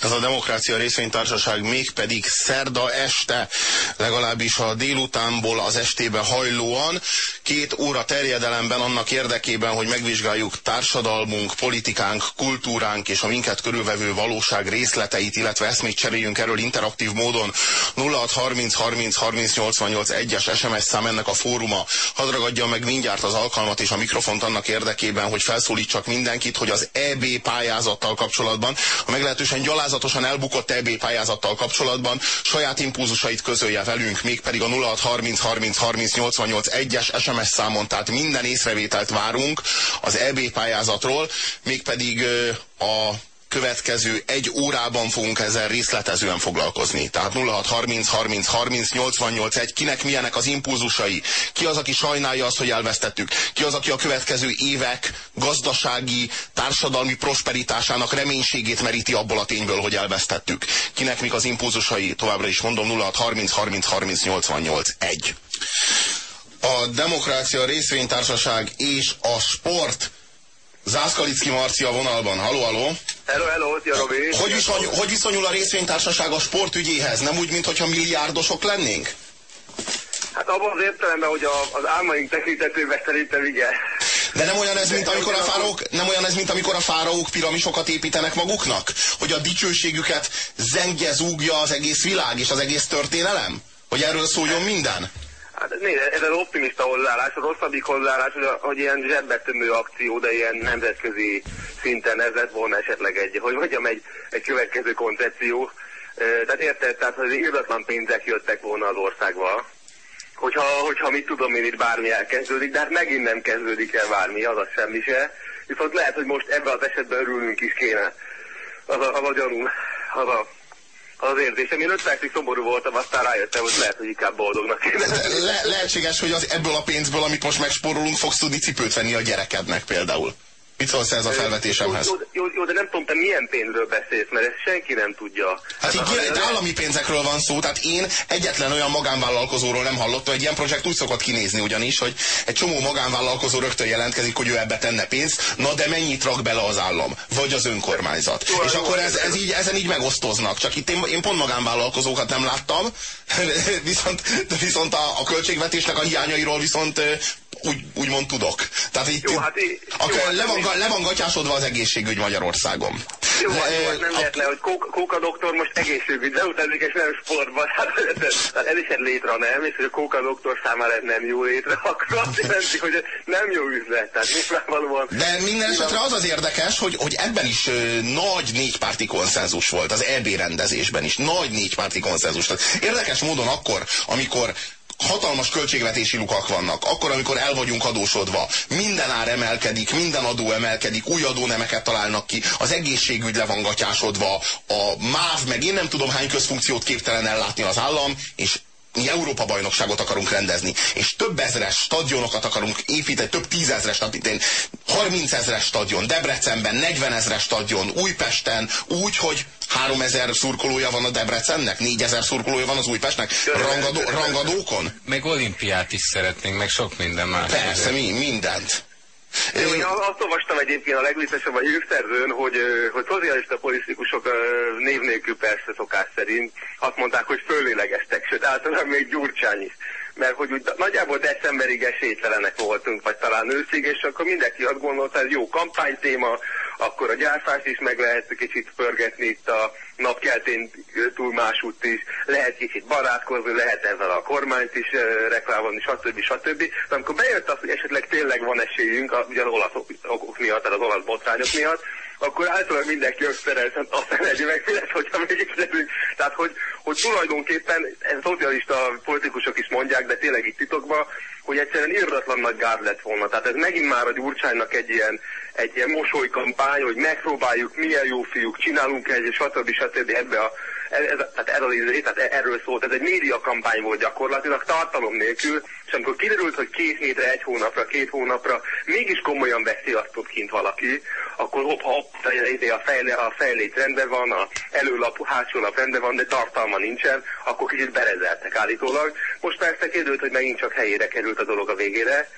Ez a Demokrácia Részvénytársaság mégpedig szerda este, legalábbis a délutánból az estébe hajlóan, két óra terjedelemben annak érdekében, hogy megvizsgáljuk társadalmunk, politikánk, kultúránk és a minket körülvevő valóság részleteit, illetve eszmét cseréljünk erről interaktív módon 0630 30 30 88 1-es SMS szám ennek a fóruma. Hadd ragadja meg mindjárt az alkalmat és a mikrofont annak érdekében, hogy felszólítsak mindenkit, hogy az EB pályázattal kapcsolatban a meglehetősen gyalázat gyalázatosan elbukott EB pályázattal kapcsolatban saját impulzusait közölje velünk, mégpedig a 0630 30 30 88 1-es SMS számon, tehát minden észrevételt várunk az EB pályázatról, mégpedig a következő egy órában fogunk ezzel részletezően foglalkozni. Tehát 06 30 30 30 88 1, kinek milyenek az impulzusai, ki az, aki sajnálja azt, hogy elvesztettük, ki az, aki a következő évek gazdasági, társadalmi prosperitásának reménységét meríti abból a tényből, hogy elvesztettük. Kinek mik az impulzusai, továbbra is mondom 06 30 30 30 88 1. A Demokrácia Részvénytársaság és a Sport Zászkalicki Marci a vonalban. Haló, haló. Hello, hello, szia Robi. Hogy, viszony, hogy viszonyul a részvénytársaság a sportügyéhez? Nem úgy, mintha milliárdosok lennénk? Hát abban az értelemben, hogy a, az álmaink tekintetőben szerintem igen. De nem olyan ez, mint amikor a fáraók, nem olyan ez, mint amikor a fáraók piramisokat építenek maguknak? Hogy a dicsőségüket zengje, zúgja az egész világ és az egész történelem? Hogy erről szóljon minden? Hát nézd, ez az optimista hozzáállás, a rosszabbik hozzáállás, hogy, hogy ilyen zsebbetömő akció, de ilyen nemzetközi szinten ez lett volna esetleg egy, hogy mondjam, egy, egy következő koncepció. Tehát érted, tehát hogy irdatlan pénzek jöttek volna az országba, hogyha, hogyha mit tudom én itt bármi elkezdődik, de hát megint nem kezdődik el bármi, az a semmi se. Viszont lehet, hogy most ebben az esetben örülünk is kéne. Az a, az a gyanú, az a az érzésem. Én öt percig szomorú voltam, aztán rájöttem, hogy lehet, hogy inkább boldognak kéne. Le lehetséges, hogy az ebből a pénzből, amit most megspórolunk, fogsz tudni cipőt venni a gyerekednek például. Mit szólsz ez a felvetésemhez? Jó, jó, jó, de nem tudom, te milyen pénzről beszélsz, mert ezt senki nem tudja. Hát így hát, állami pénzekről van szó, tehát én egyetlen olyan magánvállalkozóról nem hallottam, egy ilyen projekt úgy szokott kinézni ugyanis, hogy egy csomó magánvállalkozó rögtön jelentkezik, hogy ő ebbe tenne pénzt, na de mennyit rak bele az állam, vagy az önkormányzat. Jó, És jó, akkor ez, ez így, ezen így megosztoznak. Csak itt én, én pont magánvállalkozókat nem láttam, viszont, viszont a, a költségvetésnek a hiányairól viszont úgy, úgymond tudok. Tehát itt, jó, hát akkor jó, le, van, le van gatyásodva az egészségügy Magyarországon. Jó, hát, hát nem a... lehet le, hogy Kóka, Kóka doktor most egészségügy, de utazik és nem sportban. Hát, hát ez is egy létre, nem? És hogy a Kóka doktor számára ez nem jó létre, akkor azt jelenti, hogy nem jó üzlet. Tehát nyilvánvalóan... De minden esetre az az érdekes, hogy, hogy ebben is ö, nagy négypárti konszenzus volt, az EB rendezésben is. Nagy négypárti konszenzus. Tehát érdekes módon akkor, amikor hatalmas költségvetési lukak vannak, akkor, amikor el vagyunk adósodva, minden ár emelkedik, minden adó emelkedik, új adónemeket találnak ki, az egészségügy le van gatyásodva, a MÁV, meg én nem tudom hány közfunkciót képtelen ellátni az állam, és mi Európa bajnokságot akarunk rendezni, és több ezres stadionokat akarunk építeni, több tízezres, tehát 30 ezres stadion, Debrecenben 40 ezres stadion, Újpesten, úgy, hogy 3000 szurkolója van a Debrecennek, 4000 szurkolója van az Újpestnek, rangadó, rangadókon. Meg olimpiát is szeretnénk, meg sok minden más. Persze, mi, mindent. Én azt olvastam egyébként a legviccesebb a hírszerzőn, hogy, hogy szocialista politikusok név nélkül persze szokás szerint azt mondták, hogy fölélegeztek, sőt általában még Gyurcsány is mert hogy úgy nagyjából decemberig esélytelenek voltunk, vagy talán őszig, és akkor mindenki azt gondolta, hogy jó kampánytéma, akkor a gyárfást is meg lehet kicsit pörgetni itt a napkeltén túl másút is, lehet kicsit barátkozni, lehet ezzel a kormányt is reklámozni, stb. stb. De amikor bejött az, hogy esetleg tényleg van esélyünk, ugye az olasz okok miatt, tehát az olasz botrányok miatt, akkor általában mindenki összerelten azt megy meg, mi lesz, hogyha mégis leszünk. Tehát, hogy, hogy tulajdonképpen, ez szocialista politikusok is mondják, de tényleg itt titokban, hogy egyszerűen irdatlan nagy gáz lett volna. Tehát ez megint már a Gyurcsánynak egy ilyen, egy ilyen mosolykampány, hogy megpróbáljuk, milyen jó fiúk, csinálunk egy, stb. stb. ebbe a ez, tehát, az, tehát erről szólt, ez egy média kampány volt gyakorlatilag, tartalom nélkül, és amikor kiderült, hogy két hétre, egy hónapra, két hónapra mégis komolyan veszi azt ott kint valaki, akkor hopp, hopp, a, fejle, a fejlét rendben van, a előlap, hátsó lap rendben van, de tartalma nincsen, akkor kicsit berezeltek állítólag. Most persze kérdőt, hogy megint csak helyére került a dolog a végére,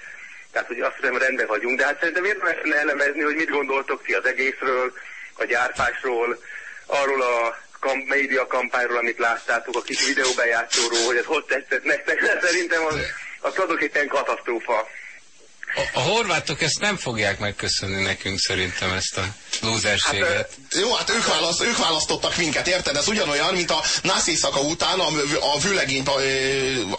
tehát, hogy azt hiszem rendben vagyunk, de hát szerintem érdemes elemezni, hogy mit gondoltok ti az egészről, a gyártásról, arról a kamp, média kampányról, amit láttátok, a kis videóbejátszóról, hogy ez hogy tetszett nektek, de szerintem az, az tulajdonképpen katasztrófa. A, a horvátok ezt nem fogják megköszönni nekünk szerintem ezt a lúzerséget. Hát, jó, hát ők, választ, ők választottak minket, érted? Ez ugyanolyan, mint a nász éjszaka után a, a vőlegény, a,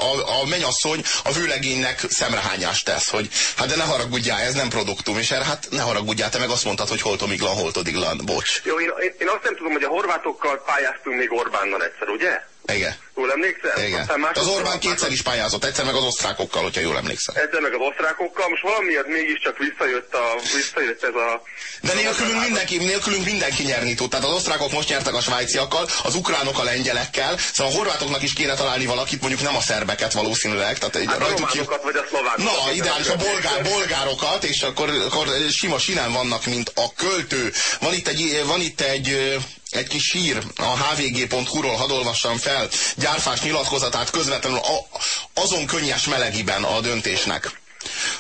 a, a menyasszony a vőlegénynek szemrehányást tesz, hogy hát de ne haragudjál, ez nem produktum, és erre hát ne haragudjál, te meg azt mondtad, hogy holtomiglan, holtodiglan, bocs. Jó, én, én azt nem tudom, hogy a horvátokkal pályáztunk még Orbánnal egyszer, ugye? Igen. Jól emlékszel? Igen. Az Orbán kétszer is pályázott, egyszer meg az osztrákokkal, hogyha jól emlékszem. Egyszer meg az osztrákokkal, most valamiért mégiscsak visszajött, a, visszajött ez a... De nélkülünk mindenki, nélkülünk mindenki nyerni tud. Tehát az osztrákok most nyertek a svájciakkal, az ukránok a lengyelekkel, szóval a horvátoknak is kéne találni valakit, mondjuk nem a szerbeket valószínűleg. Tehát hát a románokat, vagy a szlovánokat. Na, ideális a bolgár, bolgárokat, és akkor, akkor sima sinem vannak, mint a költő. Van itt egy, van itt egy egy kis sír a hvg.hu-ról, hadd olvassam fel, gyárfás nyilatkozatát közvetlenül a, azon könnyes melegiben a döntésnek.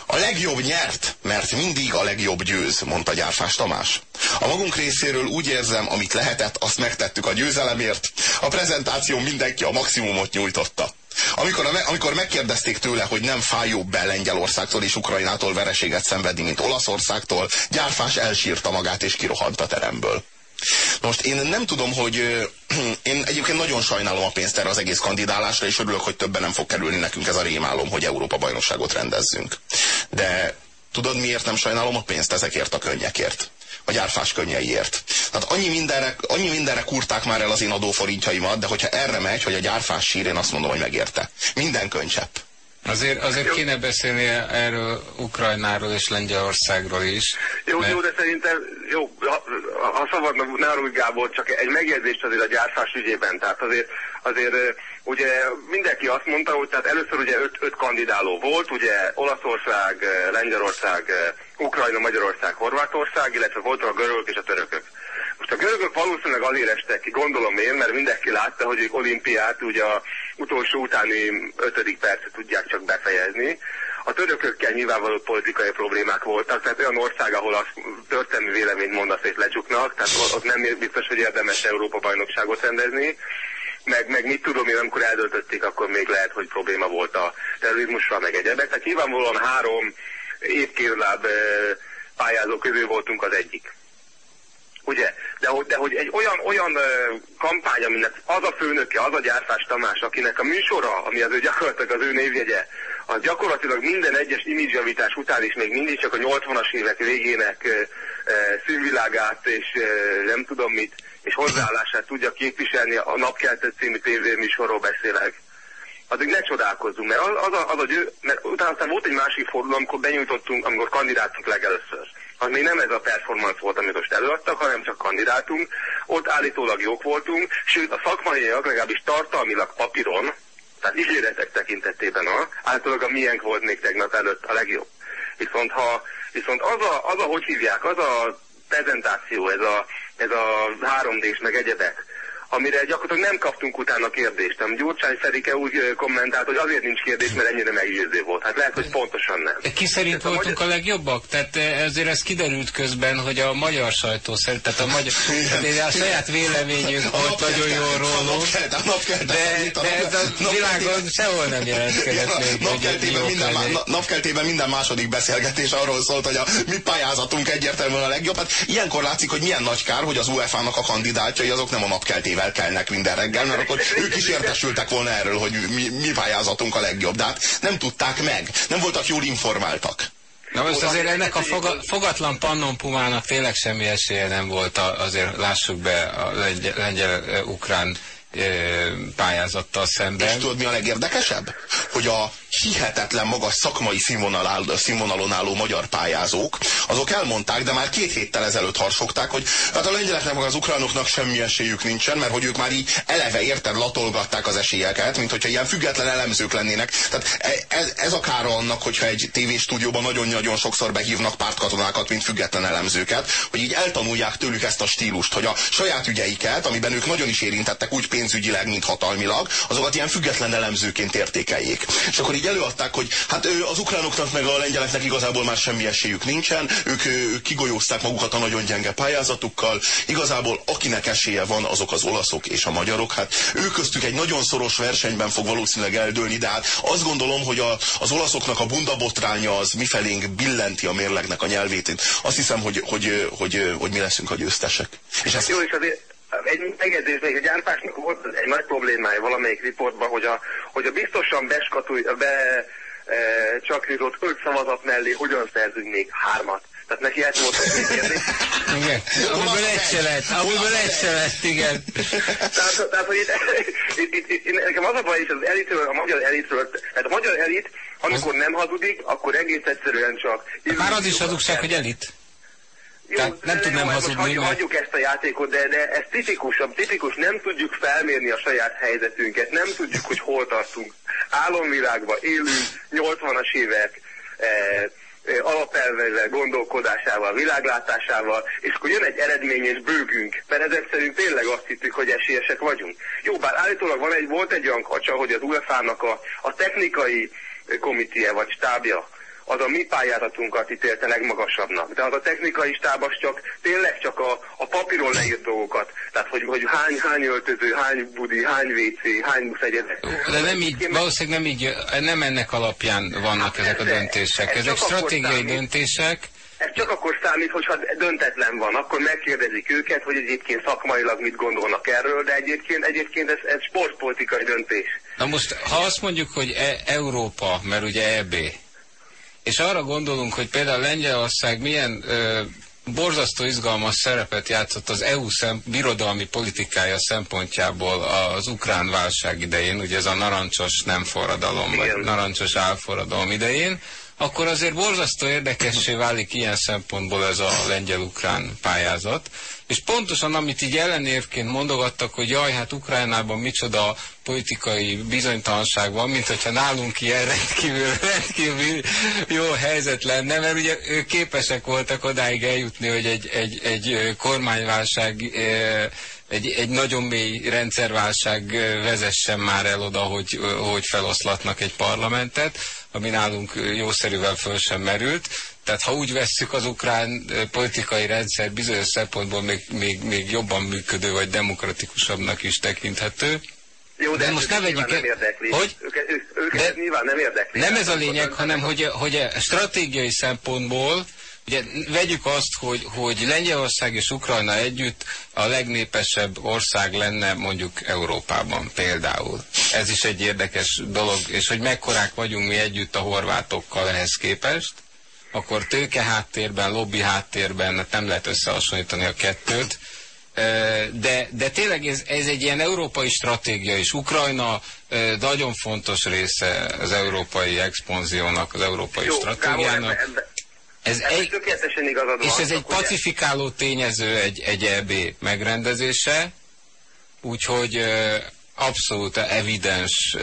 A legjobb nyert, mert mindig a legjobb győz, mondta Gyárfás Tamás. A magunk részéről úgy érzem, amit lehetett, azt megtettük a győzelemért. A prezentáció mindenki a maximumot nyújtotta. Amikor, a, amikor megkérdezték tőle, hogy nem fáj jobb be Lengyelországtól és Ukrajnától vereséget szenvedni, mint Olaszországtól, Gyárfás elsírta magát és kirohant a teremből. Most én nem tudom, hogy én egyébként nagyon sajnálom a pénzt erre az egész kandidálásra, és örülök, hogy többen nem fog kerülni nekünk ez a rémálom, hogy Európa bajnokságot rendezzünk. De tudod, miért nem sajnálom a pénzt ezekért a könnyekért? A gyárfás könnyeiért. Tehát annyi mindenre, annyi mindenre kurták már el az én adóforintjaimat, de hogyha erre megy, hogy a gyárfás sír, én azt mondom, hogy megérte. Minden könycsepp. Azért, azért kéne beszélni erről Ukrajnáról és Lengyelországról is. Jó, mert... jó, de szerintem, jó, ha, ha szabadna, ne arra Gábor, csak egy megjegyzést azért a gyárfás ügyében. Tehát azért, azért ugye mindenki azt mondta, hogy tehát először ugye öt, öt kandidáló volt, ugye Olaszország, Lengyelország, Ukrajna, Magyarország, Horvátország, illetve voltak a görögök és a törökök. Most a görögök valószínűleg azért estek ki, gondolom én, mert mindenki látta, hogy ők olimpiát ugye a utolsó utáni ötödik percet tudják csak befejezni. A törökökkel nyilvánvaló politikai problémák voltak, tehát olyan ország, ahol a történelmi véleményt mondasz és lecsuknak, tehát ott nem biztos, hogy érdemes Európa bajnokságot rendezni meg, meg mit tudom én, amikor eldöntötték, akkor még lehet, hogy probléma volt a terrorizmusra, meg egyebek. Tehát nyilvánvalóan három évkérláb eh, pályázó közül voltunk az egyik ugye? De de hogy egy olyan, olyan kampány, aminek az a főnöke, az a gyárfás Tamás, akinek a műsora, ami az ő gyakorlatilag az ő névjegye, az gyakorlatilag minden egyes imidzsavítás után is még mindig csak a 80-as évek végének ö, színvilágát és ö, nem tudom mit, és hozzáállását tudja képviselni a Napkeltet című tévéműsorról beszélek addig ne csodálkozzunk, mert az, az, a, az a győ, mert utána aztán volt egy másik forduló, amikor benyújtottunk, amikor kandidáltunk legelőször az még nem ez a performance volt, amit most előadtak, hanem csak kandidáltunk. Ott állítólag jók voltunk, sőt a szakmaiak legalábbis tartalmilag papíron, tehát ígéretek tekintetében a, állítólag a miénk volt még tegnap előtt a legjobb. Viszont, ha, viszont az, a, az a, hogy hívják, az a prezentáció, ez a, ez a 3D-s meg egyebek, amire gyakorlatilag nem kaptunk utána kérdést. Nem Gyurcsány Ferike úgy kommentált, hogy azért nincs kérdés, mert ennyire meggyőző volt. Hát lehet, hogy pontosan nem. Ki szerint tehát voltunk a, magyar... a legjobbak? Tehát ezért ez kiderült közben, hogy a magyar sajtó szerint, tehát a magyar, tehát a saját véleményünk volt nagyon jó rólunk. De, de ez a világon sehol nem jelentkezett még. Napkeltében minden, napkeltében minden második beszélgetés arról szólt, hogy a mi pályázatunk egyértelműen a legjobb. Hát ilyenkor látszik, hogy milyen nagy kár, hogy az UEFA-nak a kandidátjai azok nem a napkeltében amivel kelnek minden reggel, mert akkor ők is értesültek volna erről, hogy mi, mi pályázatunk a legjobb. De hát nem tudták meg, nem voltak jól informáltak. Na most azért ennek a foga, fogatlan pannon pumának tényleg semmi esélye nem volt, a, azért lássuk be a lengyel-ukrán pályázattal szemben. És tudod mi a legérdekesebb? Hogy a hihetetlen magas szakmai színvonalon álló magyar pályázók, azok elmondták, de már két héttel ezelőtt harsogták, hogy hát a lengyeleknek meg az ukránoknak semmi esélyük nincsen, mert hogy ők már így eleve érted latolgatták az esélyeket, mint hogyha ilyen független elemzők lennének. Tehát e, ez, ez a kára annak, hogyha egy tévéstúdióban nagyon-nagyon sokszor behívnak pártkatonákat, mint független elemzőket, hogy így eltanulják tőlük ezt a stílust, hogy a saját ügyeiket, amiben ők nagyon is érintettek, úgy pénzügyileg, mint hatalmilag, azokat ilyen független elemzőként értékeljék. És akkor így előadták, hogy hát az ukránoknak meg a lengyeleknek igazából már semmi esélyük nincsen, ők, ők kigolyózták magukat a nagyon gyenge pályázatukkal, igazából akinek esélye van, azok az olaszok és a magyarok, hát ők köztük egy nagyon szoros versenyben fog valószínűleg eldőlni, de hát azt gondolom, hogy a, az olaszoknak a bundabotránya az mifelénk billenti a mérlegnek a nyelvét. Azt hiszem, hogy, hogy, hogy, hogy, hogy mi leszünk a győztesek. És ezt... Jó, és azért egy megjegyzés még, a gyárpásnak volt egy nagy problémája valamelyik riportban, hogy a, hogy a biztosan beskatúj, be e, csakrított öt szavazat mellé hogyan szerzünk még hármat. Tehát neki ezt volt. Igen, amiből egy se lett, amiből egy se lett, igen. tehát, tehát hogy itt, itt, itt, itt, nekem az a baj is az elitről, a magyar elitről, tehát a magyar elit, amikor nem hazudik, akkor egész egyszerűen csak... Már az is hazugság, hogy elit. Jó, Tehát nem tudnám hazudni. Hagyjuk, hagyjuk ezt a játékot, de, de ez tipikus, tipikus, nem tudjuk felmérni a saját helyzetünket, nem tudjuk, hogy hol tartunk. Álomvilágban élünk, 80-as évek, eh, alapelveivel, gondolkodásával, világlátásával, és akkor jön egy eredmény és bőgünk, mert ezek szerint tényleg azt hittük, hogy esélyesek vagyunk. Jó, bár állítólag van egy, volt egy olyan kacsa, hogy az UEFA-nak a, a technikai komitéje vagy stábja az a mi pályázatunkat ítélte legmagasabbnak. De az a technikai stáb az csak, tényleg csak a, a papíron leírt dolgokat. Tehát, hogy, hogy hány, hány öltöző, hány budi, hány WC, hány egyedek. De nem így, valószínűleg nem így, nem ennek alapján vannak hát ezek a döntések. Ezek stratégiai döntések. Ez csak akkor számít, hogyha döntetlen van, akkor megkérdezik őket, hogy egyébként szakmailag mit gondolnak erről, de egyébként, egyébként ez, ez sportpolitikai döntés. Na most, ha azt mondjuk, hogy e Európa, mert ugye EB, és arra gondolunk, hogy például Lengyelország milyen ö, borzasztó izgalmas szerepet játszott az EU szem, birodalmi politikája szempontjából az ukrán válság idején, ugye ez a narancsos nem forradalom, vagy narancsos álforradalom idején, akkor azért borzasztó érdekessé válik ilyen szempontból ez a lengyel-ukrán pályázat. És pontosan, amit így ellenérvként mondogattak, hogy jaj, hát Ukrajnában micsoda politikai bizonytalanság van, mint hogyha nálunk ilyen rendkívül, rendkívül jó helyzet lenne, mert ugye ők képesek voltak odáig eljutni, hogy egy, egy, egy kormányválság egy, egy nagyon mély rendszerválság vezessen már el oda, hogy, hogy feloszlatnak egy parlamentet, ami nálunk jószerűvel föl sem merült. Tehát ha úgy vesszük, az ukrán politikai rendszer bizonyos szempontból még, még, még jobban működő, vagy demokratikusabbnak is tekinthető. Jó, de, de most ne vegyük érdekli. Hogy? Őket, őket de nyilván nem érdekli. Nem ez a lényeg, hanem hogy, hogy stratégiai szempontból Ugye vegyük azt, hogy, hogy Lengyelország és Ukrajna együtt a legnépesebb ország lenne mondjuk Európában például. Ez is egy érdekes dolog, és hogy mekkorák vagyunk mi együtt a horvátokkal ehhez képest, akkor tőke háttérben, lobby háttérben nem lehet összehasonlítani a kettőt, de, de tényleg ez, ez egy ilyen európai stratégia, és Ukrajna nagyon fontos része az európai expanziónak, az európai Jó, stratégiának. Ez egy, tökéletesen igazad És ez egy pacifikáló tényező egy, egy EB megrendezése, úgyhogy abszolút evidens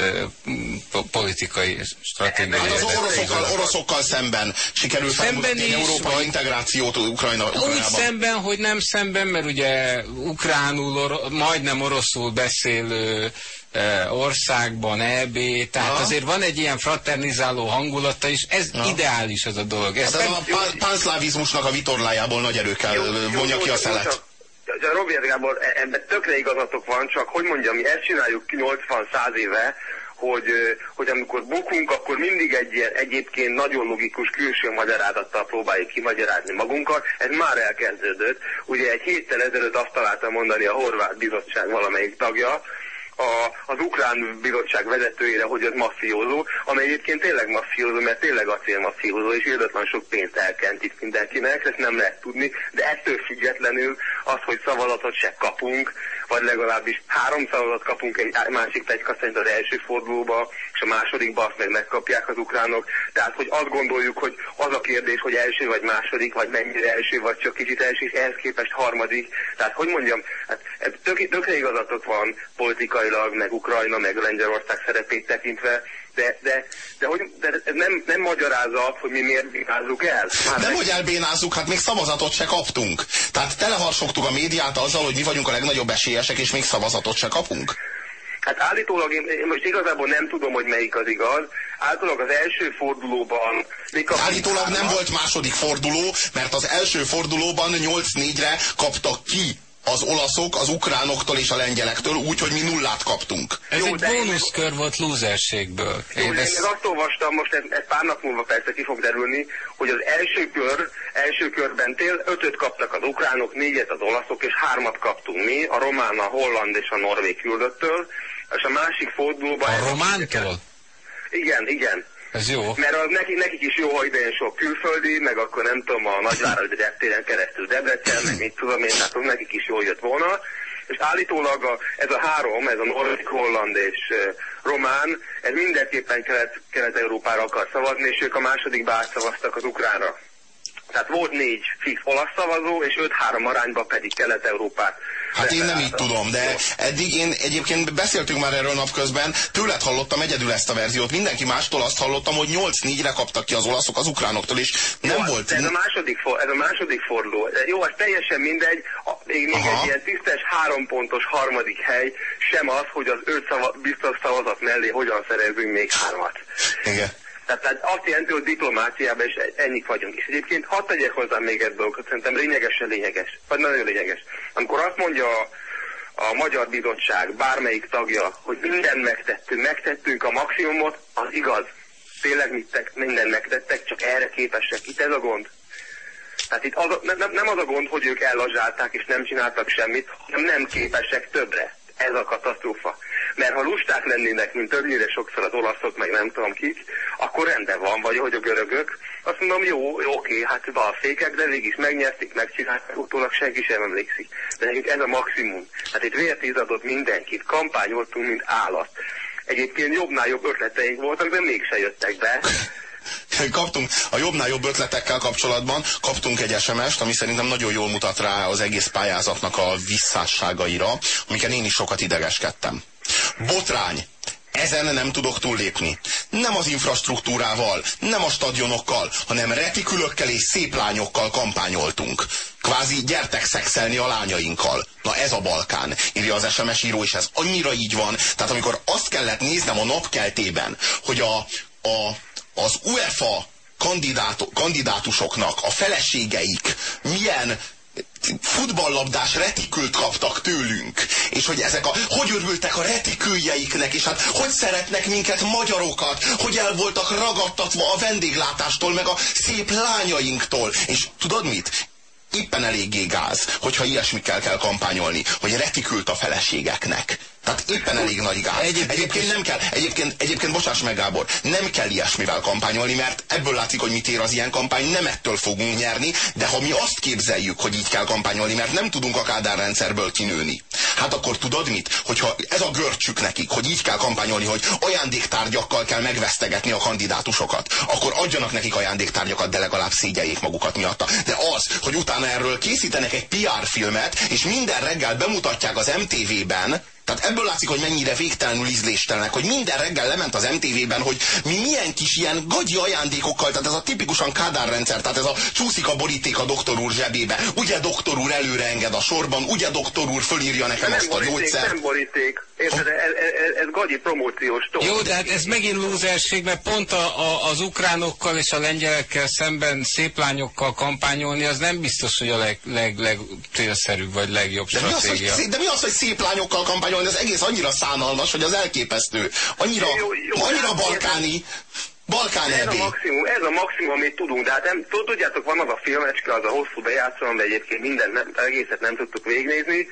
politikai stratégiai. Hát az oroszokkal, oroszokkal szemben sikerült szemben is, európai vagy, integrációt Ukrajna, Ukrajnában. Úgy szemben, hogy nem szemben, mert ugye ukránul, or, majdnem oroszul beszélő országban, EB, tehát Aha. azért van egy ilyen fraternizáló hangulata, és ez Aha. ideális ez a dolog. Ez hát nem... a panszlávizmusnak a vitorlájából nagy erőkkel vonja ki a szelet. Jó, Robier Gábor, ebben tökre igazatok van, csak hogy mondjam, mi ezt csináljuk 80-100 éve, hogy, hogy amikor bukunk, akkor mindig egy ilyen egyébként nagyon logikus külső magyarázattal próbáljuk kimagyarázni magunkat. Ez már elkezdődött. Ugye egy héttel ezelőtt azt találta mondani a horvát bizottság valamelyik tagja, a, az ukrán bizottság vezetőjére, hogy az mafiózó, amely egyébként tényleg mafiózó, mert tényleg mafiózó, és írdatlan sok pénzt elkent itt mindenkinek, ezt nem lehet tudni, de ettől függetlenül az, hogy szavazatot se kapunk, vagy legalábbis három szavazat kapunk egy másik plegyka szerint az első fordulóba, és a másodikba azt meg megkapják az ukránok. Tehát, hogy azt gondoljuk, hogy az a kérdés, hogy első vagy második, vagy mennyire első, vagy csak kicsit első, és ehhez képest harmadik. Tehát, hogy mondjam, hát tök, tökre igazatok van politikailag, meg Ukrajna, meg Lengyelország szerepét tekintve, de, de, de, hogy, de ez nem, nem magyarázza azt, hogy mi miért bénázzuk el. Hát nem, hogy elbénázzuk, hát még szavazatot se kaptunk. Tehát teleharsogtuk a médiát azzal, hogy mi vagyunk a legnagyobb esélyesek, és még szavazatot se kapunk. Hát állítólag én, én most igazából nem tudom, hogy melyik az igaz. Állítólag az első fordulóban... Állítólag nem volt második forduló, mert az első fordulóban 8-4-re kaptak ki az olaszok az ukránoktól és a lengyelektől, úgy, hogy mi nullát kaptunk. Ez Jó, egy bónuszkör volt lúzerségből. Én, én, ezt... én azt olvastam, most ez, ez pár nap múlva persze ki fog derülni, hogy az első kör, első körben tél ötöt kaptak az ukránok, négyet az olaszok, és hármat kaptunk mi, a román, a holland és a norvég küldöttől, és a másik fordulóban... A romántól? Igen, igen. Ez jó. Mert az neki, nekik is jó, hogy ilyen sok külföldi, meg akkor nem tudom, a nagyváros reptéren keresztül Debrecen, meg mit tudom én, hát nekik is jól jött volna. És állítólag a, ez a három, ez a norvég, holland és uh, román, ez mindenképpen kelet, kelet-európára akar szavazni, és ők a másodikba átszavaztak az ukránra. Tehát volt négy fix olasz szavazó, és öt-három arányban pedig Kelet-Európát. Hát én nem így tudom, de eddig én egyébként beszéltünk már erről napközben, tőled hallottam egyedül ezt a verziót, mindenki mástól azt hallottam, hogy 8-4-re kaptak ki az olaszok az ukránoktól, és nem jó, volt... Ez a második, ez a második forduló. Jó, ez teljesen mindegy, még, még egy ilyen tisztes három pontos harmadik hely, sem az, hogy az öt szava, biztos szavazat mellé hogyan szerezünk még hármat. Igen. Tehát, tehát azt jelenti, hogy diplomáciában is ennyit vagyunk. És egyébként hadd tegyek hozzá még egy dolgot, szerintem lényegesen lényeges, vagy nagyon lényeges. Amikor azt mondja a, a Magyar Bizottság bármelyik tagja, hogy mindent megtettünk, megtettünk a maximumot, az igaz. Tényleg mit mindent megtettek, csak erre képesek. Itt ez a gond. Tehát itt az a, nem, nem az a gond, hogy ők ellazsálták és nem csináltak semmit, hanem nem képesek többre. Ez a katasztrófa. Mert ha lusták lennének, mint többnyire sokszor az olaszok, meg nem tudom kik, akkor rendben van, vagy hogy a görögök. Azt mondom, jó, jó oké, hát be a fékek, de is megnyerték, megcsinálták, utólag senki sem emlékszik. De nekünk ez a maximum. Hát itt vért adott mindenkit, kampányoltunk, mint állat. Egyébként jobbnál jobb ötleteink voltak, de mégse jöttek be kaptunk a jobbnál jobb ötletekkel kapcsolatban, kaptunk egy SMS-t, ami szerintem nagyon jól mutat rá az egész pályázatnak a visszásságaira, amiken én is sokat idegeskedtem. Botrány. Ezen nem tudok túllépni. Nem az infrastruktúrával, nem a stadionokkal, hanem retikülökkel és szép lányokkal kampányoltunk. Kvázi gyertek szexelni a lányainkkal. Na ez a Balkán, írja az SMS író, és ez annyira így van. Tehát amikor azt kellett néznem a napkeltében, hogy a, a, az UEFA kandidátusoknak a feleségeik milyen futballlabdás retikült kaptak tőlünk, és hogy ezek a, hogy örültek a retiküljeiknek, és hát hogy szeretnek minket magyarokat, hogy el voltak ragadtatva a vendéglátástól, meg a szép lányainktól. És tudod mit? Éppen eléggé gáz, hogyha ilyesmikkel kell kampányolni, hogy retikült a feleségeknek. Tehát éppen elég nagy gáz. Egyébként, egyébként nem kell, egyébként, egyébként bocsáss meg Gábor, nem kell ilyesmivel kampányolni, mert ebből látszik, hogy mit ér az ilyen kampány, nem ettől fogunk nyerni, de ha mi azt képzeljük, hogy így kell kampányolni, mert nem tudunk a Kádár rendszerből kinőni, hát akkor tudod mit? Hogyha ez a görcsük nekik, hogy így kell kampányolni, hogy ajándéktárgyakkal kell megvesztegetni a kandidátusokat, akkor adjanak nekik ajándéktárgyakat, de legalább szégyeljék magukat miatta. De az, hogy utána erről készítenek egy PR filmet, és minden reggel bemutatják az MTV-ben, tehát ebből látszik, hogy mennyire végtelenül ízléstelenek, hogy minden reggel lement az MTV-ben, hogy mi milyen kis ilyen gagyi ajándékokkal, tehát ez a tipikusan Kádár rendszer, tehát ez a csúszik a boríték a doktor úr zsebébe, ugye doktor úr előre enged a sorban, ugye doktor úr fölírja nekem nem ezt a gyógyszert. Nem boríték, Érted, ez, ez, ez gagyi promóciós tól. Jó, de hát ez megint lúzerség, mert pont a, a, az ukránokkal és a lengyelekkel szemben szép lányokkal kampányolni, az nem biztos, hogy a leg, leg, leg célszerűbb vagy legjobb de stratégia. Mi az, hogy, de mi az, hogy szép lányokkal kampányolni? Ez egész annyira szánalmas, hogy az elképesztő. Annyira, jó, jó, annyira balkáni. Balkán ez a maximum, ez a maximum, amit tudunk, de hát nem, tudjátok, van az a filmecske, az a hosszú bejátszó, de egyébként minden nem, egészet nem tudtuk végignézni,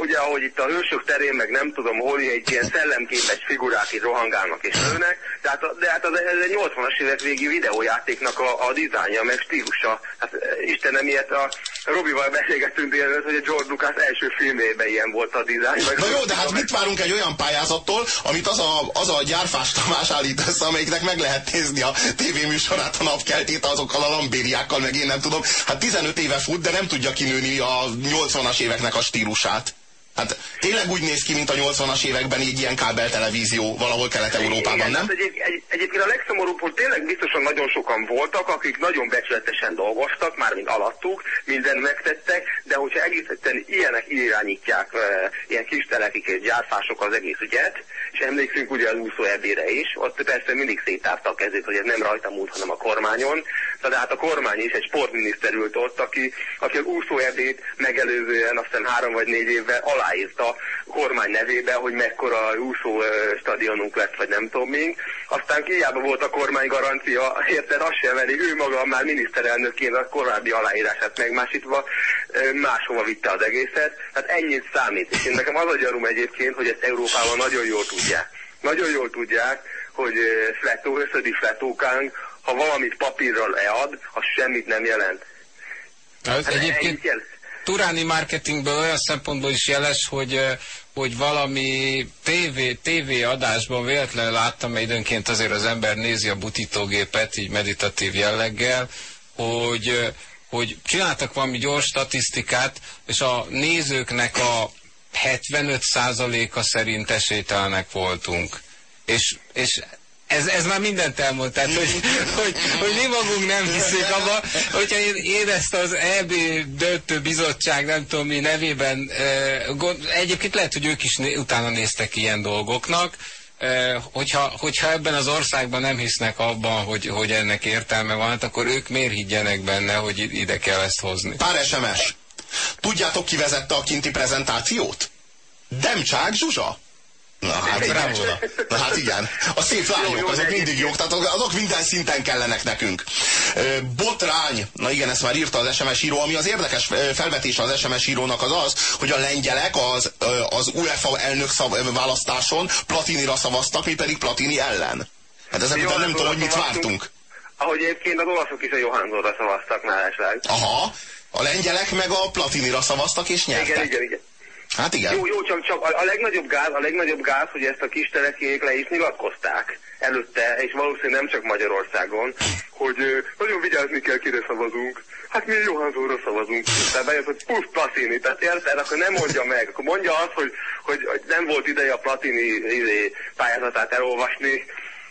ugye ahogy itt a hősök terén, meg nem tudom hol, egy ilyen szellemképes figurák itt rohangálnak és nőnek, tehát, de hát az, ez egy 80-as évek végi videójátéknak a, a dizájnja, meg stílusa. Hát Istenem, ilyet a, Robival beszélgettünk délelőtt, hogy a George Lucas első filmében ilyen volt a dizájn. Na jó, de hát mit várunk egy olyan pályázattól, amit az a, az a gyárfás Tamás állít össze, amelyiknek meg lehet nézni a tévéműsorát, a napkeltét azokkal a lambériákkal, meg én nem tudom. Hát 15 éve fut, de nem tudja kinőni a 80-as éveknek a stílusát. Hát tényleg úgy néz ki, mint a 80-as években egy ilyen kábeltelevízió valahol Kelet-Európában, nem? Hát egy, egy, egyébként a legszomorúbb, hogy tényleg biztosan nagyon sokan voltak, akik nagyon becsületesen dolgoztak, már mint alattuk, mindent megtettek, de hogyha egészen ilyenek irányítják, e, ilyen kis telekik és gyárfások az egész ügyet, és emlékszünk ugye az úszó ebére is, ott persze mindig széttárta a kezét, hogy ez nem rajta múlt, hanem a kormányon, de hát a kormány is egy sportminiszter ült ott, aki, aki az úszó ebét megelőzően aztán három vagy négy évvel aláírta a kormány nevébe, hogy mekkora úszó stadionunk lesz, vagy nem tudom még. Aztán hiába volt a kormány garancia, érted, azt sem elég, ő maga már miniszterelnökként a korábbi aláírását megmásítva máshova vitte az egészet. Tehát ennyit számít. És én nekem az a gyanúm egyébként, hogy ezt Európában nagyon jól tudják. Nagyon jól tudják, hogy fletó, összödi fletókánk, ha valamit papírral lead, az semmit nem jelent. Ez hát egyébként Turáni marketingből olyan szempontból is jeles, hogy, hogy valami TV, TV adásban véletlenül láttam, mert időnként azért az ember nézi a butítógépet, így meditatív jelleggel, hogy, hogy csináltak valami gyors statisztikát, és a nézőknek a 75%-a szerint esélytelenek voltunk. És, és ez, ez már mindent elmond, tehát hogy, hogy, hogy mi magunk nem hiszünk abba, hogyha én, én ezt az EB döntő bizottság, nem tudom mi nevében, egyébként lehet, hogy ők is utána néztek ilyen dolgoknak, hogyha, hogyha ebben az országban nem hisznek abban, hogy, hogy ennek értelme van, hát akkor ők miért higgyenek benne, hogy ide kell ezt hozni? Pár SMS. Tudjátok, ki vezette a kinti prezentációt? Demcsák Zsuzsa. Na hát, bravura. Na hát igen. A szép lányok, azok mindig jók, tehát azok minden szinten kellenek nekünk. Botrány, na igen, ezt már írta az SMS író, ami az érdekes felvetés az SMS írónak az az, hogy a lengyelek az, az UEFA elnök szav, választáson Platinira szavaztak, mi pedig Platini ellen. Hát ezek után nem tudom, hogy mit vártunk. Ahogy egyébként az olaszok is a Johannóra szavaztak mellesleg. Aha, a lengyelek meg a Platinira szavaztak és nyertek. Igen, igen, igen. Hát igen. Jó, jó, csak, csak a, a legnagyobb gáz, a legnagyobb gáz, hogy ezt a kis telekék le is nyilatkozták előtte, és valószínűleg nem csak Magyarországon, hogy nagyon vigyázni kell, kire szavazunk. Hát mi Johánzóra szavazunk. Tehát bejött, hogy puff Platini, tehát érted, akkor nem mondja meg, akkor mondja azt, hogy, hogy, hogy nem volt ideje a Platini izé, pályázatát elolvasni,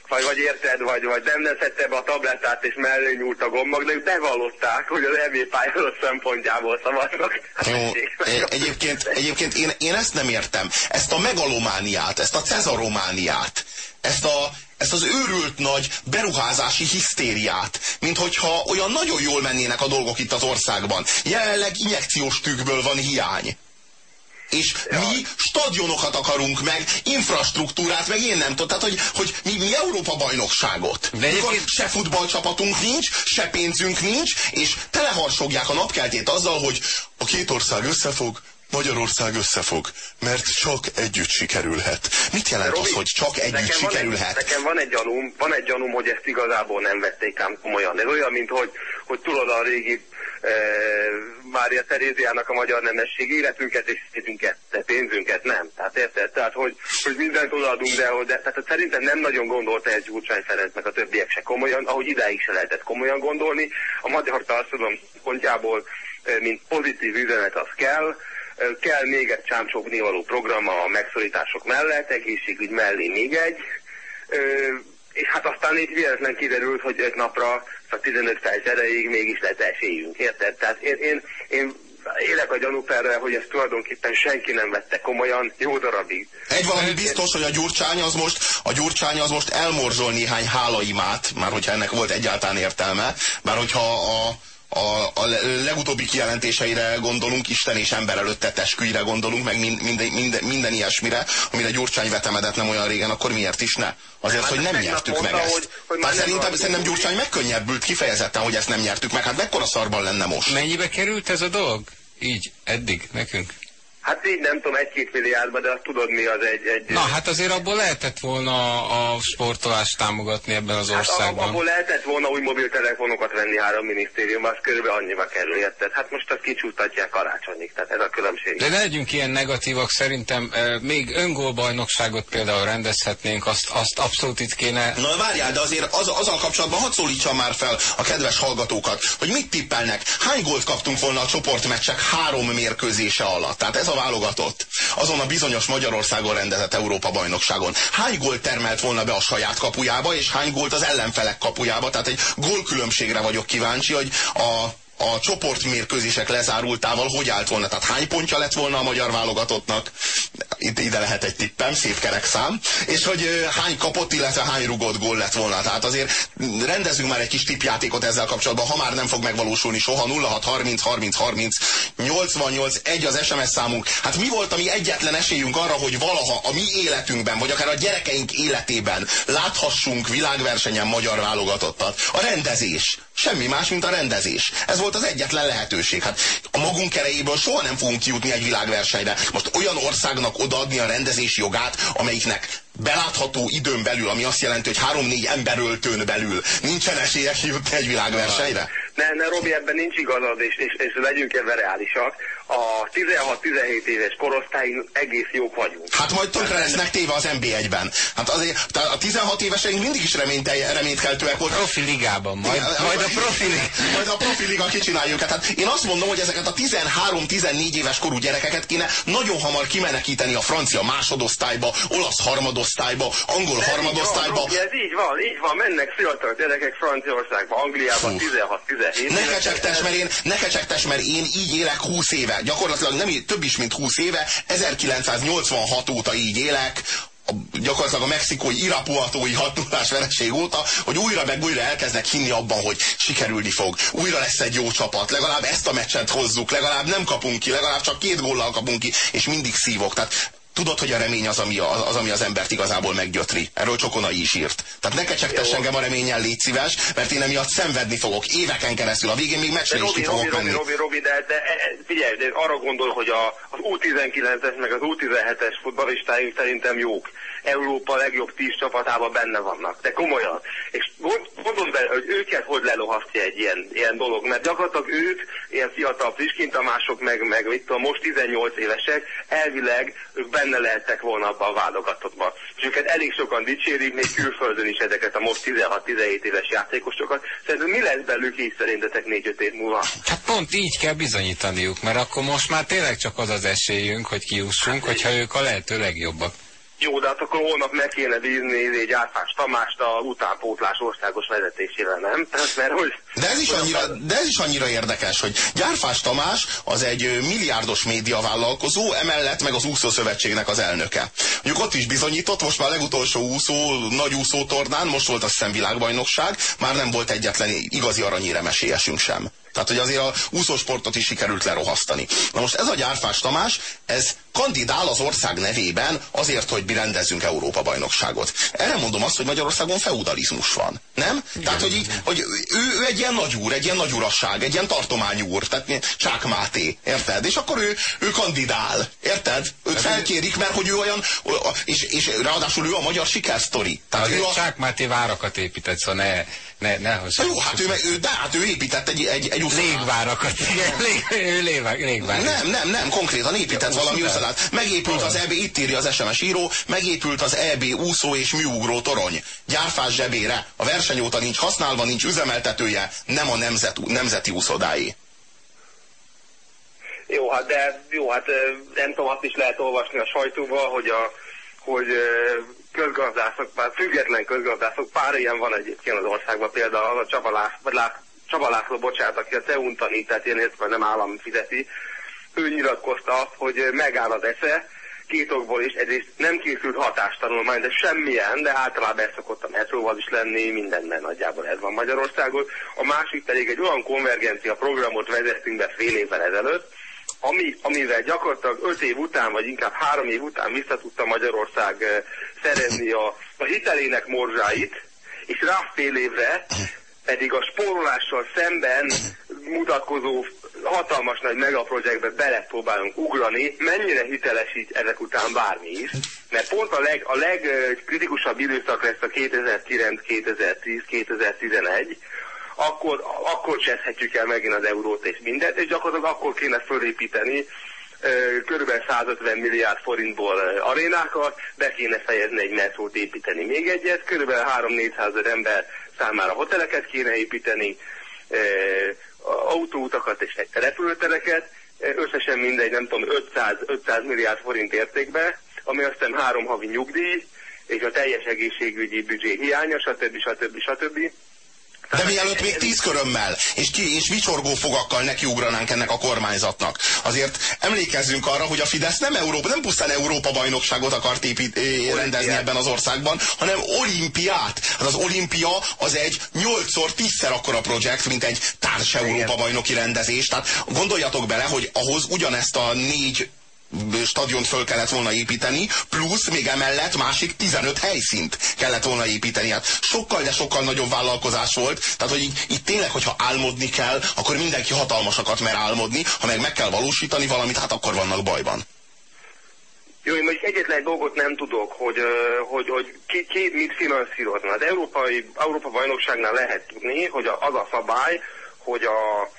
vagy, vagy érted, vagy, vagy nem leszette be a tablettát és mellé nyúlt a gombag, de ők bevallották, hogy az EB pályázat szempontjából szavaznak. Jó, e, egyébként, egyébként én, én ezt nem értem. Ezt a megalomániát, ezt a cezaromániát, ezt a, ezt az őrült nagy beruházási hisztériát, mint hogyha olyan nagyon jól mennének a dolgok itt az országban. Jelenleg injekciós tükből van hiány és ja. mi stadionokat akarunk meg, infrastruktúrát, meg én nem tudom. Tehát, hogy, hogy mi, mi Európa bajnokságot. De egyébként... se futballcsapatunk nincs, se pénzünk nincs, és teleharsogják a napkeltét azzal, hogy a két ország összefog, Magyarország összefog, mert csak együtt sikerülhet. Mit jelent Robi, az, hogy csak együtt nekem sikerülhet? Egy, nekem van egy gyanúm, van egy gyanúm, hogy ezt igazából nem vették ám komolyan. Ez olyan, mint hogy, hogy tudod a régi Mária Teréziának a magyar nemesség életünket és pénzünket, de pénzünket nem. Tehát érted? Tehát, hogy, hogy mindent odaadunk, de, de tehát szerintem nem nagyon gondolta egy Gyurcsány Ferenc, meg a többiek se komolyan, ahogy idáig se lehetett komolyan gondolni. A magyar társadalom pontjából, mint pozitív üzenet az kell, kell még egy csámcsogni való program a megszorítások mellett, egészségügy mellé még egy, és hát aztán itt véletlen kiderült, hogy öt napra, a 15 perc erejéig mégis lett esélyünk, érted? Tehát én, én, én élek a gyanúperre, hogy ezt tulajdonképpen senki nem vette komolyan jó darabig. Egy valami biztos, hogy a Gyurcsány az most, a Gyurcsány az most elmorzsol néhány hálaimát, már hogyha ennek volt egyáltalán értelme, bár hogyha a a, a legutóbbi kijelentéseire gondolunk, Isten és ember előtt tett esküire gondolunk, meg mind, minden, minden, minden ilyesmire, amire Gyurcsány vetemedett nem olyan régen, akkor miért is ne? Azért, hát hogy nem nyertük meg ezt. Hogy, hogy Bár szerintem, szerintem Gyurcsány megkönnyebbült kifejezetten, hogy ezt nem nyertük meg. Hát mekkora szarban lenne most? Mennyibe került ez a dolog? Így, eddig, nekünk? Hát így nem tudom, egy-két milliárdba, de azt tudod mi az egy... egy Na hát azért abból lehetett volna a sportolást támogatni ebben az hát országban. abból lehetett volna új mobiltelefonokat venni három minisztériumban, az körülbelül annyiba kerül, érted? Hát most azt kicsútatják karácsonyig, tehát ez a különbség. De ne legyünk ilyen negatívak, szerintem e, még öngólbajnokságot például rendezhetnénk, azt, azt abszolút itt kéne... Na várjál, de azért az, azzal kapcsolatban hadd szólítsam már fel a kedves hallgatókat, hogy mit tippelnek, hány gólt kaptunk volna a csoportmeccsek három mérkőzése alatt? Tehát ez a válogatott azon a bizonyos Magyarországon rendezett Európa-bajnokságon. Hány gólt termelt volna be a saját kapujába, és hány gólt az ellenfelek kapujába? Tehát egy gólkülönbségre vagyok kíváncsi, hogy a a csoportmérkőzések lezárultával hogy állt volna? Tehát hány pontja lett volna a magyar válogatottnak? Ide lehet egy tippem, szép kerek szám. És hogy hány kapott, illetve hány rugott gól lett volna. Tehát azért rendezünk már egy kis tippjátékot ezzel kapcsolatban, ha már nem fog megvalósulni soha. 0630 30 30 88 egy az SMS számunk. Hát mi volt a mi egyetlen esélyünk arra, hogy valaha a mi életünkben, vagy akár a gyerekeink életében láthassunk világversenyen magyar válogatottat? A rendezés. Semmi más, mint a rendezés. Ez volt az egyetlen lehetőség. Hát a magunk erejéből soha nem fogunk kijutni egy világversenyre. Most olyan országnak odaadni a rendezési jogát, amelyiknek belátható időn belül, ami azt jelenti, hogy három-négy emberöltőn belül nincsen esélye kijutni egy világversenyre? Ne, ne, Robi, ebben nincs igazad, és, és, és legyünk ebben reálisak. A 16-17 éves korosztály egész jók vagyunk. Hát majd tönkre lesznek téve az NB1-ben. Hát azért, a 16 éveseink mindig is reménykeltőek voltak. Profi ligában, majd, majd a profi Majd a profi liga kicsinálja őket. Hát én azt mondom, hogy ezeket a 13-14 éves korú gyerekeket kéne nagyon hamar kimenekíteni a francia másodosztályba, olasz harmadosztályba, angol harmadosztályba. Van, ez így van, így van, mennek fiatal gyerekek Franciaországba, Angliában 16-17 ne kecsegtes, mert én, ne kecsegtes, mert én így élek 20 éve. Gyakorlatilag nem több is, mint 20 éve. 1986 óta így élek a, gyakorlatilag a mexikói irapuatói hatulás vereség óta, hogy újra meg újra elkezdnek hinni abban, hogy sikerülni fog. Újra lesz egy jó csapat, legalább ezt a meccset hozzuk, legalább nem kapunk ki, legalább csak két góllal kapunk ki, és mindig szívok. Tehát Tudod, hogy a remény az, ami, az, ami az embert igazából meggyötri. Erről Csokonai is írt. Tehát ne kecsegtess engem a reményen, légy szíves, mert én emiatt szenvedni fogok éveken keresztül. A végén még meccsre is ki fogok Robi, menni. Robi, Robi, de, de figyelj, de arra gondol, hogy a, az U19-es meg az U17-es futballistáink szerintem jók. Európa legjobb tíz csapatában benne vannak. De komolyan. És gondold bele, hogy őket hogy lelohasztja egy ilyen, ilyen dolog, mert gyakorlatilag ők, ilyen fiatal friskintamások, meg, meg mit tudom, most 18 évesek, elvileg ők benne lehettek volna abban a válogatottban. És őket elég sokan dicsérik, még külföldön is ezeket a most 16-17 éves játékosokat. Szerintem mi lesz belőlük így szerintetek 4-5 év múlva? Hát pont így kell bizonyítaniuk, mert akkor most már tényleg csak az az esélyünk, hogy kiussunk, hogyha ők a lehető legjobbak. Jó, de hát akkor holnap meg kéne bízni egy Árpás Tamást a utánpótlás országos vezetésével, nem? mert hogy... De ez, is annyira, de ez is annyira érdekes, hogy Gyárfás Tamás az egy milliárdos médiavállalkozó, emellett meg az úszó szövetségnek az elnöke. Mondjuk ott is bizonyított, most már a legutolsó úszó, nagy úszó tornán, most volt a szemvilágbajnokság, már nem volt egyetlen igazi aranyéremesélyesünk sem. Tehát, hogy azért a úszósportot is sikerült lerohasztani. Na most ez a gyárfás Tamás, ez kandidál az ország nevében azért, hogy mi rendezzünk Európa-bajnokságot. Erre mondom azt, hogy Magyarországon feudalizmus van. Nem? Igen. Tehát, hogy, így, hogy ő, ő egy ilyen nagyúr, egy ilyen nagyurasság, egy ilyen tartományúr, tehát Csák Máté, érted? És akkor ő, ő kandidál, érted? Őt felkérik, mert hogy ő olyan, és, és ráadásul ő a magyar sikersztori. Tehát ő a... Csák Máté várakat épített, szóval ne, ne, ne hozzá. Jó, hát ő, ő, de hát ő épített egy, egy, egy uszonát. Légvárakat, igen, lég, ő légvár. Nem, nem, nem, konkrétan épített valami uszonát. Megépült az EB, itt írja az SMS író, megépült az EB úszó és műugró torony. Gyárfás zsebére. A verseny óta nincs használva, nincs üzemeltetője, nem a nemzet, nemzeti úszodáé. Jó, hát de jó, hát nem tudom, azt is lehet olvasni a sajtóban, hogy a hogy közgazdászok, bár független közgazdászok, pár ilyen van egyébként az országban, például a Csaba László, Csaba László bocsánat, aki a CEUN tanít, tehát ilyen értve nem állam fizeti, ő nyilatkozta azt, hogy megáll az esze, két okból is, egyrészt nem készült hatástanulmány, de semmilyen, de általában ez szokott a metróval is lenni, mindenben nagyjából ez van Magyarországon. A másik pedig egy olyan konvergencia programot vezettünk be fél évvel ezelőtt, ami, amivel gyakorlatilag öt év után, vagy inkább három év után vissza tudta Magyarország eh, szerezni a, a hitelének morzsáit, és rá fél évre pedig a spórolással szemben mutatkozó hatalmas nagy megaprojektbe belepróbálunk ugrani, mennyire hitelesít ezek után bármi is, mert pont a, leg, a legkritikusabb időszak lesz a 2009, 2010, 2011, akkor, akkor cseszhetjük el megint az eurót és mindent, és gyakorlatilag akkor kéne fölépíteni kb. 150 milliárd forintból arénákat, be kéne fejezni egy metrót építeni még egyet, kb. 3-400 ember számára hoteleket kéne építeni, autóutakat és egy repülőtereket, összesen mindegy, nem tudom, 500, 500 milliárd forint értékbe, ami aztán három havi nyugdíj, és a teljes egészségügyi büdzsé hiánya, stb. stb. stb. stb. De mielőtt még tíz körömmel és, ki, és vicsorgó fogakkal nekiugranánk ennek a kormányzatnak. Azért emlékezzünk arra, hogy a Fidesz nem Európa, nem pusztán Európa bajnokságot akart épít, eh, rendezni ebben az országban, hanem olimpiát. Hát az olimpia az egy nyolcszor, tízszer akkora projekt, mint egy társ Európa bajnoki rendezés. Tehát gondoljatok bele, hogy ahhoz ugyanezt a négy stadiont föl kellett volna építeni, plusz még emellett másik 15 helyszínt kellett volna építeni. Hát sokkal, de sokkal nagyobb vállalkozás volt. Tehát, hogy így, így tényleg, hogyha álmodni kell, akkor mindenki hatalmasakat mer álmodni, ha meg meg kell valósítani valamit, hát akkor vannak bajban. Jó, én most egyetlen dolgot nem tudok, hogy, hogy, hogy ki, ki mit finanszírozna. Az Európai, Európa bajnokságnál lehet tudni, hogy az a szabály, hogy a,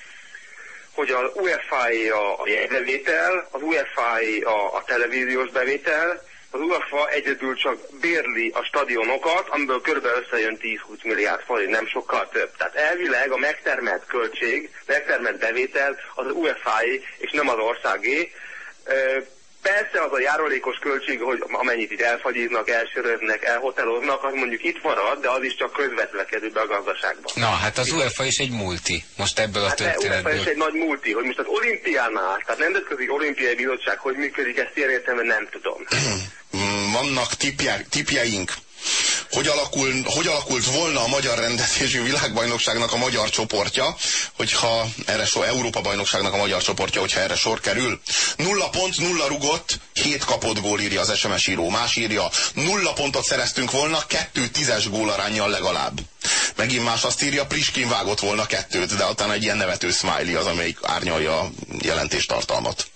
hogy az uefa a, jegybevétel, az uefa a, a televíziós bevétel, az UEFA egyedül csak bérli a stadionokat, amiből körülbelül összejön 10-20 milliárd forint, nem sokkal több. Tehát elvileg a megtermelt költség, megtermelt bevétel az uefa és nem az országé. Persze az a járulékos költség, hogy amennyit itt elfagyiznak, elsöröznek, elhoteloznak, az mondjuk itt marad, de az is csak közvetve kerül be a gazdaságba. Na, hát az UEFA is egy multi, most ebből hát a történetből. UEFA is egy nagy multi, hogy most az olimpiánál, tehát Nemzetközi Olimpiai Bizottság hogy működik, ezt ilyen értelme nem tudom. Vannak tipjeink hogy, alakul, hogy alakult volna a magyar rendezésű világbajnokságnak a magyar csoportja, hogyha erre so, Európa bajnokságnak a magyar csoportja, hogyha erre sor kerül. Nulla pont, nulla rugott, hét kapott gól írja az SMS író. Más írja, nulla pontot szereztünk volna, kettő tízes gólarányjal legalább. Megint más azt írja, Priskin vágott volna kettőt, de utána egy ilyen nevető smiley az, amelyik árnyalja a jelentéstartalmat.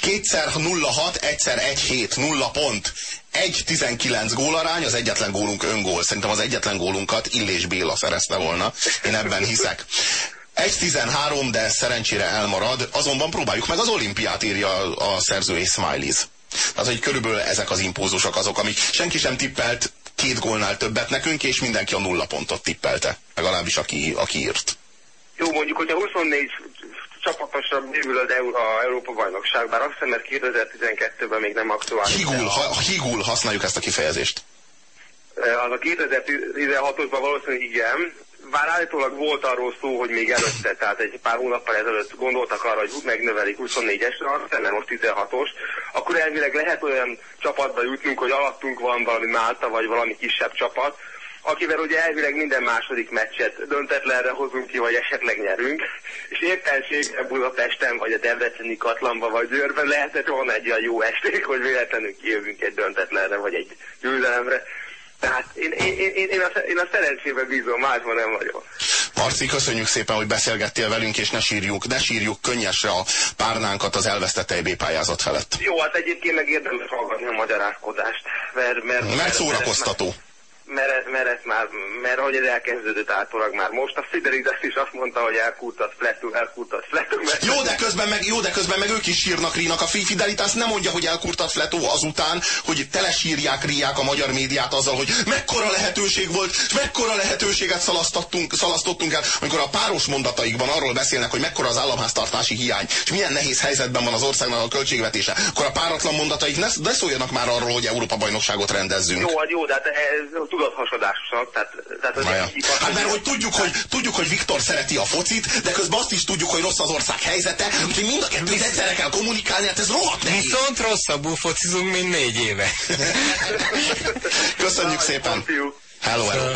Kétszer 06, egyszer 1-7, nulla pont. 1-19 gólarány, az egyetlen gólunk öngól. Szerintem az egyetlen gólunkat Illés Béla szerezte volna. Én ebben hiszek. 1-13, de szerencsére elmarad. Azonban próbáljuk meg az olimpiát, írja a szerző és Smileys. Tehát, hogy körülbelül ezek az impózusok azok, amik senki sem tippelt két gólnál többet nekünk, és mindenki a nulla pontot tippelte. Legalábbis aki, aki írt. Jó, mondjuk, hogyha 24 csapatosabb bővül az Euró, a Európa bajnokság, bár azt hiszem, mert 2012-ben még nem aktuális. Higul, ha, higul használjuk ezt a kifejezést. Az a 2016-osban valószínűleg igen, bár állítólag volt arról szó, hogy még előtte, tehát egy pár hónappal ezelőtt gondoltak arra, hogy megnövelik 24-esre, aztán nem most 16-os, akkor elvileg lehet olyan csapatba jutnunk, hogy alattunk van valami Málta, vagy valami kisebb csapat, akivel ugye elvileg minden második meccset döntetlenre hozunk ki, vagy esetleg nyerünk, és éppenségben Budapesten, vagy a Debreceni Katlanba, vagy Győrben lehetett volna egy olyan jó esték, hogy véletlenül kijövünk egy döntetlenre, vagy egy győzelemre. Tehát én, én, én, én, a, én a szerencsébe bízom, másban nem vagyok. Marci, köszönjük szépen, hogy beszélgettél velünk, és ne sírjuk, ne sírjuk könnyesre a párnánkat az elvesztett EB pályázat felett. Jó, hát egyébként meg érdemes hallgatni a magyarázkodást. Mert, mert, mert szórakoztató. Mert, mert, mert, ez már, mert ahogy ez elkezdődött általában már most, a Fidelides is azt mondta, hogy elkúrtat fletú, elkúrtat fletú. Jó, de közben meg, jó, de közben meg ők is sírnak rínak. A Fidelitas nem mondja, hogy elkurtat fletú azután, hogy telesírják, ríják a magyar médiát azzal, hogy mekkora lehetőség volt, és mekkora lehetőséget szalasztottunk, szalasztottunk el, amikor a páros mondataikban arról beszélnek, hogy mekkora az államháztartási hiány, és milyen nehéz helyzetben van az országnak a költségvetése, akkor a páratlan mondataik ne, ne szóljanak már arról, hogy Európa bajnokságot rendezzünk. Jó, hát jó, de hát ez tudathasadásosak. Tehát, tehát az hát mert hogy tudjuk, hogy tudjuk, hogy Viktor szereti a focit, de közben azt is tudjuk, hogy rossz az ország helyzete, úgyhogy mind a kettőt egyszerre kell kommunikálni, hát ez rohadt nehéz. Viszont rosszabbul focizunk, mint négy éve. Köszönjük szépen. Hello, hello.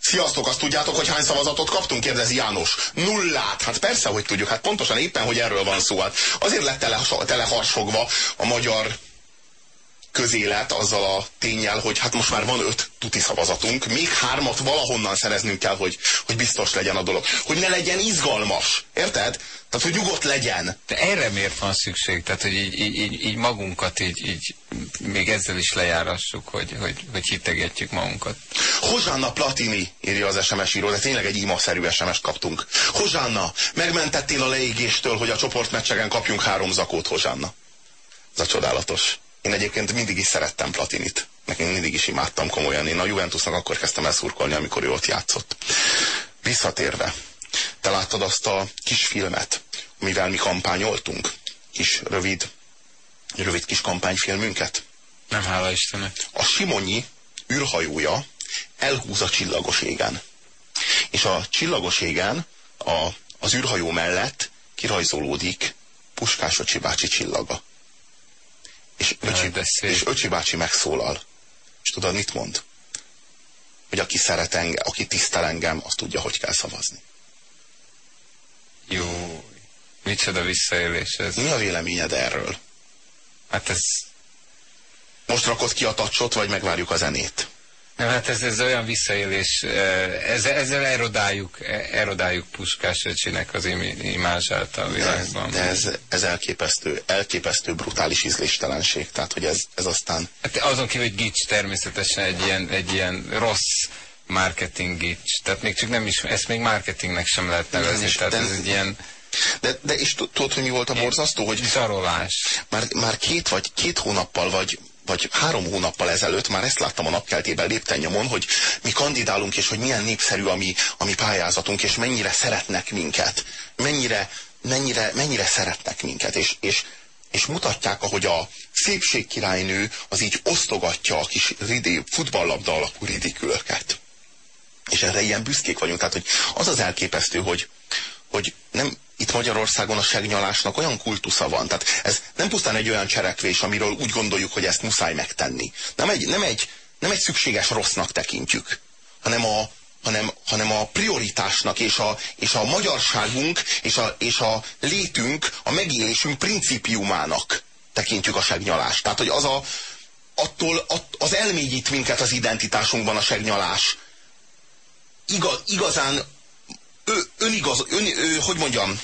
Sziasztok, azt tudjátok, hogy hány szavazatot kaptunk? Kérdezi János. Nullát. Hát persze, hogy tudjuk. Hát pontosan éppen, hogy erről van szó. Hát azért lett tele, tele harsogva a magyar közélet azzal a tényel, hogy hát most már van öt tuti szavazatunk, még hármat valahonnan szereznünk kell, hogy, hogy biztos legyen a dolog. Hogy ne legyen izgalmas. Érted? Tehát, hogy nyugodt legyen. De erre miért van szükség? Tehát, hogy így, így, így, magunkat így, így még ezzel is lejárassuk, hogy, hogy, hogy hitegetjük magunkat. Hozsánna Platini, írja az SMS író, de tényleg egy imaszerű SMS-t kaptunk. Hozsánna, megmentettél a leégéstől, hogy a csoportmeccsegen kapjunk három zakót, Hozsánna. Ez a csodálatos. Én egyébként mindig is szerettem Platinit. Nekem mindig is imádtam komolyan. Én a Juventusnak akkor kezdtem el szurkolni, amikor ő ott játszott. Visszatérve, te láttad azt a kis filmet, amivel mi kampányoltunk? Kis rövid, rövid kis kampányfilmünket? Nem, hála Istennek. A Simonyi űrhajója elhúz a csillagos égen. És a csillagos égen a, az űrhajó mellett kirajzolódik Puskás Öcsi bácsi csillaga. És Öcsi, és Öcsi bácsi megszólal. És tudod, mit mond? Hogy aki szeret engem, aki tisztel engem, az tudja, hogy kell szavazni. Jó, micsoda visszaélés ez. Mi a véleményed erről? Hát ez... Most rakod ki a tacsot, vagy megvárjuk a zenét? Nem, hát ez, ez olyan visszaélés, ezzel, ezzel erodáljuk, erodáljuk Puskás öcsinek az imázsát a világban. De, de ez, ez elképesztő, elképesztő brutális ízléstelenség, tehát hogy ez, ez aztán... Hát azon kívül, hogy gics természetesen egy ilyen, egy ilyen rossz marketing gics, tehát még csak nem is, ezt még marketingnek sem lehet nevezni, tehát de, ez egy ilyen... De, de és tudod, hogy mi volt a borzasztó? Hogy Zsarolás. Már, már két vagy két hónappal, vagy vagy három hónappal ezelőtt már ezt láttam a napkeltében lépten hogy mi kandidálunk, és hogy milyen népszerű a mi, a mi pályázatunk, és mennyire szeretnek minket. Mennyire, mennyire, mennyire szeretnek minket. És, és, és mutatják, ahogy a szépségkirálynő az így osztogatja a kis ridé, futballlabda alakú ridikülöket. És erre ilyen büszkék vagyunk. Tehát, hogy az az elképesztő, hogy, hogy nem, itt Magyarországon a segnyalásnak olyan kultusza van. Tehát ez nem pusztán egy olyan cselekvés, amiről úgy gondoljuk, hogy ezt muszáj megtenni. Nem egy, nem egy, nem egy szükséges rossznak tekintjük, hanem a, hanem, hanem a prioritásnak és a, és a magyarságunk és a, és a létünk, a megélésünk principiumának tekintjük a segnyalást. Tehát, hogy az a, attól, att, az elmélyít minket az identitásunkban a segnyalás. Iga, igazán ő, önigaz, ön, ő, hogy mondjam,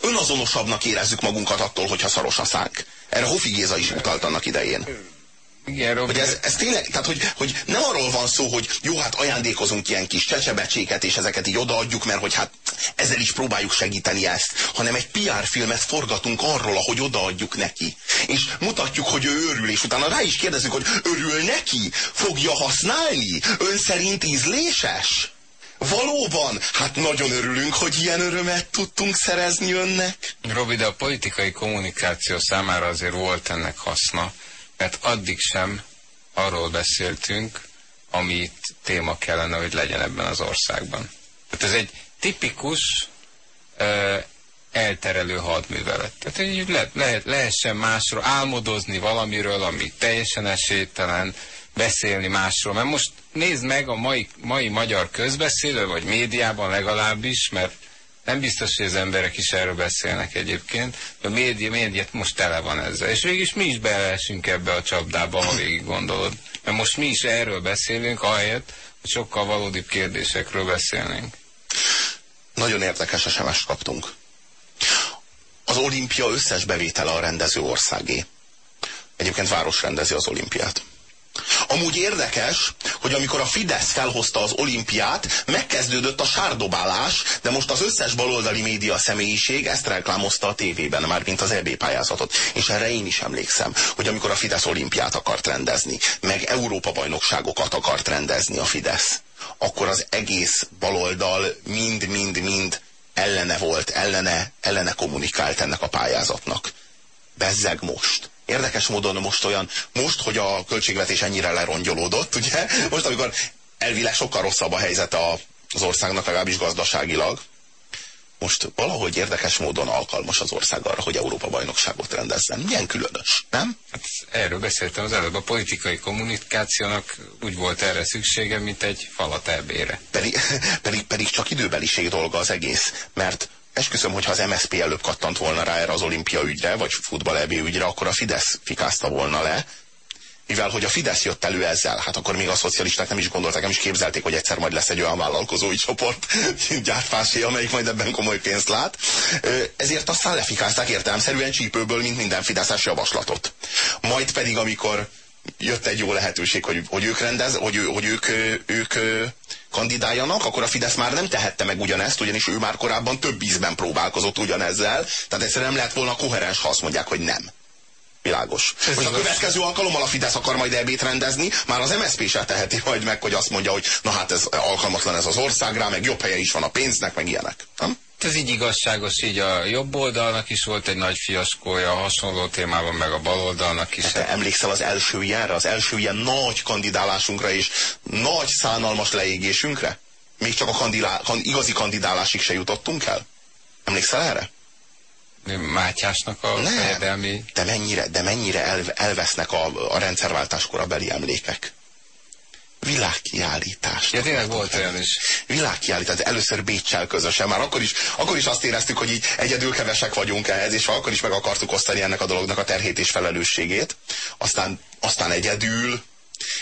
önazonosabbnak érezzük magunkat attól, hogyha szaros a szánk. Erre Hofi Géza is utalt annak idején. Igen, hogy ez, ez tényleg, tehát hogy, hogy nem arról van szó, hogy jó, hát ajándékozunk ilyen kis csecsebecséket, és ezeket így odaadjuk, mert hogy hát ezzel is próbáljuk segíteni ezt, hanem egy PR filmet forgatunk arról, ahogy odaadjuk neki. És mutatjuk, hogy ő örül, és utána rá is kérdezzük, hogy örül neki, fogja használni, ön szerint ízléses? Valóban? Hát nagyon örülünk, hogy ilyen örömet tudtunk szerezni önnek. Robi, de a politikai kommunikáció számára azért volt ennek haszna, mert addig sem arról beszéltünk, amit téma kellene, hogy legyen ebben az országban. Tehát ez egy tipikus uh, elterelő hadművelet. Tehát hogy le, le, lehessen másról álmodozni valamiről, ami teljesen esélytelen, beszélni másról. Mert most nézd meg a mai, mai magyar közbeszélő, vagy médiában legalábbis, mert nem biztos, hogy az emberek is erről beszélnek egyébként, a média, médiát most tele van ezzel. És végig mi is beleesünk ebbe a csapdába, ha végig gondolod. Mert most mi is erről beszélünk, ahelyett, hogy sokkal valódibb kérdésekről beszélnénk. Nagyon érdekes sms kaptunk. Az olimpia összes bevétele a rendező országé. Egyébként város rendezi az olimpiát. Amúgy érdekes, hogy amikor a Fidesz felhozta az olimpiát, megkezdődött a sárdobálás, de most az összes baloldali média személyiség ezt reklámozta a tévében, már mint az EB pályázatot. És erre én is emlékszem, hogy amikor a Fidesz olimpiát akart rendezni, meg Európa bajnokságokat akart rendezni a Fidesz, akkor az egész baloldal mind-mind-mind ellene volt, ellene, ellene kommunikált ennek a pályázatnak. Bezzeg most Érdekes módon most olyan, most, hogy a költségvetés ennyire lerongyolódott, ugye? Most, amikor elvileg sokkal rosszabb a helyzet az országnak, legalábbis gazdaságilag, most valahogy érdekes módon alkalmas az ország arra, hogy Európa bajnokságot rendezzen. Milyen különös, nem? Hát erről beszéltem az előbb. A politikai kommunikációnak úgy volt erre szüksége, mint egy falat elbére. Pedig, pedig, pedig csak időbeliség dolga az egész, mert esküszöm, hogyha az MSZP előbb kattant volna rá erre az olimpia ügyre, vagy futball ügyre, akkor a Fidesz fikázta volna le, mivel hogy a Fidesz jött elő ezzel, hát akkor még a szocialisták nem is gondolták, nem is képzelték, hogy egyszer majd lesz egy olyan vállalkozói csoport, gyártfásé, amelyik majd ebben komoly pénzt lát. Ezért aztán lefikázták értelemszerűen csípőből, mint minden Fideszes javaslatot. Majd pedig, amikor jött egy jó lehetőség, hogy, hogy ők rendez, hogy, hogy ők, ők kandidáljanak, akkor a Fidesz már nem tehette meg ugyanezt, ugyanis ő már korábban több ízben próbálkozott ugyanezzel, tehát egyszerűen nem lehet volna koherens, ha azt mondják, hogy nem. Világos. Ez Most a következő alkalommal a Fidesz akar majd ebét rendezni, már az MSZP se teheti majd meg, hogy azt mondja, hogy na hát ez alkalmatlan ez az országra, meg jobb helye is van a pénznek, meg ilyenek. Nem? Ez így igazságos, így a jobb oldalnak is volt egy nagy fiaskója, hasonló témában, meg a bal oldalnak is. Te emlékszel az első ilyenre, az első ilyen nagy kandidálásunkra és nagy szánalmas leégésünkre? Még csak a kandilá, igazi kandidálásig se jutottunk el? Emlékszel erre? Mátyásnak a Nem, fejedelmi... De mennyire, de mennyire el, elvesznek a, a rendszerváltáskor a beli emlékek. Világkiállítás. Ja, tényleg volt olyan is. Világkiállítás, először Bécsel közösen. Már akkor is, akkor is azt éreztük, hogy így egyedül kevesek vagyunk ehhez, és akkor is meg akartuk osztani ennek a dolognak a terhét és felelősségét. Aztán, aztán egyedül,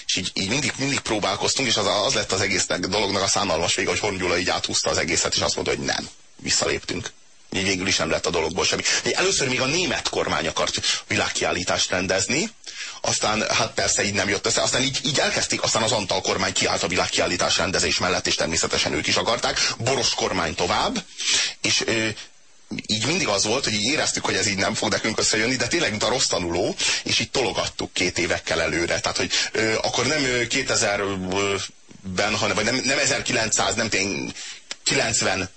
és így, így mindig, mindig próbálkoztunk, és az, az lett az egésznek dolognak a szánalmas vége, hogy Horn Gyula így áthúzta az egészet, és azt mondta, hogy nem, visszaléptünk. Végül is nem lett a dologból semmi. Először még a német kormány akart világkiállítást rendezni, aztán hát persze így nem jött össze, aztán így, így elkezdték, aztán az Antal kormány kiállt a világkiállítás rendezés mellett, és természetesen ők is akarták, Boros kormány tovább, és ö, így mindig az volt, hogy így éreztük, hogy ez így nem fog nekünk összejönni, de tényleg, mint a rossz tanuló, és így tologattuk két évekkel előre. Tehát, hogy ö, akkor nem 2000-ben, hanem, vagy nem, nem 1900, nem tény, 90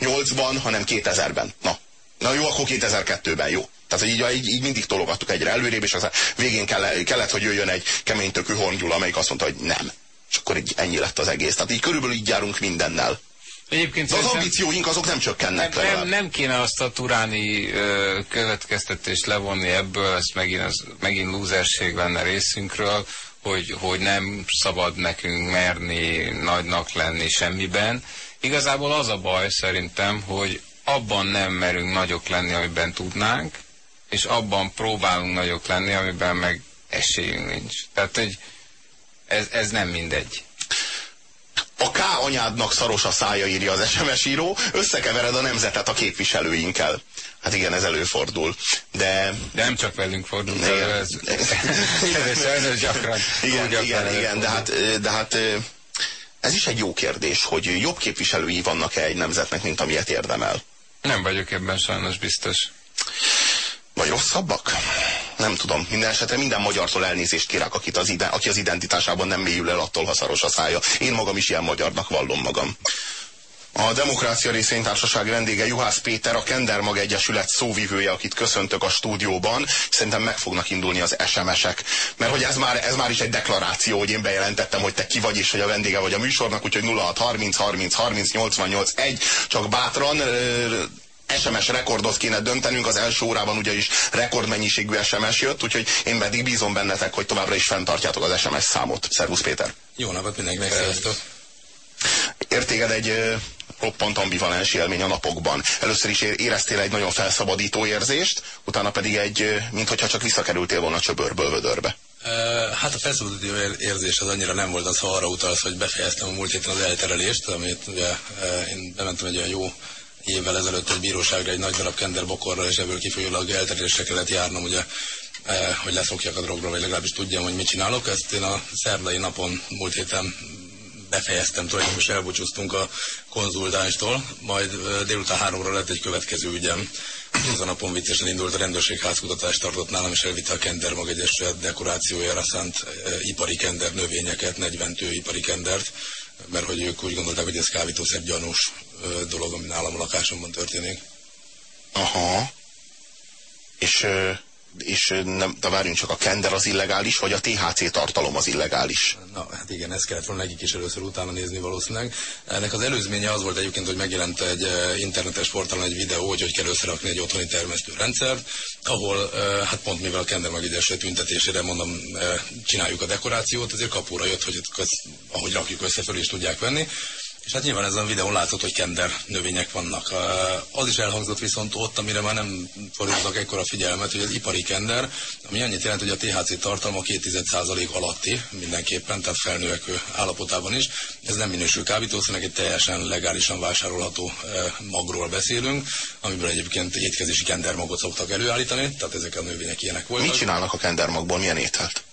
8-ban, hanem 2000-ben. Na, na jó, akkor 2002-ben jó. Tehát így, így, így mindig tologattuk egyre előrébb, és aztán végén kellett, kellett, hogy jöjjön egy kemény tökű Horn amelyik azt mondta, hogy nem. És akkor így ennyi lett az egész. Tehát így körülbelül így járunk mindennel. Egyébként De az ambícióink azok nem csökkennek. Nem, nem, nem kéne azt a turáni ö, következtetést levonni ebből, ez megint, az, megint lúzerség lenne részünkről, hogy, hogy nem szabad nekünk merni nagynak lenni semmiben. Igazából az a baj szerintem, hogy abban nem merünk nagyok lenni, amiben tudnánk, és abban próbálunk nagyok lenni, amiben meg esélyünk nincs. Tehát, hogy ez, ez nem mindegy. A K anyádnak szaros a szája, írja az SMS író, összekevered a nemzetet a képviselőinkkel. Hát igen, ez előfordul. De, de nem csak velünk fordul, igen. ez, ez sajnos gyakran. Igen, gyakran igen, igen, de hát, de hát ez is egy jó kérdés, hogy jobb képviselői vannak-e egy nemzetnek, mint amilyet érdemel. Nem vagyok ebben sajnos biztos. Vagy rosszabbak? Nem tudom. Minden esetre minden magyartól elnézést kérek, akit az ide, aki az identitásában nem mélyül el attól, ha szaros a szája. Én magam is ilyen magyarnak vallom magam. A Demokrácia Részvénytársaság vendége Juhász Péter, a Kendermag Egyesület szóvivője, akit köszöntök a stúdióban. Szerintem meg fognak indulni az SMS-ek. Mert hogy ez már, ez már is egy deklaráció, hogy én bejelentettem, hogy te ki vagy és hogy a vendége vagy a műsornak, úgyhogy 06 30 30 30 88 1, csak bátran SMS rekordot kéne döntenünk, az első órában ugyanis rekordmennyiségű SMS jött, úgyhogy én pedig bízom bennetek, hogy továbbra is fenntartjátok az SMS számot. Szervusz Péter! Jó napot mindenkinek, sziasztok! Értéged egy roppant ambivalens élmény a napokban. Először is éreztél egy nagyon felszabadító érzést, utána pedig egy, mintha csak visszakerültél volna csöbörből vödörbe. Hát a felszabadító érzés az annyira nem volt az, ha arra utalsz, hogy befejeztem a múlt héten az elterelést, amit ugye én bementem egy olyan jó évvel ezelőtt egy bíróságra egy nagy darab kenderbokorral, és ebből kifolyólag elterelésre kellett járnom, ugye, hogy leszokjak a drogról, vagy legalábbis tudjam, hogy mit csinálok. Ezt én a szerdai napon múlt héten befejeztem, tulajdonképpen elbúcsúztunk a konzultánstól, majd délután háromra lett egy következő ügyem. Ez a napon viccesen indult, a rendőrség házkutatást tartott nálam, és elvitte a Kender Mag Egyesület dekorációjára szánt ipari kender növényeket, 40 tő ipari kendert, mert hogy ők úgy gondolták, hogy ez kábítószer gyanús dolog, ami nálam a lakásomban történik. Aha. És és nem, de várjunk csak, a kender az illegális, vagy a THC tartalom az illegális? Na, hát igen, ezt kellett volna nekik is először utána nézni valószínűleg. Ennek az előzménye az volt egyébként, hogy megjelent egy internetes portálon egy videó, hogy hogy kell összerakni egy otthoni termesztőrendszert, ahol hát pont mivel a kender megidesre tüntetésére mondom, csináljuk a dekorációt, ezért kapóra jött, hogy ahogy rakjuk össze, föl is tudják venni És hát nyilván ezen a videón látszott, hogy kender növények vannak. Az is elhangzott viszont ott, amire már nem fordítottak ekkora figyelmet, hogy az ipari kender, ami annyit jelent, hogy a THC tartalma 2% alatti mindenképpen, tehát felnövekvő állapotában is. Ez nem minősül kábítószernek, egy teljesen legálisan vásárolható magról beszélünk, amiből egyébként étkezési kendermagot szoktak előállítani, tehát ezek a növények ilyenek voltak. Mit csinálnak a kendermagból, milyen ételt?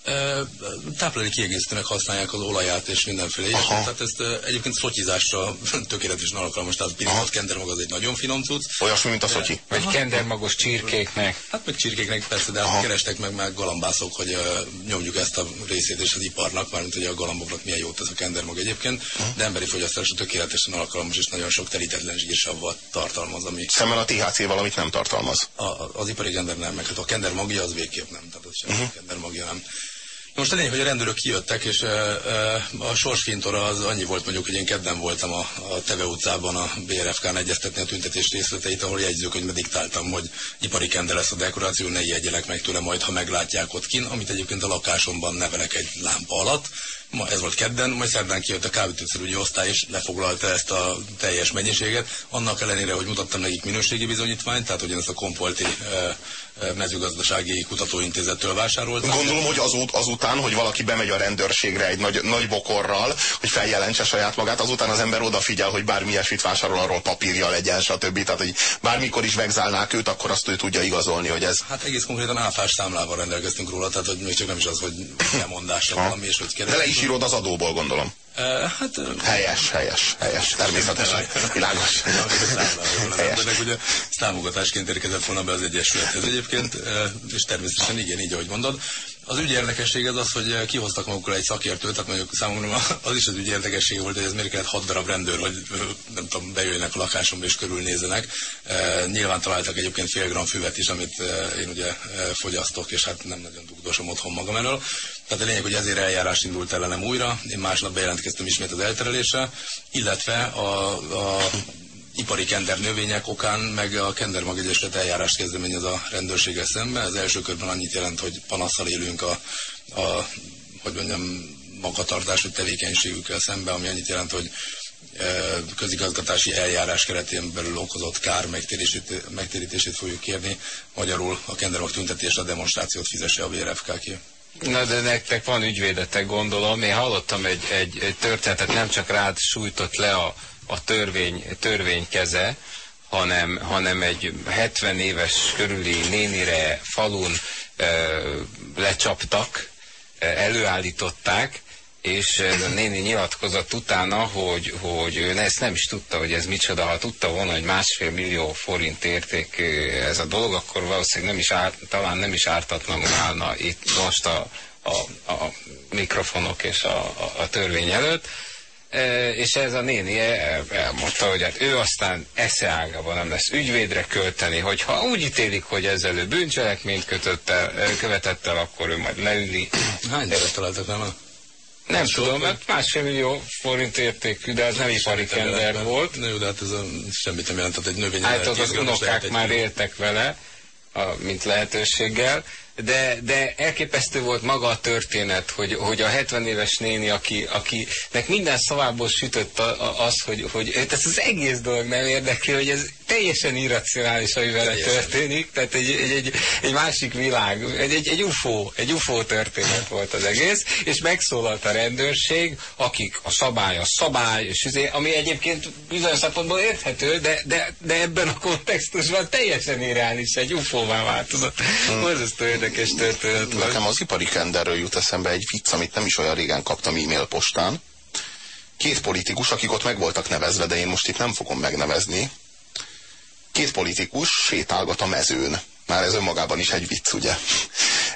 Táplálék kiegészítőnek használják az olaját és mindenféle ilyesmit. Tehát ezt egyébként szotyizásra tökéletesen alkalmas. Tehát pirinolt kendermag az egy nagyon finom cucc. Olyasmi, mint a szotyi. Vagy kendermagos csirkéknek. Hát meg csirkéknek persze, de Aha. kerestek meg meg galambászok, hogy uh, nyomjuk ezt a részét és az iparnak, mármint hogy a galamboknak milyen jót ez a kendermag egyébként, Aha. de emberi fogyasztásra tökéletesen alkalmas és nagyon sok terítetlen zsírsavat tartalmaz. Ami... Szemben a THC valamit nem tartalmaz. A, az ipari kender nem, meg hát a kender magja az végképp nem, tehát az sem uh-huh. a kender magja nem. Most a lényeg, hogy a rendőrök kijöttek, és a sorsfintora az annyi volt mondjuk, hogy én kedden voltam a, a Teve utcában a BRFK-n egyeztetni a tüntetés részleteit, ahol jegyzőkönyvbe diktáltam, hogy ipari kende lesz a dekoráció, ne ijedjenek meg tőle majd, ha meglátják ott kin, amit egyébként a lakásomban nevelek egy lámpa alatt. Ma ez volt kedden, majd szerdán kijött a kábítószerügyi osztály, és lefoglalta ezt a teljes mennyiséget, annak ellenére, hogy mutattam nekik minőségi bizonyítványt, tehát hogy én ezt a Kompolti mezőgazdasági kutatóintézettől vásároltam. Gondolom, hogy azút, azután, hogy valaki bemegy a rendőrségre egy nagy, nagy bokorral, hogy feljelentse saját magát, azután az ember odafigyel, hogy bármi ilyesmit vásárol, arról papírja legyen, stb. Tehát, hogy bármikor is vegzálnák őt, akkor azt ő tudja igazolni, hogy ez. Hát egész konkrétan áfás számlával rendelkeztünk róla, tehát hogy még csak nem is az, hogy lemondásra valami, és hogy keres. De le is írod az adóból, gondolom. Hát, helyes, helyes, helyes, természetesen, világos. De ugye támogatásként érkezett volna be az Egyesülethez egyébként, és természetesen igen, így ahogy mondod. Az ügy érdekesség az az, hogy kihoztak magukkal egy szakértőt, tehát mondjuk számomra az is az ügy érdekessége volt, hogy ez miért kellett hat darab rendőr, hogy nem tudom, bejöjjenek a lakásomba és körülnézenek. Nyilván találtak egyébként fél gram füvet is, amit én ugye fogyasztok, és hát nem nagyon dugdosom otthon magam elől. Tehát a lényeg, hogy ezért eljárás indult ellenem újra. Én másnap bejelentkeztem ismét az elterelésre, illetve a, a ipari kender növények okán, meg a Kendermag Egyesület eljárást kezdeményez a rendőrséggel szemben. Az első körben annyit jelent, hogy panaszsal élünk a, a hogy mondjam, magatartású tevékenységükkel szemben, ami annyit jelent, hogy e, közigazgatási eljárás keretén belül okozott kár megtérítését, megtérítését fogjuk kérni. Magyarul a Kendermag tüntetésre a demonstrációt fizesse a VRFK ki. Na de nektek van ügyvédetek, gondolom. Én hallottam egy, egy, egy történetet, nem csak rád sújtott le a a törvény, törvény keze, hanem, hanem egy 70 éves körüli nénire falun e, lecsaptak, előállították, és néni nyilatkozott utána, hogy, hogy ő ezt nem is tudta, hogy ez micsoda. Ha tudta volna, hogy másfél millió forint érték ez a dolog, akkor valószínűleg nem is árt, talán nem is ártatlanul állna itt most a, a, a mikrofonok és a, a, a törvény előtt és ez a néni elmondta, hogy hát ő aztán eszeágában nem lesz ügyvédre költeni, hogyha úgy ítélik, hogy ezzel ő bűncselekményt kötött el, követett el, akkor ő majd leüli. Hány évet találtak nem? Nem tudom, mert másfél millió forint értékű, de az nem ipari kender volt. Na jó, de hát ez a, semmit nem jelentett egy növény. Hát az unokák már éltek vele, a, mint lehetőséggel de, de elképesztő volt maga a történet, hogy, hogy a 70 éves néni, aki, akinek minden szavából sütött az, hogy, hogy ez az egész dolog nem érdekli, hogy ez teljesen irracionális, ami vele történik, tehát egy, egy, egy, egy másik világ, egy, egy, egy UFO, egy UFO történet volt az egész, és megszólalt a rendőrség, akik a szabály a szabály, és azért, ami egyébként bizonyos szempontból érthető, de, de, de ebben a kontextusban teljesen irreális, egy UFO-vá változott. Hmm. Érdekes történet volt. Nekem az ipari kenderről jut eszembe egy vicc, amit nem is olyan régen kaptam e-mail postán. Két politikus, akik ott meg voltak nevezve, de én most itt nem fogom megnevezni, két politikus sétálgat a mezőn. Már ez önmagában is egy vicc, ugye?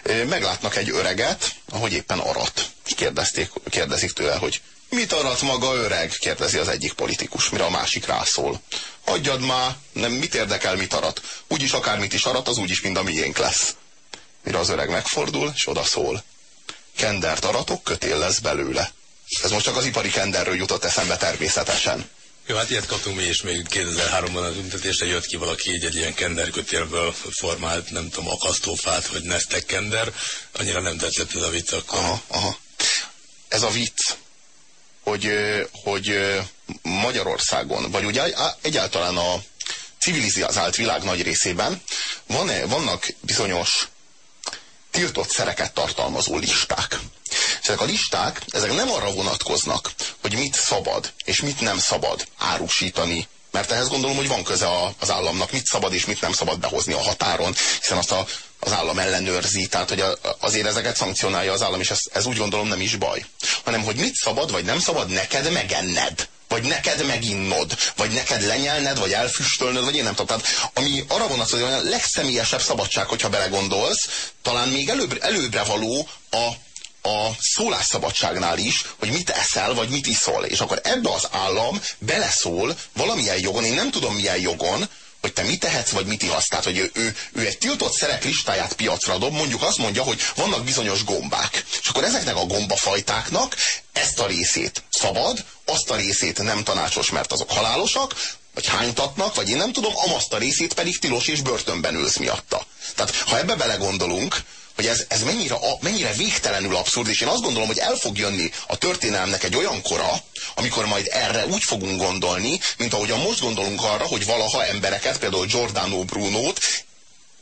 Meglátnak egy öreget, ahogy éppen arat. Kérdezték, kérdezik tőle, hogy mit arat maga öreg? kérdezi az egyik politikus, mire a másik rászól. Hagyjad már, nem, mit érdekel, mit arat? Úgyis akármit is arat, az úgyis mind a miénk lesz. Mire az öreg megfordul, és oda szól. Kendert aratok, kötél lesz belőle. Ez most csak az ipari kenderről jutott eszembe természetesen. Jó, hát ilyet kaptunk mi is, még 2003-ban a tüntetésre jött ki valaki így egy ilyen kenderkötélből formált, nem tudom, akasztófát, hogy neztek kender. Annyira nem tetszett ez a vicc akkor. Aha, aha. Ez a vicc, hogy, hogy Magyarországon, vagy ugye egyáltalán a civilizált világ nagy részében van -e, vannak bizonyos tiltott szereket tartalmazó listák. Ezek a listák, ezek nem arra vonatkoznak, hogy mit szabad és mit nem szabad árusítani mert ehhez gondolom, hogy van köze az államnak, mit szabad és mit nem szabad behozni a határon, hiszen azt a, az állam ellenőrzi, tehát hogy a, azért ezeket szankcionálja az állam, és ez, ez úgy gondolom nem is baj. Hanem, hogy mit szabad vagy nem szabad neked megenned vagy neked meginnod, vagy neked lenyelned, vagy elfüstölnöd, vagy én nem tudom. Tehát ami arra vonatkozik, hogy a legszemélyesebb szabadság, hogyha belegondolsz, talán még előbb, előbbre való a a szólásszabadságnál is, hogy mit eszel, vagy mit iszol. És akkor ebbe az állam beleszól valamilyen jogon, én nem tudom milyen jogon, hogy te mit tehetsz, vagy mit ihasz. Tehát, hogy ő, ő, ő egy tiltott szerek listáját piacra dob, mondjuk azt mondja, hogy vannak bizonyos gombák. És akkor ezeknek a gombafajtáknak ezt a részét szabad, azt a részét nem tanácsos, mert azok halálosak, vagy hánytatnak, vagy én nem tudom, amazt a részét pedig tilos és börtönben ülsz miatta. Tehát, ha ebbe belegondolunk, hogy ez, ez mennyire, mennyire végtelenül abszurd, és én azt gondolom, hogy el fog jönni a történelmnek egy olyan kora, amikor majd erre úgy fogunk gondolni, mint ahogyan most gondolunk arra, hogy valaha embereket, például Giordano Brunót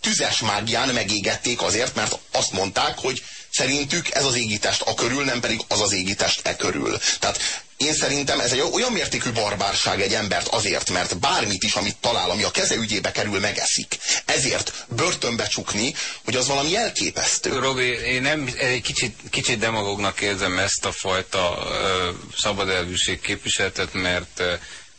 tüzes mágián megégették azért, mert azt mondták, hogy szerintük ez az égitest a körül, nem pedig az az égitest e körül. Tehát én szerintem ez egy olyan mértékű barbárság egy embert azért, mert bármit is, amit talál, ami a keze ügyébe kerül, megeszik. Ezért börtönbe csukni, hogy az valami elképesztő. Robi, én nem egy kicsit, kicsit demagognak érzem ezt a fajta ö, szabad elvűség képviseletet, mert ö,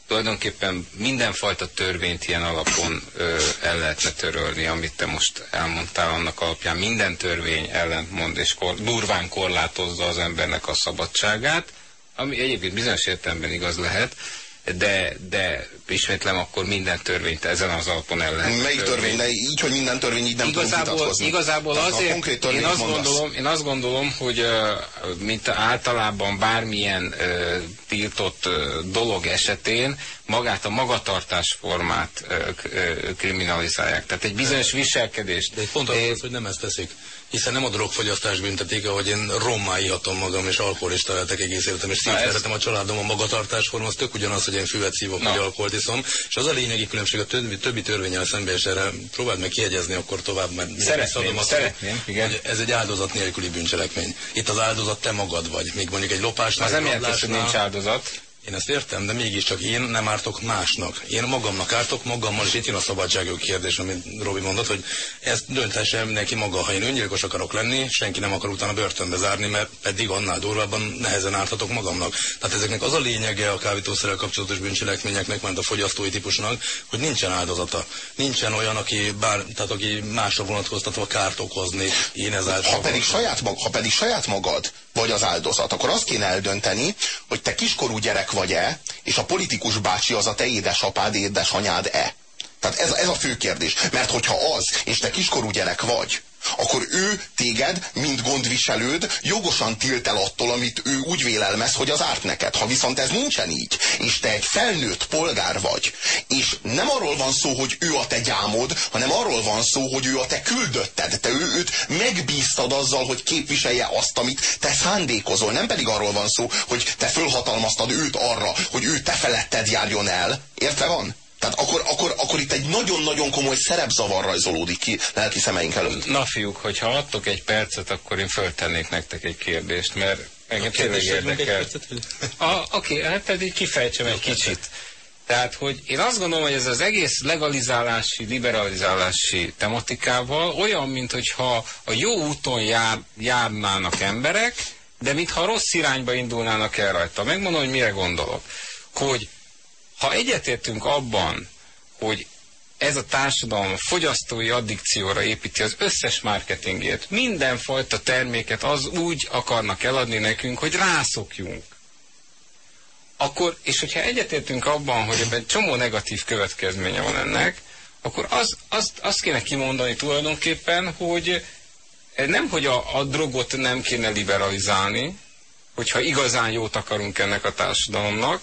tulajdonképpen mindenfajta törvényt ilyen alapon ö, el lehetne törölni, amit te most elmondtál annak alapján. Minden törvény ellentmond és kor, durván korlátozza az embernek a szabadságát ami egyébként bizonyos értelemben igaz lehet, de, de ismétlem, akkor minden törvényt ezen az alapon el lehet. Melyik törvény? De így, hogy minden törvény így nem igazából, Igazából Tehát azért, én azt, gondolom, én azt gondolom, hogy mint általában bármilyen tiltott dolog esetén magát a magatartásformát kriminalizálják. Tehát egy bizonyos viselkedést. De pont az, hogy nem ezt teszik hiszen nem a drogfogyasztás büntetik, ahogy én rommá ihatom magam, és alkoholista lehetek egész életem, és szétveretem a családom a magatartásforma, az tök ugyanaz, hogy én füvet szívok, vagy alkoholt iszom, és az a lényegi különbség a többi, többi törvényel szemben, és erre próbáld meg kiegyezni akkor tovább, mert szeretném, azt, szeretném, igen. Hogy ez egy áldozat nélküli bűncselekmény. Itt az áldozat te magad vagy, még mondjuk egy lopásnál. Az nem jelenti, hogy nincs áldozat. Én ezt értem, de mégiscsak én nem ártok másnak. Én magamnak ártok magammal, és itt jön a szabadságok kérdés, amit Robi mondott, hogy ezt döntesse neki maga. Ha én öngyilkos akarok lenni, senki nem akar utána börtönbe zárni, mert eddig annál durvábban nehezen árthatok magamnak. Tehát ezeknek az a lényege a kábítószerrel kapcsolatos bűncselekményeknek, mert a fogyasztói típusnak, hogy nincsen áldozata. Nincsen olyan, aki, bár, tehát aki másra vonatkoztatva kárt okozni. Én ez ha, pedig saját ha pedig saját magad vagy az áldozat, akkor azt kéne eldönteni, hogy te kiskorú gyerek vagy-e, és a politikus bácsi az a te édesapád, édesanyád-e. Tehát ez, ez a fő kérdés. Mert hogyha az, és te kiskorú gyerek vagy, akkor ő téged, mint gondviselőd, jogosan tilt el attól, amit ő úgy vélelmez, hogy az árt neked. Ha viszont ez nincsen így, és te egy felnőtt polgár vagy, és nem arról van szó, hogy ő a te gyámod, hanem arról van szó, hogy ő a te küldötted. Te ő, őt megbíztad azzal, hogy képviselje azt, amit te szándékozol. Nem pedig arról van szó, hogy te fölhatalmaztad őt arra, hogy ő te feletted járjon el. Érte van? Tehát akkor, akkor, akkor itt egy nagyon-nagyon komoly szerepzavar rajzolódik ki lelki szemeink előtt. Na fiúk, hogyha adtok egy percet, akkor én föltennék nektek egy kérdést, mert engem tényleg érdekel. Oké, hát pedig kifejtsem egy kicsit. Tehát, hogy én azt gondolom, hogy ez az egész legalizálási, liberalizálási tematikával olyan, mintha a jó úton jár, járnának emberek, de mintha rossz irányba indulnának el rajta. Megmondom, hogy mire gondolok. Hogy ha egyetértünk abban, hogy ez a társadalom fogyasztói addikcióra építi az összes marketingét, mindenfajta terméket az úgy akarnak eladni nekünk, hogy rászokjunk. Akkor, és hogyha egyetértünk abban, hogy ebben csomó negatív következménye van ennek, akkor az, azt, azt kéne kimondani tulajdonképpen, hogy nem, hogy a, a drogot nem kéne liberalizálni, hogyha igazán jót akarunk ennek a társadalomnak,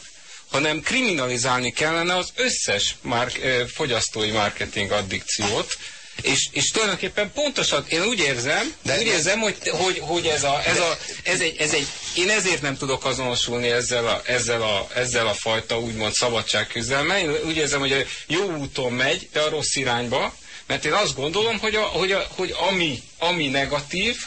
hanem kriminalizálni kellene az összes márk, fogyasztói marketing addikciót, És, és tulajdonképpen pontosan, én úgy érzem, de, úgy érzem, hogy, hogy, hogy ez, a, ez, a, ez, egy, ez egy, én ezért nem tudok azonosulni ezzel a, ezzel a, ezzel a fajta úgymond szabadságküzdelme. Én úgy érzem, hogy a jó úton megy, de a rossz irányba, mert én azt gondolom, hogy, a, hogy, a, hogy ami, ami negatív,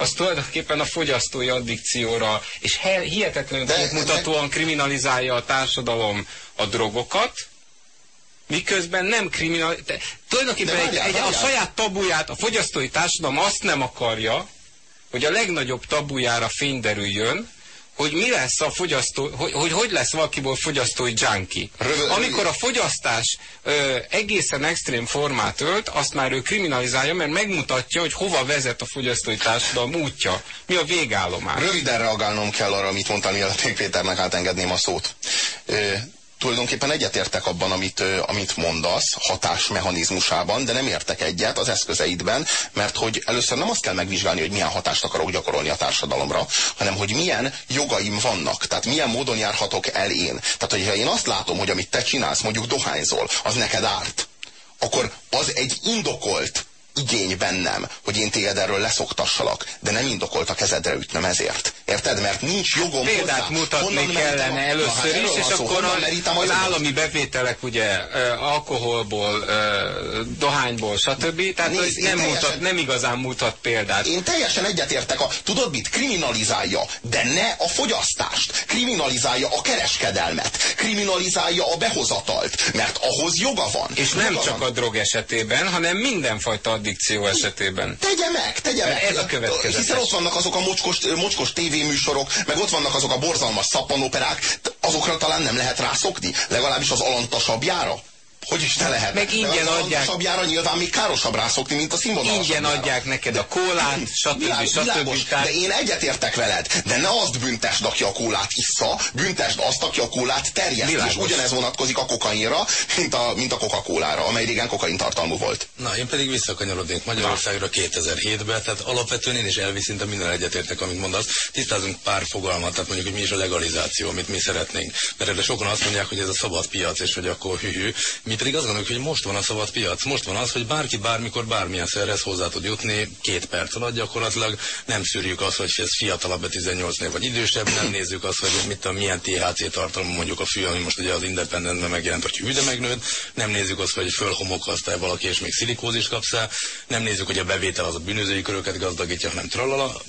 az tulajdonképpen a fogyasztói addikcióra, és hihetetlenül mutatóan kriminalizálja a társadalom a drogokat, miközben nem kriminal... Tulajdonképpen várjál, egy, egy, a saját tabuját, a fogyasztói társadalom azt nem akarja, hogy a legnagyobb tabujára fény derüljön, hogy mi lesz a fogyasztó, hogy, hogy hogy lesz valakiból fogyasztói junkie. Amikor a fogyasztás ö, egészen extrém formát ölt, azt már ő kriminalizálja, mert megmutatja, hogy hova vezet a fogyasztói társadalom útja. Mi a végállomás. Röviden reagálnom kell arra, amit mondtam, mielőtt Péternek átengedném a szót. Ö, tulajdonképpen egyetértek abban, amit, amit mondasz, hatásmechanizmusában, de nem értek egyet az eszközeidben, mert hogy először nem azt kell megvizsgálni, hogy milyen hatást akarok gyakorolni a társadalomra, hanem hogy milyen jogaim vannak, tehát milyen módon járhatok el én. Tehát, hogyha én azt látom, hogy amit te csinálsz, mondjuk dohányzol, az neked árt, akkor az egy indokolt igény bennem, hogy én téged erről leszoktassalak, de nem indokolt a kezedre ütnöm ezért. Érted? Mert nincs jogom Példát hozzá. mutatni Honnan kellene merítem, először is, és akkor a, az állami bevételek ugye alkoholból, dohányból, stb. Tehát Nézd, nem, teljesen, mutat, nem igazán mutat példát. Én teljesen egyetértek. A, tudod mit? Kriminalizálja, de ne a fogyasztást. Kriminalizálja a kereskedelmet. Kriminalizálja a behozatalt. Mert ahhoz joga van. És joga nem csak van. a drog esetében, hanem mindenfajta addikció esetében. Tegye meg, tegye meg. Ez a következő. Hiszen ott vannak azok a mocskos, mocskos tévéműsorok, meg ott vannak azok a borzalmas szappanoperák, azokra talán nem lehet rászokni, legalábbis az alantasabbjára. Hogy is ne lehet? Meg ingyen De adják. A nyilván még károsabb rászokni, mint a színvonalas. Ingyen adják neked a kólát, stb. Világos, stb. Világos, de én egyetértek veled, de ne azt büntesd, aki a kólát issza, büntesd azt, aki a kólát terjeszt. És ugyanez vonatkozik a kokainra, mint a, mint a Coca-Colára, amely régen kokain tartalmú volt. Na, én pedig visszakanyarodnék Magyarországra 2007-ben, tehát alapvetően én is elviszinte minden egyetértek, amit mondasz. Tisztázunk pár fogalmat, tehát mondjuk, hogy mi is a legalizáció, amit mi szeretnénk. Mert erre sokan azt mondják, hogy ez a szabad piac, és hogy akkor hű, mi pedig azt gondoljuk, hogy most van a szabad piac. Most van az, hogy bárki bármikor bármilyen szerhez hozzá tud jutni két perc alatt gyakorlatilag. Nem szűrjük azt, hogy ez fiatalabb 18-nél vagy idősebb, nem nézzük azt, hogy mit a milyen THC tartalom mondjuk a fű, ami most ugye az Independentben megjelent, hogy hű, de megnőtt. Nem nézzük azt, hogy fölhomokozta valaki és még szilikózis kapsz -e. Nem nézzük, hogy a bevétel az a bűnözői köröket gazdagítja, hanem trallala,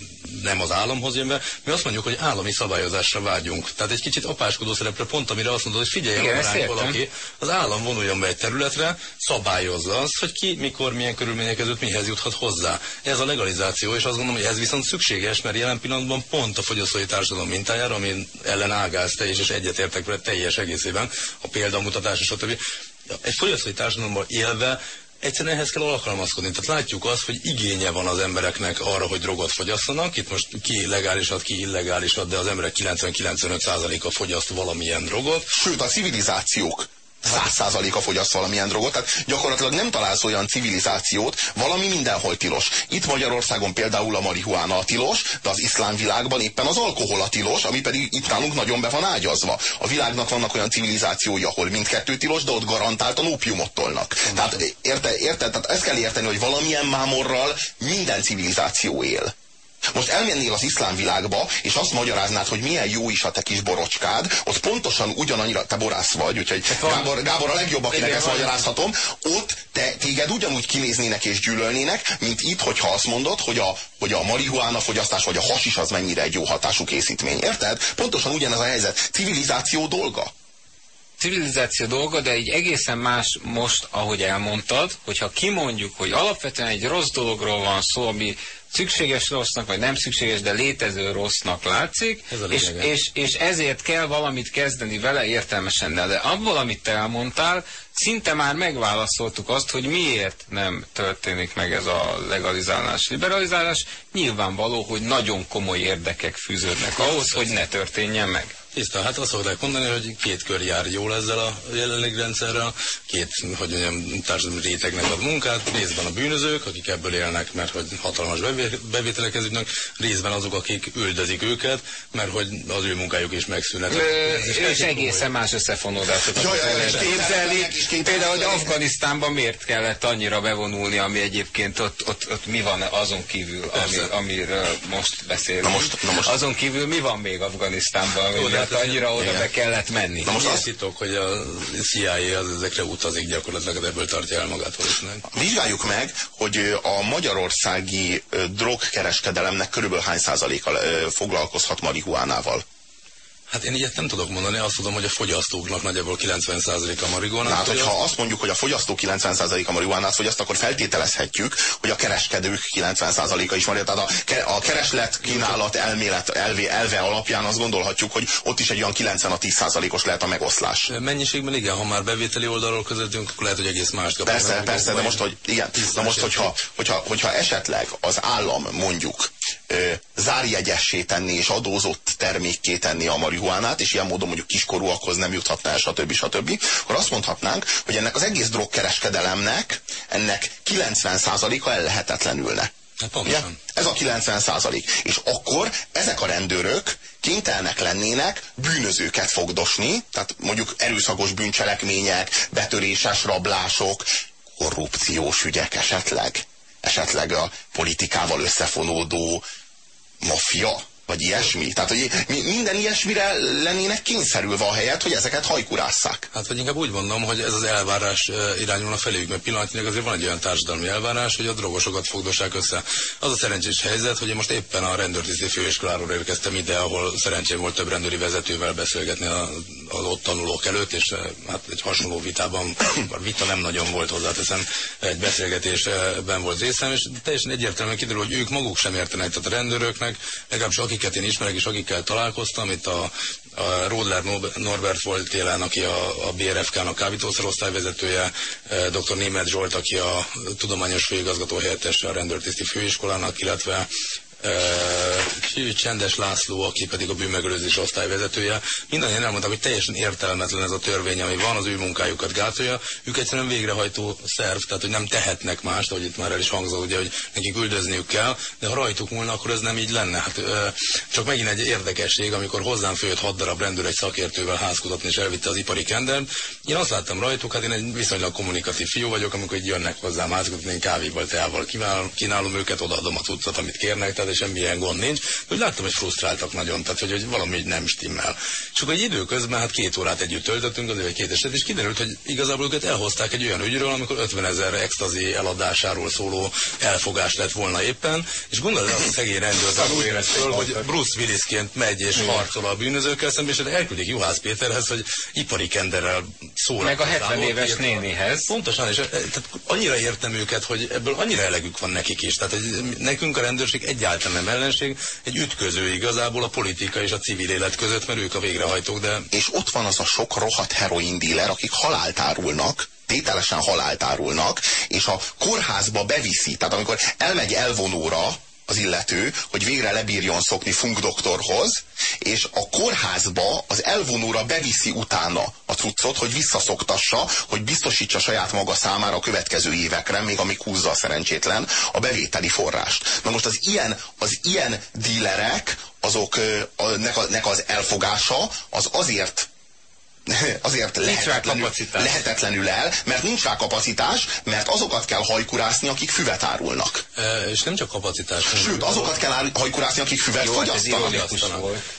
nem az államhoz jön be. Mi azt mondjuk, hogy állami szabályozásra vágyunk. Tehát egy kicsit apáskodó szerepre pont, amire azt mondod, hogy figyelj, valaki, az állam vonuljon be egy területre, szabályozza az, hogy ki, mikor, milyen körülmények között mihez juthat hozzá. Ez a legalizáció, és azt gondolom, hogy ez viszont szükséges, mert jelen pillanatban pont a fogyasztói társadalom mintájára, ami ellen ágáz te is, és egyetértek vele teljes egészében, a példamutatás, stb. Egy fogyasztói társadalomban élve egyszerűen ehhez kell alkalmazkodni. Tehát látjuk azt, hogy igénye van az embereknek arra, hogy drogot fogyasszanak. Itt most ki legálisat, ki illegálisat, de az emberek 90-95%-a fogyaszt valamilyen drogot. Sőt, a civilizációk száz százaléka fogyaszt valamilyen drogot, tehát gyakorlatilag nem találsz olyan civilizációt, valami mindenhol tilos. Itt Magyarországon például a marihuána a tilos, de az iszlám világban éppen az alkohol a tilos, ami pedig itt nálunk nagyon be van ágyazva. A világnak vannak olyan civilizációi, ahol mindkettő tilos, de ott garantáltan ópiumot tolnak. Tehát érte, érte, tehát ezt kell érteni, hogy valamilyen mámorral minden civilizáció él. Most elmennél az iszlám világba, és azt magyaráznád, hogy milyen jó is a te kis borocskád, ott pontosan ugyanannyira, te borász vagy, úgyhogy Gábor, Gábor a legjobb, akinek ezt magyarázhatom, ott te, téged ugyanúgy kinéznének és gyűlölnének, mint itt, hogyha azt mondod, hogy a, hogy a marihuána fogyasztás, vagy a hasis az mennyire egy jó hatású készítmény. Érted? Pontosan ugyanez a helyzet. Civilizáció dolga civilizáció dolga, de egy egészen más most, ahogy elmondtad, hogyha kimondjuk, hogy alapvetően egy rossz dologról van szó, ami szükséges rossznak, vagy nem szükséges, de létező rossznak látszik, és, és, és ezért kell valamit kezdeni vele értelmesen. De abból, amit te elmondtál, szinte már megválaszoltuk azt, hogy miért nem történik meg ez a legalizálás, liberalizálás. Nyilvánvaló, hogy nagyon komoly érdekek fűződnek ahhoz, hogy ne történjen meg. Tiszta, hát azt szokták mondani, hogy két kör jár jól ezzel a jelenlegi rendszerrel, két, hogy mondjam, társadalmi rétegnek ad munkát, részben a bűnözők, akik ebből élnek, mert hogy hatalmas bevétel, bevételekhez jutnak, részben azok, akik üldözik őket, mert hogy az ő munkájuk is megszűnhet. És egészen más összefonódásokat képzelni. Például, hogy Afganisztánban miért kellett annyira bevonulni, ami egyébként ott, ott, ott mi van azon kívül, ami, amiről most beszélünk. Na most, na most. Azon kívül mi van még Afganisztánban, hát annyira oda be kellett menni? Na most azt hitok, hogy a CIA az ezekre utazik gyakorlatilag, ebből tartja el magát valószínűleg. Vizsgáljuk meg, hogy a magyarországi drogkereskedelemnek körülbelül hány százaléka foglalkozhat marihuánával. Hát én ilyet nem tudok mondani, azt tudom, hogy a fogyasztóknak nagyjából 90%-a marihuánát. Hát, hogyha azt mondjuk, hogy a fogyasztó 90%-a marihuánát fogyaszt, akkor feltételezhetjük, hogy a kereskedők 90%-a is marihuánát. Tehát a, a kereslet, kínálat, elmélet, elve, elve alapján azt gondolhatjuk, hogy ott is egy olyan 90 a 10%-os lehet a megoszlás. Mennyiségben igen, ha már bevételi oldalról közöttünk, akkor lehet, hogy egész más kapunk. Persze, persze, de most, hogy igen, na most, hogyha, hogyha, hogyha esetleg az állam mondjuk zárjegyessé tenni és adózott termékké tenni a marihuánát, és ilyen módon mondjuk kiskorúakhoz nem juthatna el, stb. stb., akkor azt mondhatnánk, hogy ennek az egész drogkereskedelemnek ennek 90%-a ellehetetlenülne. Hát? Ez a 90 százalék. És akkor ezek a rendőrök kénytelenek lennének bűnözőket fogdosni, tehát mondjuk erőszakos bűncselekmények, betöréses rablások, korrupciós ügyek esetleg, esetleg a politikával összefonódó maffia, vagy ilyesmi. Tehát, hogy minden ilyesmire lennének kényszerülve a helyet, hogy ezeket hajkurásszák. Hát, vagy inkább úgy mondom, hogy ez az elvárás irányulna feléjük, mert pillanatnyilag azért van egy olyan társadalmi elvárás, hogy a drogosokat fogdossák össze. Az a szerencsés helyzet, hogy én most éppen a rendőrtiszti főiskoláról érkeztem ide, ahol szerencsém volt több rendőri vezetővel beszélgetni az ott tanulók előtt, és hát egy hasonló vitában, a vita nem nagyon volt hozzáteszem, egy beszélgetésben volt részem, és teljesen egyértelműen kiderül, hogy ők maguk sem értenek, tehát a rendőröknek, legalábbis akik akiket én ismerek és akikkel találkoztam, itt a, a Rodler Norbert volt jelen, aki a, a BRFK-nak kábítószerosztályvezetője, e, dr. Német Zsolt, aki a tudományos főigazgató helyettese a rendőrtiszti főiskolának, illetve Csendes László, aki pedig a bűnmegelőzés osztályvezetője. Mindannyian elmondták, hogy teljesen értelmetlen ez a törvény, ami van, az ő munkájukat gátolja. Ők egyszerűen végrehajtó szerv, tehát hogy nem tehetnek más, ahogy itt már el is hangzott, ugye, hogy nekik üldözniük kell, de ha rajtuk múlna, akkor ez nem így lenne. Hát, csak megint egy érdekesség, amikor hozzám följött hat darab rendőr egy szakértővel házkutatni, és elvitte az ipari kendert. Én azt láttam rajtuk, hát én egy viszonylag kommunikatív fiú vagyok, amikor így jönnek hozzám házkutatni, én kávéval, teával kínálom, kínálom őket, odaadom a cuccot, amit kérnek, tehát de semmilyen gond nincs. Hogy láttam, hogy frusztráltak nagyon, tehát hogy, hogy valami így nem stimmel. És akkor egy időközben hát két órát együtt töltöttünk, azért egy két eset, és kiderült, hogy igazából őket elhozták egy olyan ügyről, amikor 50 ezer extazi eladásáról szóló elfogás lett volna éppen, és gondolod, a szegény rendőr úgy érezte hogy Bruce Willisként megy és harcol a bűnözőkkel szemben, és elküldik Juhász Péterhez, hogy ipari kenderrel szól. Meg a 70 éves nénihez. Pontosan, és tehát annyira értem őket, hogy ebből annyira elegük van nekik is. Tehát hogy nekünk a rendőrség egyáltalán egyáltalán nem ellenség, egy ütköző igazából a politika és a civil élet között, mert ők a végrehajtók, de... És ott van az a sok rohadt heroin díler, akik halált árulnak, tételesen halált és a kórházba beviszi, tehát amikor elmegy elvonóra, az illető, hogy végre lebírjon szokni Funk doktorhoz, és a kórházba az elvonóra beviszi utána a cuccot, hogy visszaszoktassa, hogy biztosítsa saját maga számára a következő évekre, még amíg húzza a szerencsétlen, a bevételi forrást. Na most az ilyen, az ilyen dílerek, azok, nek, az elfogása az azért azért lehetetlenül, lehetetlenül el, mert nincs rá kapacitás, mert azokat kell hajkurászni, akik füvet árulnak. E, és nem csak kapacitás. Sőt, azokat kell hajkurászni, akik füvet Jó, fogyasztanak.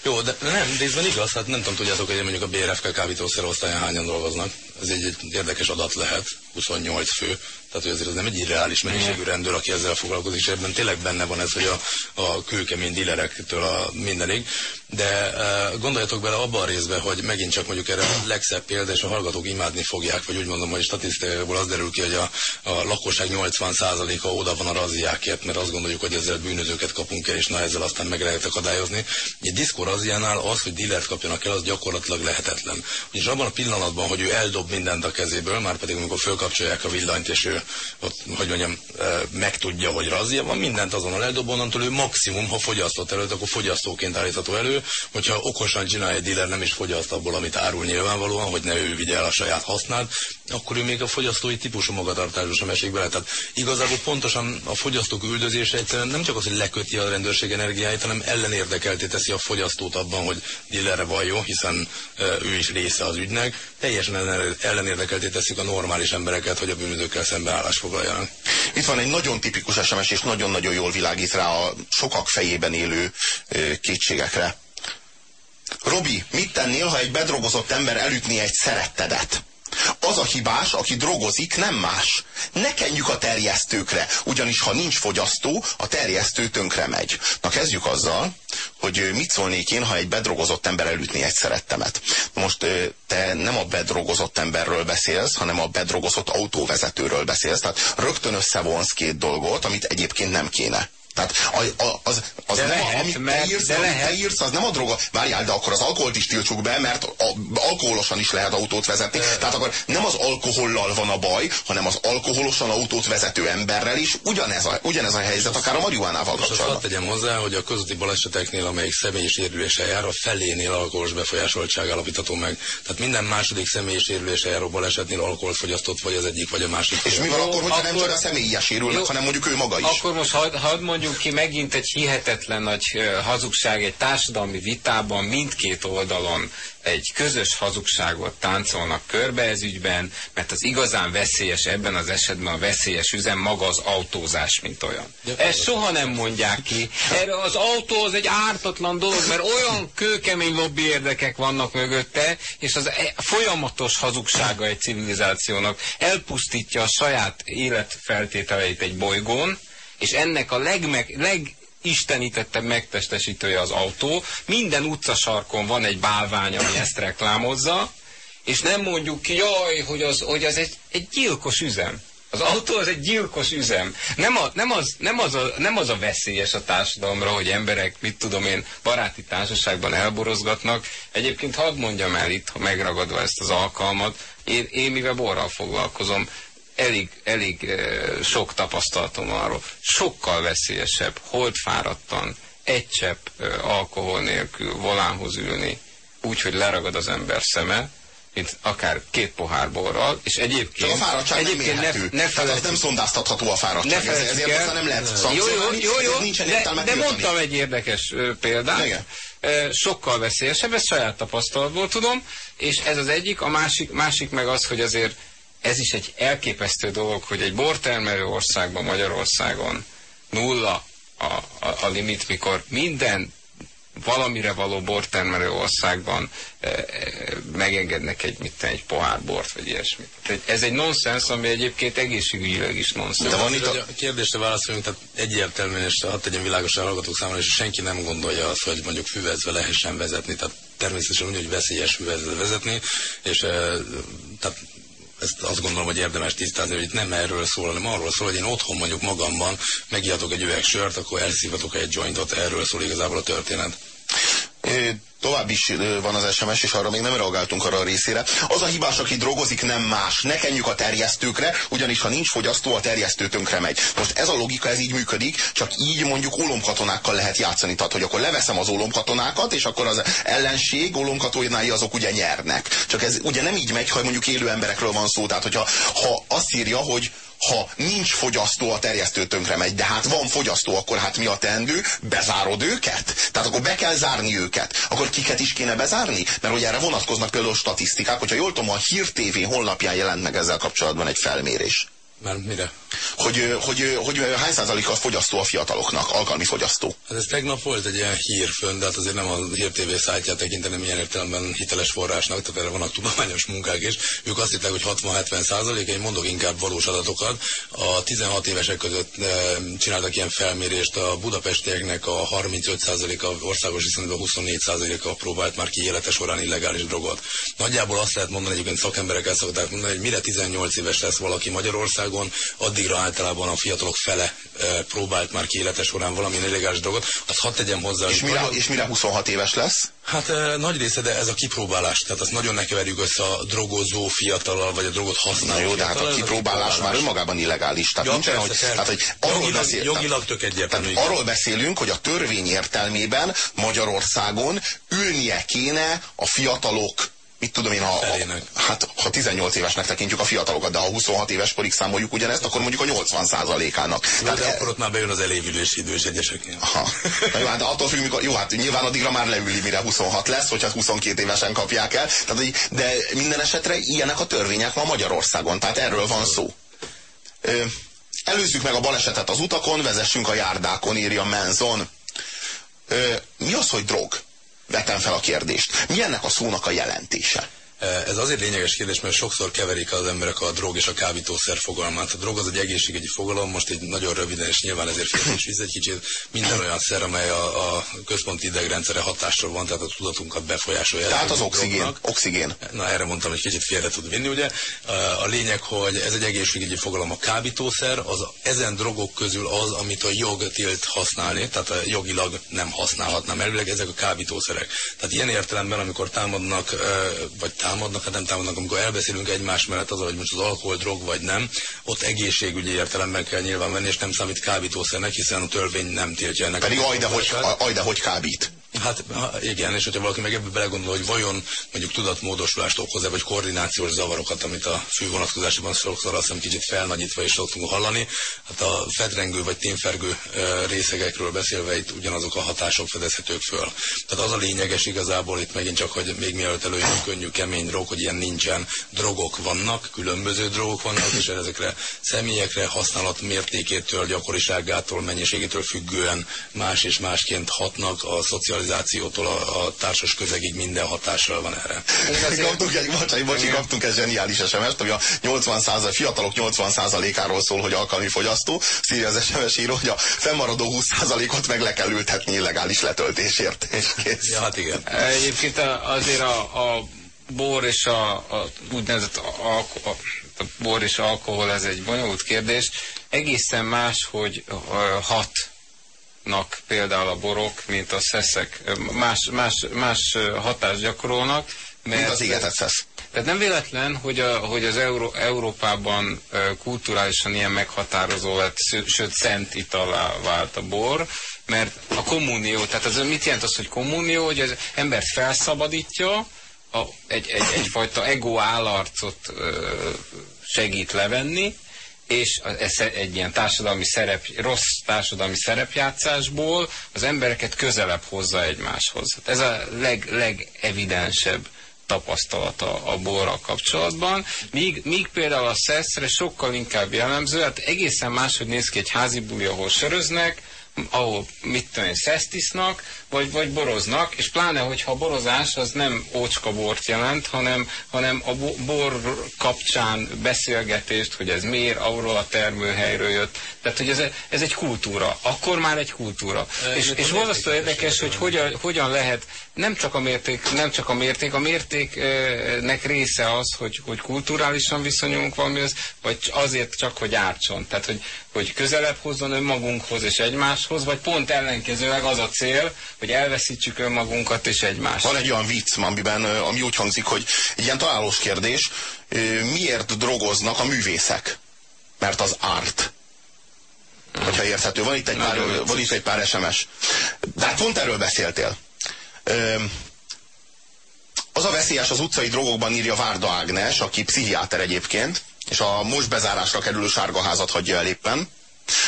Jó, de nem, részben igaz, hát nem tudom, tudjátok, hogy mondjuk a BRFK kábítószer osztályán hányan dolgoznak. Ez egy, egy érdekes adat lehet, 28 fő tehát, hogy azért ez nem egy irreális mennyiségű rendőr, aki ezzel foglalkozik, és ebben tényleg benne van ez, hogy a, a kőkemény dilerektől a mindenig. De gondoljatok bele abba a részbe, hogy megint csak mondjuk erre a legszebb példa, és a hallgatók imádni fogják, vagy úgy mondom, hogy statisztikából az derül ki, hogy a, a lakosság 80%-a oda van a razziákért, mert azt gondoljuk, hogy ezzel bűnözőket kapunk el, és na ezzel aztán meg lehet akadályozni. Egy diszkó razziánál az, hogy dilert kapjanak el, az gyakorlatilag lehetetlen. És abban a pillanatban, hogy ő eldob mindent a kezéből, már pedig amikor fölkapcsolják a villanyt, és ő ott, hogy mondjam, megtudja, hogy razzia van, mindent azonnal eldob, onnantól ő maximum, ha fogyasztott előtt, akkor fogyasztóként állítható elő, hogyha okosan csinálja egy dealer, nem is fogyaszt abból, amit árul nyilvánvalóan, hogy ne ő vigye el a saját hasznát, akkor ő még a fogyasztói típusú magatartásba sem esik bele. Tehát igazából pontosan a fogyasztók üldözése egyszerűen nem csak az, hogy leköti a rendőrség energiáit, hanem ellenérdekelté teszi a fogyasztót abban, hogy dillerre valljon, hiszen ő is része az ügynek. Teljesen ellenérdekelté teszik a normális embereket, hogy a bűnözőkkel szemben állás foglaljanak. Itt van egy nagyon tipikus SMS, és nagyon-nagyon jól világít rá a sokak fejében élő kétségekre. Robi, mit tennél, ha egy bedrogozott ember elütné egy szerettedet? Az a hibás, aki drogozik, nem más. Ne kenjük a terjesztőkre, ugyanis ha nincs fogyasztó, a terjesztő tönkre megy. Na kezdjük azzal, hogy mit szólnék én, ha egy bedrogozott ember elütné egy szerettemet. Most te nem a bedrogozott emberről beszélsz, hanem a bedrogozott autóvezetőről beszélsz. Tehát rögtön összevonsz két dolgot, amit egyébként nem kéne. Tehát az, az, az de nem lehet, a, amit mert, te írsz, de amit lehet. te írsz, az nem a droga. Várjál, de akkor az alkoholt is tiltsuk be, mert a, alkoholosan is lehet autót vezetni. De. Tehát akkor nem az alkohollal van a baj, hanem az alkoholosan autót vezető emberrel is ugyanez a, ugyanez a helyzet, akár a marihuánával Most azt kapcsolatban. tegyem hozzá, hogy a közúti baleseteknél, amelyik személyi sérüléssel jár, a felénél alkoholos befolyásoltság alapítható meg. Tehát minden második személyi sérüléssel járó balesetnél alkoholt fogyasztott, vagy az egyik, vagy a másik. És mi van akkor, hogyha akkor- nem csak a személyes sérülnek, Jó. hanem mondjuk ő maga is? Akkor most hadd had mondjuk ki megint egy hihetetlen nagy hazugság egy társadalmi vitában mindkét oldalon egy közös hazugságot táncolnak körbe ez ügyben, mert az igazán veszélyes ebben az esetben a veszélyes üzem maga az autózás, mint olyan. Ezt soha nem mondják ki. Erre az autó az egy ártatlan dolog, mert olyan kőkemény lobby érdekek vannak mögötte, és az e- folyamatos hazugsága egy civilizációnak elpusztítja a saját életfeltételeit egy bolygón, és ennek a legmeg, legistenítettebb megtestesítője az autó. Minden utcasarkon van egy bálvány, ami ezt reklámozza, és nem mondjuk ki, jaj, hogy az, hogy az egy, egy gyilkos üzem. Az autó az egy gyilkos üzem. Nem, a, nem, az, nem, az a, nem az a veszélyes a társadalomra, hogy emberek, mit tudom én, baráti társaságban elborozgatnak. Egyébként hadd mondjam el itt, ha megragadva ezt az alkalmat, én, én mivel borral foglalkozom, elég, elég eh, sok tapasztalatom arról. Sokkal veszélyesebb, holdfáradtan, egy csepp eh, alkohol nélkül volánhoz ülni, úgy, hogy leragad az ember szeme, mint akár két pohár borral, és egyébként, Csak a fáradtság nem egyébként mérhető. ne, ne felejtsük, nem szondáztatható a fáradtság. ne Ezért el. aztán nem lehet jó, jó, szankcionálni, jó, jó, ezért nincsen de, értelme de mondtam egy érdekes példát. Igen. Sokkal veszélyesebb, ezt saját tapasztalatból tudom, és ez az egyik, a másik, másik meg az, hogy azért ez is egy elképesztő dolog, hogy egy bortermelő országban, Magyarországon nulla a, a, a limit, mikor minden valamire való bortermelő országban e, e, megengednek egy, mit egy pohár bort, vagy ilyesmit. Tehát ez egy nonsens, ami egyébként egészségügyileg is nonsens. De van itt a... a kérdésre válaszoljunk, tehát egyértelműen, és hadd tegyem világosan a hallgatók számára, és senki nem gondolja azt, hogy mondjuk füvezve lehessen vezetni, tehát természetesen úgy, hogy veszélyes füvezve vezetni, és e, tehát ezt azt gondolom, hogy érdemes tisztázni, hogy itt nem erről szól, hanem arról szól, hogy én otthon mondjuk magamban megijatok egy üveg sört, akkor elszívatok egy jointot, erről szól igazából a történet. Tovább is van az SMS, és arra még nem reagáltunk arra a részére. Az a hibás, aki drogozik, nem más. Ne kenjük a terjesztőkre, ugyanis ha nincs fogyasztó, a terjesztő tönkre megy. Most ez a logika, ez így működik, csak így mondjuk ólomkatonákkal lehet játszani. Tehát, hogy akkor leveszem az ólomkatonákat, és akkor az ellenség ólomkatonái azok ugye nyernek. Csak ez ugye nem így megy, ha mondjuk élő emberekről van szó. Tehát, hogyha ha azt írja, hogy ha nincs fogyasztó, a terjesztő tönkre megy, de hát van fogyasztó, akkor hát mi a teendő? Bezárod őket? Tehát akkor be kell zárni őket. Akkor kiket is kéne bezárni? Mert hogy erre vonatkoznak például statisztikák, hogyha jól tudom, a Hír TV honlapján jelent meg ezzel kapcsolatban egy felmérés. Mert mire? Hogy, hogy, hogy hány százalék a fogyasztó a fiataloknak, alkalmi fogyasztó? Hát ez tegnap volt egy ilyen hír fönn, de hát azért nem a Hír TV szájtját tekinteném ilyen értelemben hiteles forrásnak, tehát erre vannak tudományos munkák is. Ők azt hitták, hogy 60-70 százalék, én mondok inkább valós adatokat. A 16 évesek között csináltak ilyen felmérést, a budapestieknek a 35 százaléka országos viszonyban 24 százaléka próbált már ki élete során illegális drogot. Nagyjából azt lehet mondani, egyébként szakemberek el szokták mondani, hogy mire 18 éves lesz valaki Magyarországon, addigra általában a fiatalok fele próbált már ki élete során valamilyen illegális drogot. Azt hadd tegyem hozzá, És mire, nagyon- és mire 26 éves lesz? Hát e, nagy része, de ez a kipróbálás. Tehát azt nagyon ne keverjük össze a drogozó fiatalal, vagy a drogot Na használó jó, de hát a kipróbálás már önmagában illegális. Tehát Ja, nincs olyan, persze, hogy, persze. tehát, hogy arról, Jogilag- beszél, jogilag tök egyértelmű, Tehát arról beszélünk, hogy a törvény értelmében Magyarországon ülnie kéne a fiatalok mit tudom én, ha, hát, ha 18 évesnek tekintjük a fiatalokat, de ha 26 éves korig számoljuk ugyanezt, akkor mondjuk a 80 százalékának. de e... akkor ott már bejön az elévülési idős egyeseknél. Aha. jó, hát attól függ, mikor, jó, hát nyilván addigra már leüli, mire 26 lesz, hogyha 22 évesen kapják el. Tehát, de minden esetre ilyenek a törvények ma Magyarországon, tehát erről van szó. Ö, előzzük meg a balesetet az utakon, vezessünk a járdákon, írja Menzon. Ö, mi az, hogy drog? Vetem fel a kérdést. Mi ennek a szónak a jelentése? Ez azért lényeges kérdés, mert sokszor keverik az emberek a drog és a kábítószer fogalmát. A drog az egy egészségügyi fogalom, most egy nagyon röviden, és nyilván ezért féltés víz egy kicsit. Minden olyan szer, amely a, a központi idegrendszere hatásról van, tehát a tudatunkat befolyásolja. Tehát az oxigén. oxigén. Na erre mondtam, hogy kicsit félre tud vinni, ugye. A lényeg, hogy ez egy egészségügyi fogalom. A kábítószer az ezen drogok közül az, amit a jog tilt használni, tehát a jogilag nem használhatná. Elvileg ezek a kábítószerek. Tehát ilyen értelemben, amikor támadnak, vagy támadnak, támadnak, hát nem támadnak, amikor elbeszélünk egymás mellett az, hogy most az alkohol, drog vagy nem, ott egészségügyi értelemben kell nyilván venni, és nem számít kábítószernek, hiszen a törvény nem tiltja ennek. Pedig ajde, hogy, ajde, hogy kábít. Hát igen, és hogyha valaki meg ebbe belegondol, hogy vajon mondjuk tudatmódosulást okoz-e, vagy koordinációs zavarokat, amit a fő vonatkozásában sokszor azt hiszem kicsit felnagyítva is szoktunk hallani, hát a fedrengő vagy témfergő részegekről beszélve itt ugyanazok a hatások fedezhetők föl. Tehát az a lényeges igazából itt megint csak, hogy még mielőtt előjön könnyű, kemény drog, hogy ilyen nincsen, drogok vannak, különböző drogok vannak, és ezekre személyekre használat mértékétől, gyakoriságától, mennyiségétől függően más és másként hatnak a szociális szocializációtól a, a társas közegig minden hatással van erre. Kaptunk egy, bocsánat, bocsi, kaptunk egy zseniális SMS-t, ami a 80% százal, fiatalok 80%-áról szól, hogy alkalmi fogyasztó. Szírja az SMS író, hogy a fennmaradó 20%-ot meg le kell ültetni illegális letöltésért. És kész. Ja, hát igen. Egyébként azért a, a bor és a, a úgynevezett a, a, a bor és alkohol, ez egy bonyolult kérdés. Egészen más, hogy hat nak például a borok, mint a szeszek, más, más, más hatást gyakorolnak. Mert, mint az égetett szesz. Tehát nem véletlen, hogy, a, hogy az Euró, Európában kulturálisan ilyen meghatározó lett, sőt szent italá vált a bor, mert a kommunió, tehát az mit jelent az, hogy kommunió, hogy az embert felszabadítja, a, egy, egy, egyfajta ego állarcot segít levenni, és ez egy ilyen társadalmi szerep, rossz társadalmi szerepjátszásból az embereket közelebb hozza egymáshoz. Hát ez a leg, legevidensebb tapasztalata a borral kapcsolatban, míg, míg például a szeszre sokkal inkább jellemző, hát egészen máshogy néz ki egy házi buli, ahol söröznek, ahol mit tudom én, szesztisznak, vagy, vagy boroznak, és pláne, hogyha a borozás az nem ócska bort jelent, hanem, hanem a bor kapcsán beszélgetést, hogy ez miért, arról a termőhelyről jött. Tehát, hogy ez, ez egy kultúra. Akkor már egy kultúra. E, és és borzasztó érdekes, hogy hogyan, hogyan lehet, nem csak a mérték, nem csak a mérték, a mértéknek része az, hogy, hogy kulturálisan viszonyulunk valamihez, vagy azért csak, hogy ártson. Tehát, hogy, hogy közelebb hozzon önmagunkhoz és egymáshoz, vagy pont ellenkezőleg az a cél, hogy elveszítsük önmagunkat és egymást. Van egy olyan vicc, amiben, ami úgy hangzik, hogy egy ilyen találós kérdés, miért drogoznak a művészek? Mert az árt. Hogyha érthető. Van itt egy, pár, van itt egy pár SMS. De hát pont erről beszéltél. Az a veszélyes az utcai drogokban írja Várda Ágnes, aki pszichiáter egyébként, és a most bezárásra kerülő sárgaházat hagyja el éppen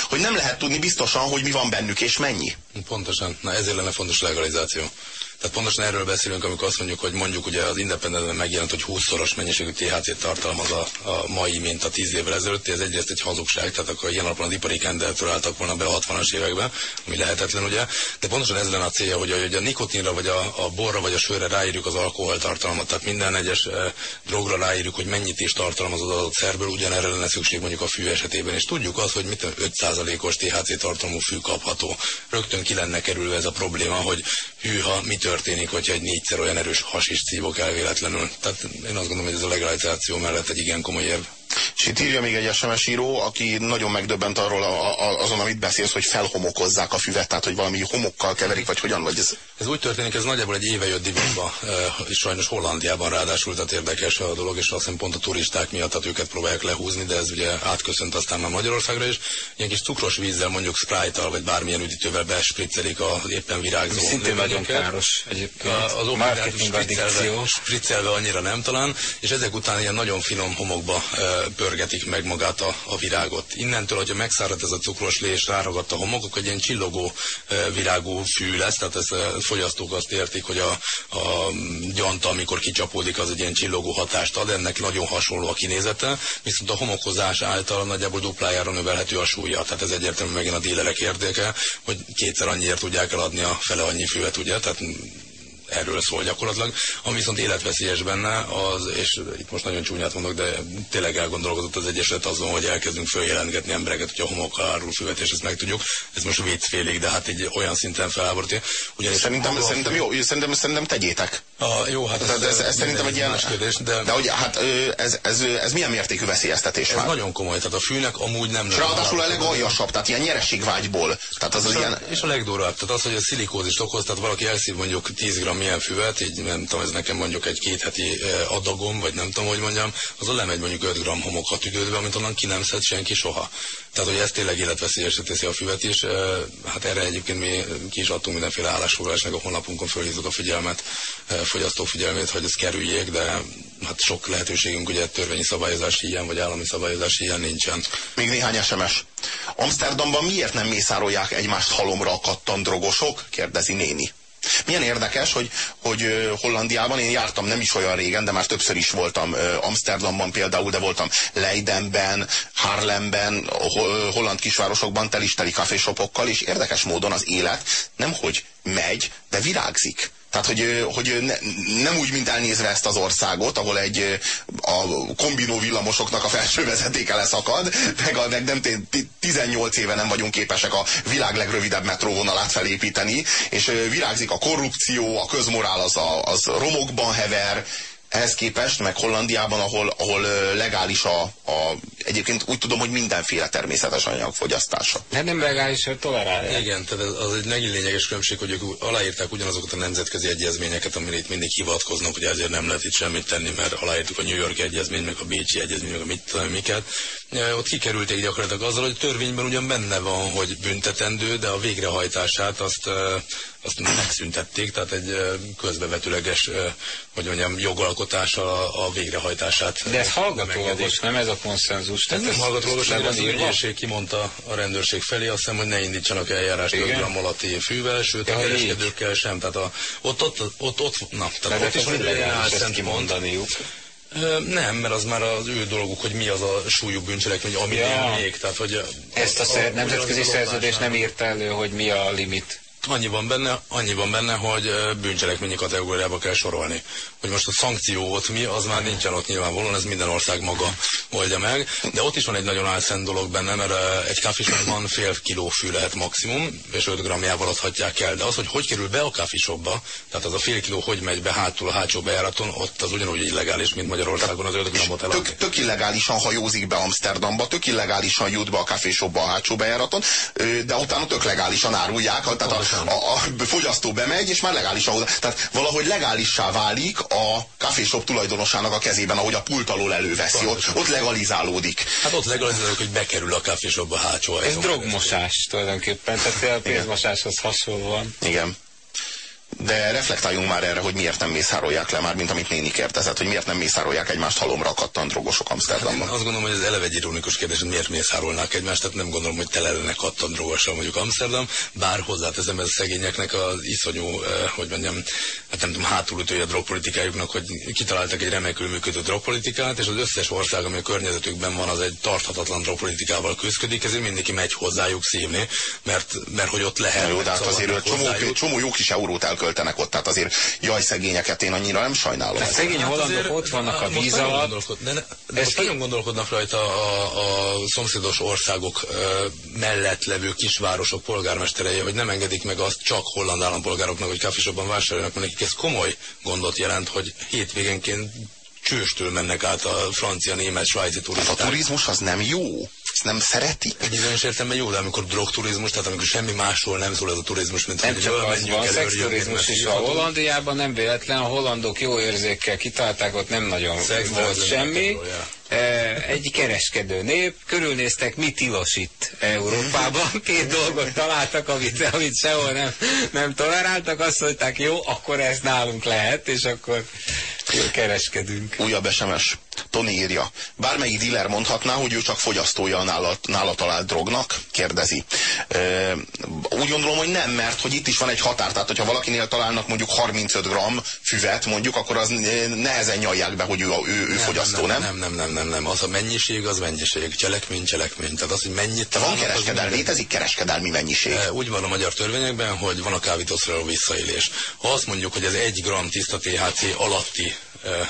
hogy nem lehet tudni biztosan, hogy mi van bennük és mennyi. Pontosan. Na ezért lenne fontos legalizáció. Tehát pontosan erről beszélünk, amikor azt mondjuk, hogy mondjuk ugye az Independentben megjelent, hogy 20-szoros mennyiségű THC-t tartalmaz a, a mai, mint a 10 évvel ezelőtt. Ez egyrészt egy hazugság, tehát akkor ilyen alapon az ipari kendeltől álltak volna be a 60-as években, ami lehetetlen ugye. De pontosan ez lenne a célja, hogy, hogy a nikotinra, vagy a, a borra, vagy a sörre ráírjuk az alkoholtartalmat. Tehát minden egyes e, drogra ráírjuk, hogy mennyit is tartalmaz az adott szerből, ugyanerre lenne szükség mondjuk a fű esetében. És tudjuk azt, hogy mit 5%-os THC tartalmú fű kapható. Rögtön ki lenne kerülve ez a probléma, hogy hűha, mi történik, hogyha egy négyszer olyan erős hasis szívok el véletlenül. Tehát én azt gondolom, hogy ez a legalizáció mellett egy igen komoly érv. És itt írja még egy SMS író, aki nagyon megdöbbent arról a, a, azon, amit beszélsz, hogy felhomokozzák a füvet, tehát hogy valami homokkal keverik, vagy hogyan, vagy ez? Ez úgy történik, ez nagyjából egy éve jött divatba, és sajnos Hollandiában ráadásul, tehát érdekes a dolog, és azt hiszem pont a turisták miatt, tehát őket próbálják lehúzni, de ez ugye átköszönt aztán már Magyarországra is. Ilyen kis cukros vízzel, mondjuk sprite vagy bármilyen üdítővel bespriccelik a éppen virágzó Szintén nagyon káros egyébként. Az marketing spriccelve, spriccelve annyira nem talán, és ezek után ilyen nagyon finom homokba pörgetik meg magát a, a virágot. Innentől, hogyha megszárad ez a cukros lé és ráragadt a homok, akkor egy ilyen csillogó virágú fű lesz, tehát ez fogyasztók azt értik, hogy a, a gyanta, amikor kicsapódik, az egy ilyen csillogó hatást ad, ennek nagyon hasonló a kinézete, viszont a homokozás által nagyjából duplájára növelhető a súlya, tehát ez egyértelműen megint a dílerek érdeke, hogy kétszer annyiért tudják eladni a fele annyi füvet, ugye, tehát erről szól gyakorlatilag. Ami viszont életveszélyes benne, az, és itt most nagyon csúnyát mondok, de tényleg elgondolkodott az Egyesület azon, hogy elkezdünk följelentgetni embereket, hogy a homokkal árul füvet, és ezt megtudjuk. Ez most félig, de hát egy olyan szinten felháborítja. Ugyanis szerintem, szerintem jó, szerintem, szerintem tegyétek. A, jó, hát ez, ez, ez szerintem egy ilyen... Kérdés, de, de hogy hát ez, ez, ez, milyen mértékű veszélyeztetés ez már? nagyon komoly, tehát a fűnek amúgy nem... És ráadásul a legaljasabb, tehát ilyen nyerességvágyból. Tehát az, az ilyen... És a legdurvább, tehát az, hogy a szilikózist okoz, tehát valaki elszív mondjuk 10 g milyen füvet, így nem tudom, ez nekem mondjuk egy két heti adagom, vagy nem tudom, hogy mondjam, az a lemegy mondjuk 5 g homokat üdődve, amit onnan ki nem szed senki soha. Tehát, hogy ez tényleg életveszélyesre teszi a füvet is. Hát erre egyébként mi ki is adtunk mindenféle állásfoglalást, meg a honlapunkon fölhívtuk a figyelmet, fogyasztó figyelmét, hogy ezt kerüljék, de hát sok lehetőségünk ugye törvényi szabályozás hiány, vagy állami szabályozás hiány nincsen. Még néhány SMS. Amsterdamban miért nem mészárolják egymást halomra a kattandrogosok? kérdezi néni. Milyen érdekes, hogy, hogy Hollandiában én jártam nem is olyan régen, de már többször is voltam Amsterdamban például, de voltam Leidenben, Haarlemben, holland kisvárosokban telisteli kaféshopokkal, és érdekes módon az élet nemhogy megy, de virágzik. Tehát, hogy, hogy ne, nem úgy, mint elnézve ezt az országot, ahol egy a kombinó villamosoknak a felső vezetéke leszakad, meg, a, meg nem 18 éve nem vagyunk képesek a világ legrövidebb metróvonalát felépíteni, és virágzik a korrupció, a közmorál az, a, az romokban hever, ehhez képest, meg Hollandiában, ahol, ahol legális a, a, egyébként úgy tudom, hogy mindenféle természetes anyag fogyasztása. De nem legális, hogy tolerálják. Igen, tehát az egy megint lényeges különbség, hogy ők aláírták ugyanazokat a nemzetközi egyezményeket, amire itt mindig hivatkoznak, hogy ezért nem lehet itt semmit tenni, mert aláírtuk a New York egyezményt, meg a Bécsi egyezményt, meg a mit tudom miket. Ott kikerülték gyakorlatilag azzal, hogy törvényben ugyan benne van, hogy büntetendő, de a végrehajtását azt azt megszüntették, tehát egy közbevetőleges, hogy mondjam, jogalkotás a, a végrehajtását. De ez hallgatólagos, nem ez a konszenzus. Ez nem hallgatólagos, hanem az ügyészség kimondta a rendőrség felé, azt hiszem, hogy ne indítsanak eljárást 5 gram alatti fűvel, sőt ja, a kereskedőkkel sem. Tehát a, ott, ott, ott, ott, na, tehát ott is van egy kimondaniuk. Nem, mert az már az ő dolguk, hogy mi az a súlyú bűncselekmény, ami ja. még. Tehát, hogy Ezt a, a nemzetközi szerződés nem írta elő, hogy mi a limit. Annyi van benne, annyi van benne, hogy bűncselekményi kategóriába kell sorolni. Hogy most a szankció ott mi, az már nincsen ott nyilvánvalóan, ez minden ország maga oldja meg. De ott is van egy nagyon álszent dolog benne, mert egy káfisokban fél kiló fű lehet maximum, és 5 grammjával adhatják el. De az, hogy hogy kerül be a káfisokba, tehát az a fél kiló hogy megy be hátul a hátsó bejáraton, ott az ugyanúgy illegális, mint Magyarországon az 5 grammot eladni. Tök, tök illegálisan hajózik be Amsterdamba, tök illegálisan jut be a káfésokba a hátsó bejáraton, de utána tök legálisan árulják. Tehát a, a, a fogyasztó bemegy, és már legális ahhoz. Tehát valahogy legálissá válik a kávéshop tulajdonosának a kezében, ahogy a pult alól előveszi. Ott, ott legalizálódik. Hát ott legalizálódik, hogy bekerül a kávéshopba hátsó Ez drogmosás tulajdonképpen, tehát a pénzmosáshoz hasonlóan. Igen. De reflektáljunk már erre, hogy miért nem mészárolják le, már mint amit néni kérdezett, hogy miért nem mészárolják egymást halomra a kattandrogosok Amsterdamban. Hát azt gondolom, hogy ez eleve egy ironikus kérdés, hogy miért mészárolnák egymást, tehát nem gondolom, hogy tele lenne kattandrogosan mondjuk Amsterdam, bár hozzáteszem ez a szegényeknek az iszonyú, eh, hogy mondjam, hát nem tudom, hátulütője a drogpolitikájuknak, hogy kitaláltak egy remekül működő drogpolitikát, és az összes ország, ami a környezetükben van, az egy tarthatatlan drogpolitikával küzdik, ezért mindenki megy hozzájuk szívni, mert, mert hogy ott lehet. Jó, de hát azért csomó, csomó jó kis eurót elköltenek ott, tehát azért jaj szegényeket én annyira nem sajnálom. Tehát szegény hollandok ott vannak a víz alatt. De, ne, de most nagyon gondolkodnak rajta a, a szomszédos országok mellett levő kisvárosok polgármesterei, hogy nem engedik meg azt csak holland állampolgároknak, hogy káfésokban vásároljanak, mert nekik ez komoly gondot jelent, hogy hétvégenként csőstől mennek át a francia, német, svájci turisták. A turizmus az nem jó. Ezt nem szereti. Egy bizonyos értelemben jó, de amikor drogturizmus, tehát amikor semmi másról nem szól ez a turizmus, mint nem hogy csak az van, szexturizmus is van. Hollandiában nem véletlen, a hollandok jó érzékkel kitalálták, ott nem nagyon Szex, volt semmi. ja. Egy kereskedő nép, körülnéztek, mi tilos itt Európában. Két dolgot találtak, amit, amit sehol nem, nem toleráltak, azt mondták, jó, akkor ez nálunk lehet, és akkor kereskedünk. Újabb SMS. Tony írja. Bármelyik dealer mondhatná, hogy ő csak fogyasztója a nála, nála talált drognak? Kérdezi. E, úgy gondolom, hogy nem, mert hogy itt is van egy határ. Tehát, hogyha valakinél találnak mondjuk 35 gram füvet, mondjuk, akkor az nehezen nyalják be, hogy ő, ő, ő fogyasztó, nem? Nem, nem, nem, nem, nem. Az a mennyiség, az mennyiség. Cselekmény, cselekmény. Tehát az, hogy mennyit van találnak, az kereskedelmi, minden- létezik kereskedelmi mennyiség. E, Úgy van a magyar törvényekben, hogy van a kábítószerrel visszaélés. Ha azt mondjuk, hogy ez egy gram tiszta THC alatti e, e,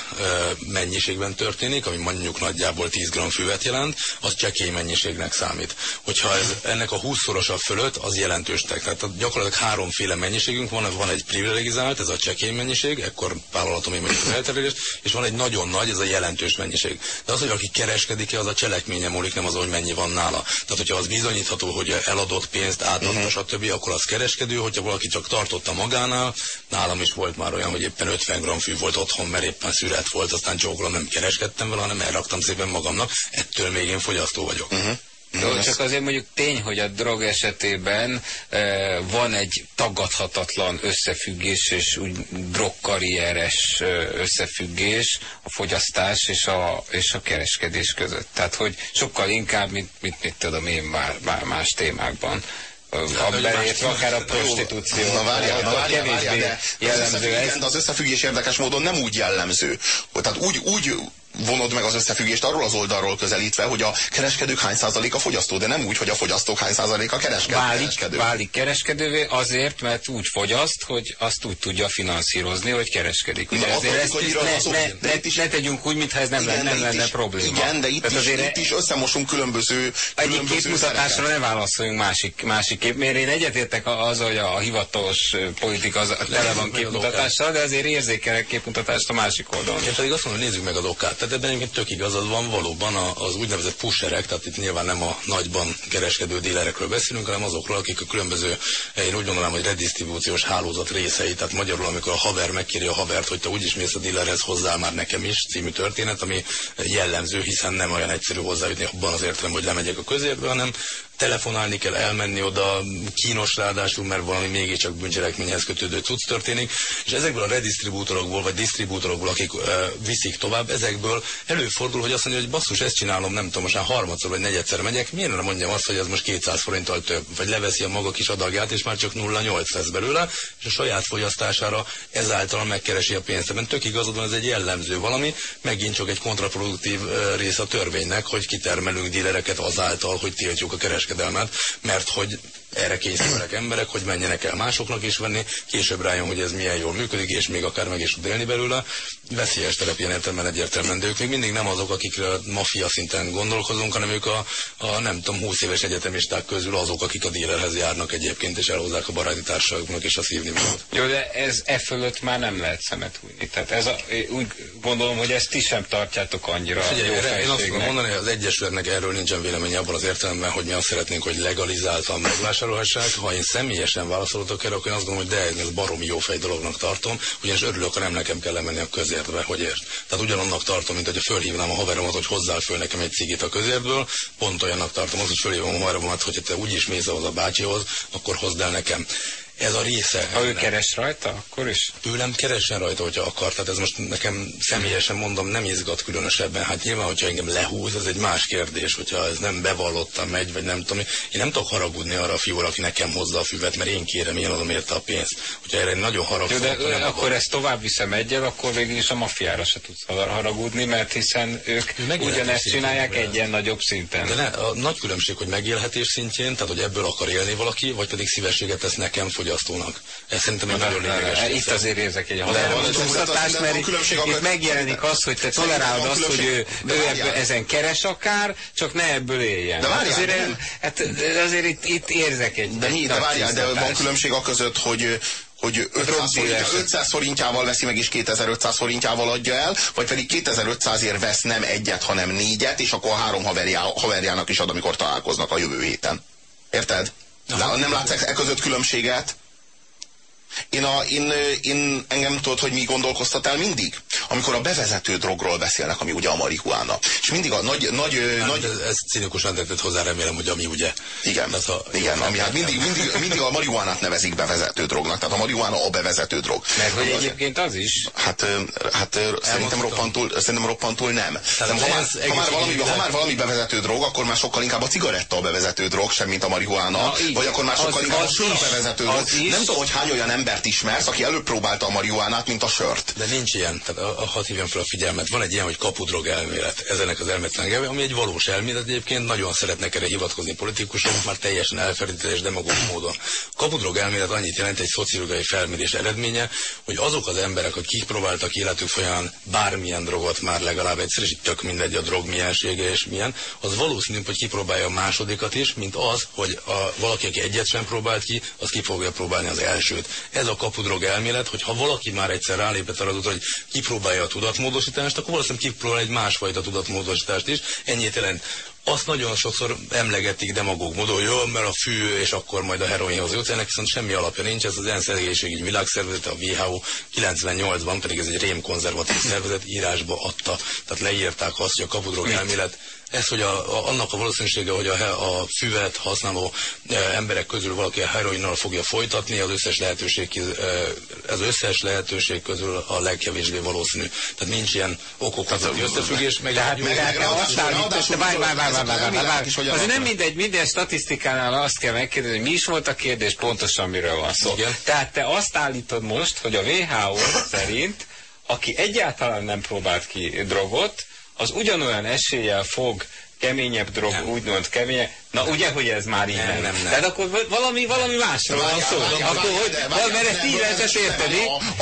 mennyiségben történik, ami mondjuk nagyjából 10 gram füvet jelent, az csekély mennyiségnek számít. Hogyha ez ennek a 20-szorosa fölött, az jelentős tek. Tehát gyakorlatilag háromféle mennyiségünk van, van egy privilegizált, ez a csekély mennyiség, ekkor vállalhatom én mondjuk az és van egy nagyon nagy, ez a jelentős mennyiség. De az, hogy aki kereskedik, az a cselekménye múlik, nem az, hogy mennyi van nála. Tehát, hogyha az bizonyítható, hogy eladott pénzt, átadta, uh-huh. stb., akkor az kereskedő, hogyha valaki csak tartotta magánál, nálam is volt már olyan, hogy éppen 50 gram fű volt otthon, mert éppen szüret volt, aztán csókolom nem kereskedtem vele, hanem elraktam szépen magamnak, ettől még én fogyasztó vagyok. Uh-huh. Jó, csak azért mondjuk tény, hogy a drog esetében e, van egy tagadhatatlan összefüggés, és úgy drogkarrieres e, összefüggés a fogyasztás és a, és a kereskedés között. Tehát, hogy sokkal inkább, mint, mint mit tudom én már, már más témákban. A hogy beleértve akár a prostitúció. Na várjál, na várjál, várjál, de az jellemző összefüggés, ez. de az összefüggés érdekes módon nem úgy jellemző. Tehát úgy, úgy vonod meg az összefüggést arról az oldalról közelítve, hogy a kereskedők hány százalék a fogyasztó, de nem úgy, hogy a fogyasztók hány százalék a kereskedő. válik, kereskedő. válik kereskedővé azért, mert úgy fogyaszt, hogy azt úgy tudja finanszírozni, hogy kereskedik. Ugye Na, attól ezt ne, van szó, ne, ne, is- ne tegyünk úgy, mintha ez nem, lenne, nem lenne is- probléma. Igen, de itt, Tehát is, azért itt is összemosunk különböző, Egyik különböző képmutatásra szerepet. ne válaszoljunk másik, másik kép, mert én egyetértek az, hogy a hivatalos politika az tele van képmutatással, de azért érzékelek képmutatást a másik oldalon. Én pedig azt mondom, nézzük meg a dokát. Tehát ebben egyébként tök igazad van, valóban az úgynevezett pusherek, tehát itt nyilván nem a nagyban kereskedő dílerekről beszélünk, hanem azokról, akik a különböző, én úgy gondolom, hogy redistribúciós hálózat részei, tehát magyarul, amikor a haver megkéri a havert, hogy te úgyis mész a dílerhez hozzá már nekem is, című történet, ami jellemző, hiszen nem olyan egyszerű hozzájutni abban az értelemben, hogy lemegyek a közérbe, hanem telefonálni kell, elmenni oda, kínos ráadásul, mert valami mégiscsak bűncselekményhez kötődő cucc történik, és ezekből a redistribútorokból, vagy disztribútorokból, akik uh, viszik tovább, ezekből előfordul, hogy azt mondja, hogy basszus, ezt csinálom, nem tudom, most már harmadszor vagy negyedszer megyek, miért nem mondjam azt, hogy ez most 200 forinttal több, vagy leveszi a maga kis adagját, és már csak 0,8 lesz belőle, és a saját fogyasztására ezáltal megkeresi a pénzt. Ebben tök igazad van, ez egy jellemző valami, megint csak egy kontraproduktív rész a törvénynek, hogy kitermelünk dílereket azáltal, hogy tiltjuk a kereskedelmet, mert hogy erre kényszerülnek emberek, hogy menjenek el másoknak is venni, később rájön, hogy ez milyen jól működik, és még akár meg is tud élni belőle. Veszélyes terep ilyen értelemben egyértelműen, de ők még mindig nem azok, akikről mafia szinten gondolkozunk, hanem ők a, a nem tudom, 20 éves egyetemisták közül azok, akik a dílerhez járnak egyébként, és elhozzák a baráti társaságoknak is a szívnivalót. Jó, de ez e fölött már nem lehet szemet hújni. Tehát ez a, úgy gondolom, hogy ezt ti sem tartjátok annyira Figyelj, jó erre, én azt tudom mondani, hogy az Egyesületnek erről nincsen véleménye abban az értelemben, hogy mi azt szeretnénk, hogy legalizáltan megvásárolhassák. Ha én személyesen válaszolhatok erre, akkor én azt gondolom, hogy de ez baromi jó fej dolognak tartom, ugyanis örülök, ha nem nekem kell lemenni a közértbe, hogy értsd. Tehát ugyanannak tartom, mint hogy fölhívnám a haveromat, hogy hozzá föl nekem egy cigit a közértből, pont olyannak tartom az, hogy fölhívom a haveromat, hogy te úgyis mész ahhoz a bácsihoz, akkor hozd el nekem. Ez a része. Ha ő keres rajta, akkor is. tőlem keressen rajta, hogyha akar. Tehát ez most nekem személyesen mondom, nem izgat különösebben. Hát nyilván, hogyha engem lehúz, ez egy más kérdés, hogyha ez nem bevallottan megy, vagy nem tudom. én. Nem tudok haragudni arra a fiúra, aki nekem hozza a füvet, mert én kérem, én adom érte a pénzt. Hogyha erre nagyon haragszom, de akkor nem akkor adom. ezt tovább viszem egyel, akkor végül is a mafiára se tudsz har- haragudni, mert hiszen ők Ő ugyanezt csinálják egyen nagyobb szinten. De ne, a nagy különbség, hogy megélhetés szintjén, tehát hogy ebből akar élni valaki, vagy pedig szívességet tesz nekem fogyasztónak. Ez szerintem egy nagyon lényeges Itt része. azért érzek egy van egy határozatot, különbség, mert itt, itt megjelenik az, hogy te tolerálod azt, hogy ő, ő ebből, ezen keres akár, csak ne ebből éljen. De várjál, azért, nem. hát azért itt, itt érzek egy De mi, de várjál, de van különbség a között, hogy hogy 500, forintja, 500 forintjával veszi meg és 2500 forintjával adja el, vagy pedig 2500 ér vesz nem egyet, hanem négyet, és akkor három haverjá, haverjának is ad, amikor találkoznak a jövő héten. Érted? Aha. Nem látsz e között különbséget? Én, a, én, én engem tudod, hogy mi gondolkoztat el mindig? Amikor a bevezető drogról beszélnek, ami ugye a marihuána. És mindig a nagy... nagy, hát, nagy... Ez, ez cinikusan tett hozzá, remélem, hogy ami ugye... Igen, tehát, ha, igen ami hát mindig, mindig, mindig a marihuánát nevezik bevezető drognak. Tehát a marihuána a bevezető drog. Mert hogy egyébként az is. Hát, hát szerintem roppantul, szerintem roppantul nem. Tehát ha, már, ha, már valami, ha már valami bevezető drog, akkor már sokkal inkább a cigaretta a bevezető drog, sem mint a marihuána. Na, vagy akkor már sokkal az, inkább az a sör a bevezető drog. Nem tudom, hogy hány olyan embert ismersz, aki előbb próbálta a marihuánát, mint a sört. De nincs ilyen. Tehát a, a, hadd hívjam fel a figyelmet. Van egy ilyen, hogy kapudrog elmélet. Ezenek az elméletlen ami egy valós elmélet egyébként. Nagyon szeretnek erre hivatkozni politikusok, már teljesen elferdített és demagóg módon. Kapudrog elmélet annyit jelent egy szociológiai felmérés eredménye, hogy azok az emberek, akik próbáltak életük folyamán bármilyen drogot már legalább egyszer, és itt tök mindegy a drog miensége és milyen, az valószínű, hogy kipróbálja a másodikat is, mint az, hogy a, valaki, aki egyet sem próbált ki, az ki fogja próbálni az elsőt. Ez a kapudrog elmélet, hogy ha valaki már egyszer rálépett arra, hogy kipróbálja a tudatmódosítást, akkor valószínűleg kipróbál egy másfajta tudatmódosítást is. Ennyit jelent azt nagyon sokszor emlegetik demagóg módon, hogy jó, mert a fű, és akkor majd a heroinhoz jutsz. Ennek viszont semmi alapja nincs, ez az ENSZ egészségügyi világszervezet, a WHO 98-ban, pedig ez egy rémkonzervatív szervezet, írásba adta. Tehát leírták azt, hogy a kapudrog elmélet ez, hogy a, a, annak a valószínűsége, hogy a, a füvet használó e, emberek közül valaki a heroinnal fogja folytatni, az összes lehetőség, e, ez összes lehetőség közül a legkevésbé valószínű. Tehát nincs ilyen okokozati összefüggés. Meg hát, meg azt állítod, várj, várj, várj, várj, várj, Azért nem mindegy, minden statisztikánál azt kell megkérdezni, hogy mi is volt a kérdés, pontosan miről van szó. Igen. Tehát te azt állítod most, hogy a WHO szerint, aki egyáltalán nem próbált ki drogot, az ugyanolyan eséllyel fog keményebb drog, úgymond keményebb. Na ugye, hogy ez már így nem, nem, nem. Tehát akkor valami, valami másról van szó. Akkor, hogy, mert ezt így lehetett érteni,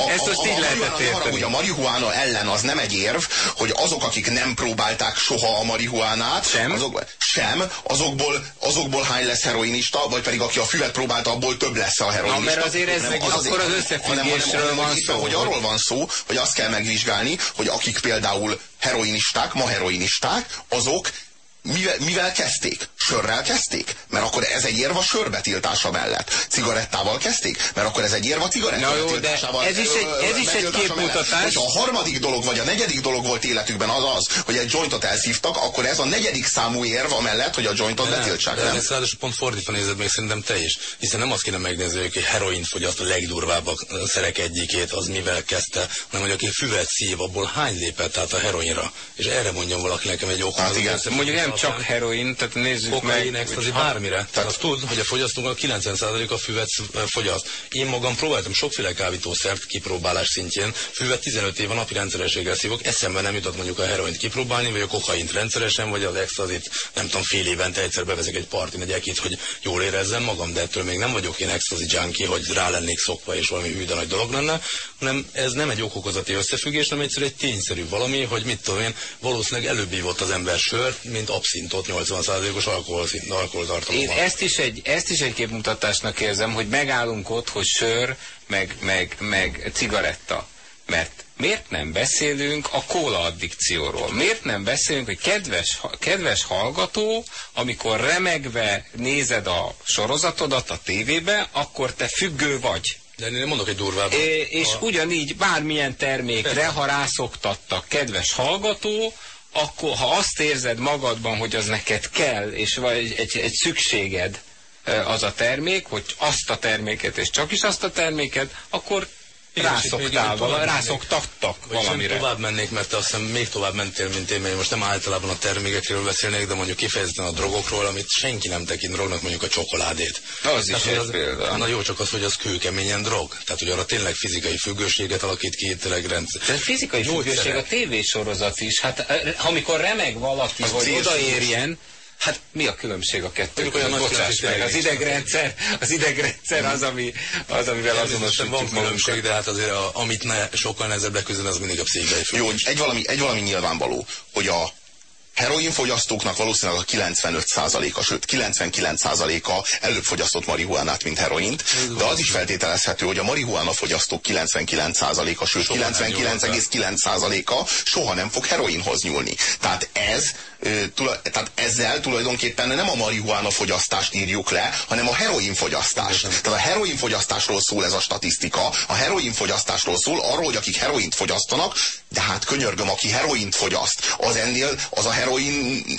ezt most így lehetett érteni. A marihuána ellen az nem egy érv, hogy azok, akik nem próbálták soha a marihuánát, sem, azok, sem azokból, azokból hány lesz heroinista, vagy pedig aki a füvet próbálta, abból több lesz a heroinista. Na, mert azért ez nem, az akkor az összefüggésről van szó. Hogy arról van szó, hogy azt kell megvizsgálni, hogy akik például heroinisták, ma heroinisták, azok mivel, mivel kezdték? Sörrel kezdték? Mert akkor ez egy érv a sörbetiltása mellett. Cigarettával kezdték? Mert akkor ez egy érv a cigarettával betiltásával. Ez is egy, ez is egy képmutatás. Ha a harmadik dolog vagy a negyedik dolog volt életükben az az, hogy egy jointot elszívtak, akkor ez a negyedik számú érv amellett, hogy a jointot de betiltsák. De, ez ráadásul pont fordítva nézed még szerintem te is. Hiszen nem azt kéne megnézni, hogy egy heroin fogyaszt a legdurvább szerek egyikét, az mivel kezdte, hanem hogy aki füvet szív, abból hány lépett át a heroinra. És erre mondjam valaki nekem egy okot. Hát igen. Mondjuk nem csak heroin, tehát nézzük Kokain, meg. Kokain, bármire. Tehát azt tud, hogy a fogyasztónak 90% a füvet fogyaszt. Én magam próbáltam sokféle kábítószert kipróbálás szintjén. Füvet 15 éve napi rendszerességgel szívok. Eszembe nem jutott mondjuk a heroint kipróbálni, vagy a kokaint rendszeresen, vagy az extazit, nem tudom, fél évente egyszer bevezek egy partin egy ekit, hogy jól érezzem magam, de ettől még nem vagyok én extazi junkie, hogy rá lennék szokva és valami hű, nagy dolog lenne, hanem ez nem egy okokozati összefüggés, hanem egyszerűen egy tényszerű valami, hogy mit tudom én, valószínűleg előbb ívott az ember sört, mint abszintot 80%-os alkoholtartalommal. Én ezt is, egy, ezt is egy képmutatásnak érzem, hogy megállunk ott, hogy sör, meg, meg, meg cigaretta. Mert miért nem beszélünk a kóla addikcióról? Miért nem beszélünk, hogy kedves, kedves hallgató, amikor remegve nézed a sorozatodat a tévébe, akkor te függő vagy. De én mondok egy durvább. És a... ugyanígy bármilyen termékre, ha rászoktattak, kedves hallgató, akkor ha azt érzed magadban, hogy az neked kell, és vagy egy, egy, egy szükséged az a termék, hogy azt a terméket, és csak is azt a terméket, akkor rászoktál, vala, rászoktattak valamire. tovább mennék, mert te azt hiszem még tovább mentél, mint én, mert most nem általában a termékekről beszélnék, de mondjuk kifejezetten a drogokról, amit senki nem tekint drognak, mondjuk a csokoládét. Az Tehát, is az, példa. Na jó, csak az, hogy az kőkeményen drog. Tehát, hogy arra tényleg fizikai függőséget alakít ki, tényleg rendszer. De fizikai függőség a tévésorozat is. Hát amikor remeg valaki, az hogy odaérjen, Hát mi a különbség a kettő között? Bocsáss meg, az idegrendszer, az idegrendszer az, ami, az amivel azonosítjuk Van különbség, de hát azért a, amit ne, sokkal nehezebb leküzdeni, az mindig a pszichikai Jó, egy valami, egy valami nyilvánvaló, hogy a heroinfogyasztóknak valószínűleg a 95%-a, sőt 99%-a előbb fogyasztott marihuánát, mint heroint, de az is feltételezhető, hogy a marihuána fogyasztók 99%-a, sőt 99,9%-a soha nem fog heroinhoz nyúlni. Tehát ez tehát ezzel tulajdonképpen nem a marihuána fogyasztást írjuk le, hanem a heroin fogyasztást. Tehát a heroin fogyasztásról szól ez a statisztika, a heroin fogyasztásról szól arról, hogy akik heroint fogyasztanak, de hát könyörgöm, aki heroint fogyaszt, az ennél, az a heroin,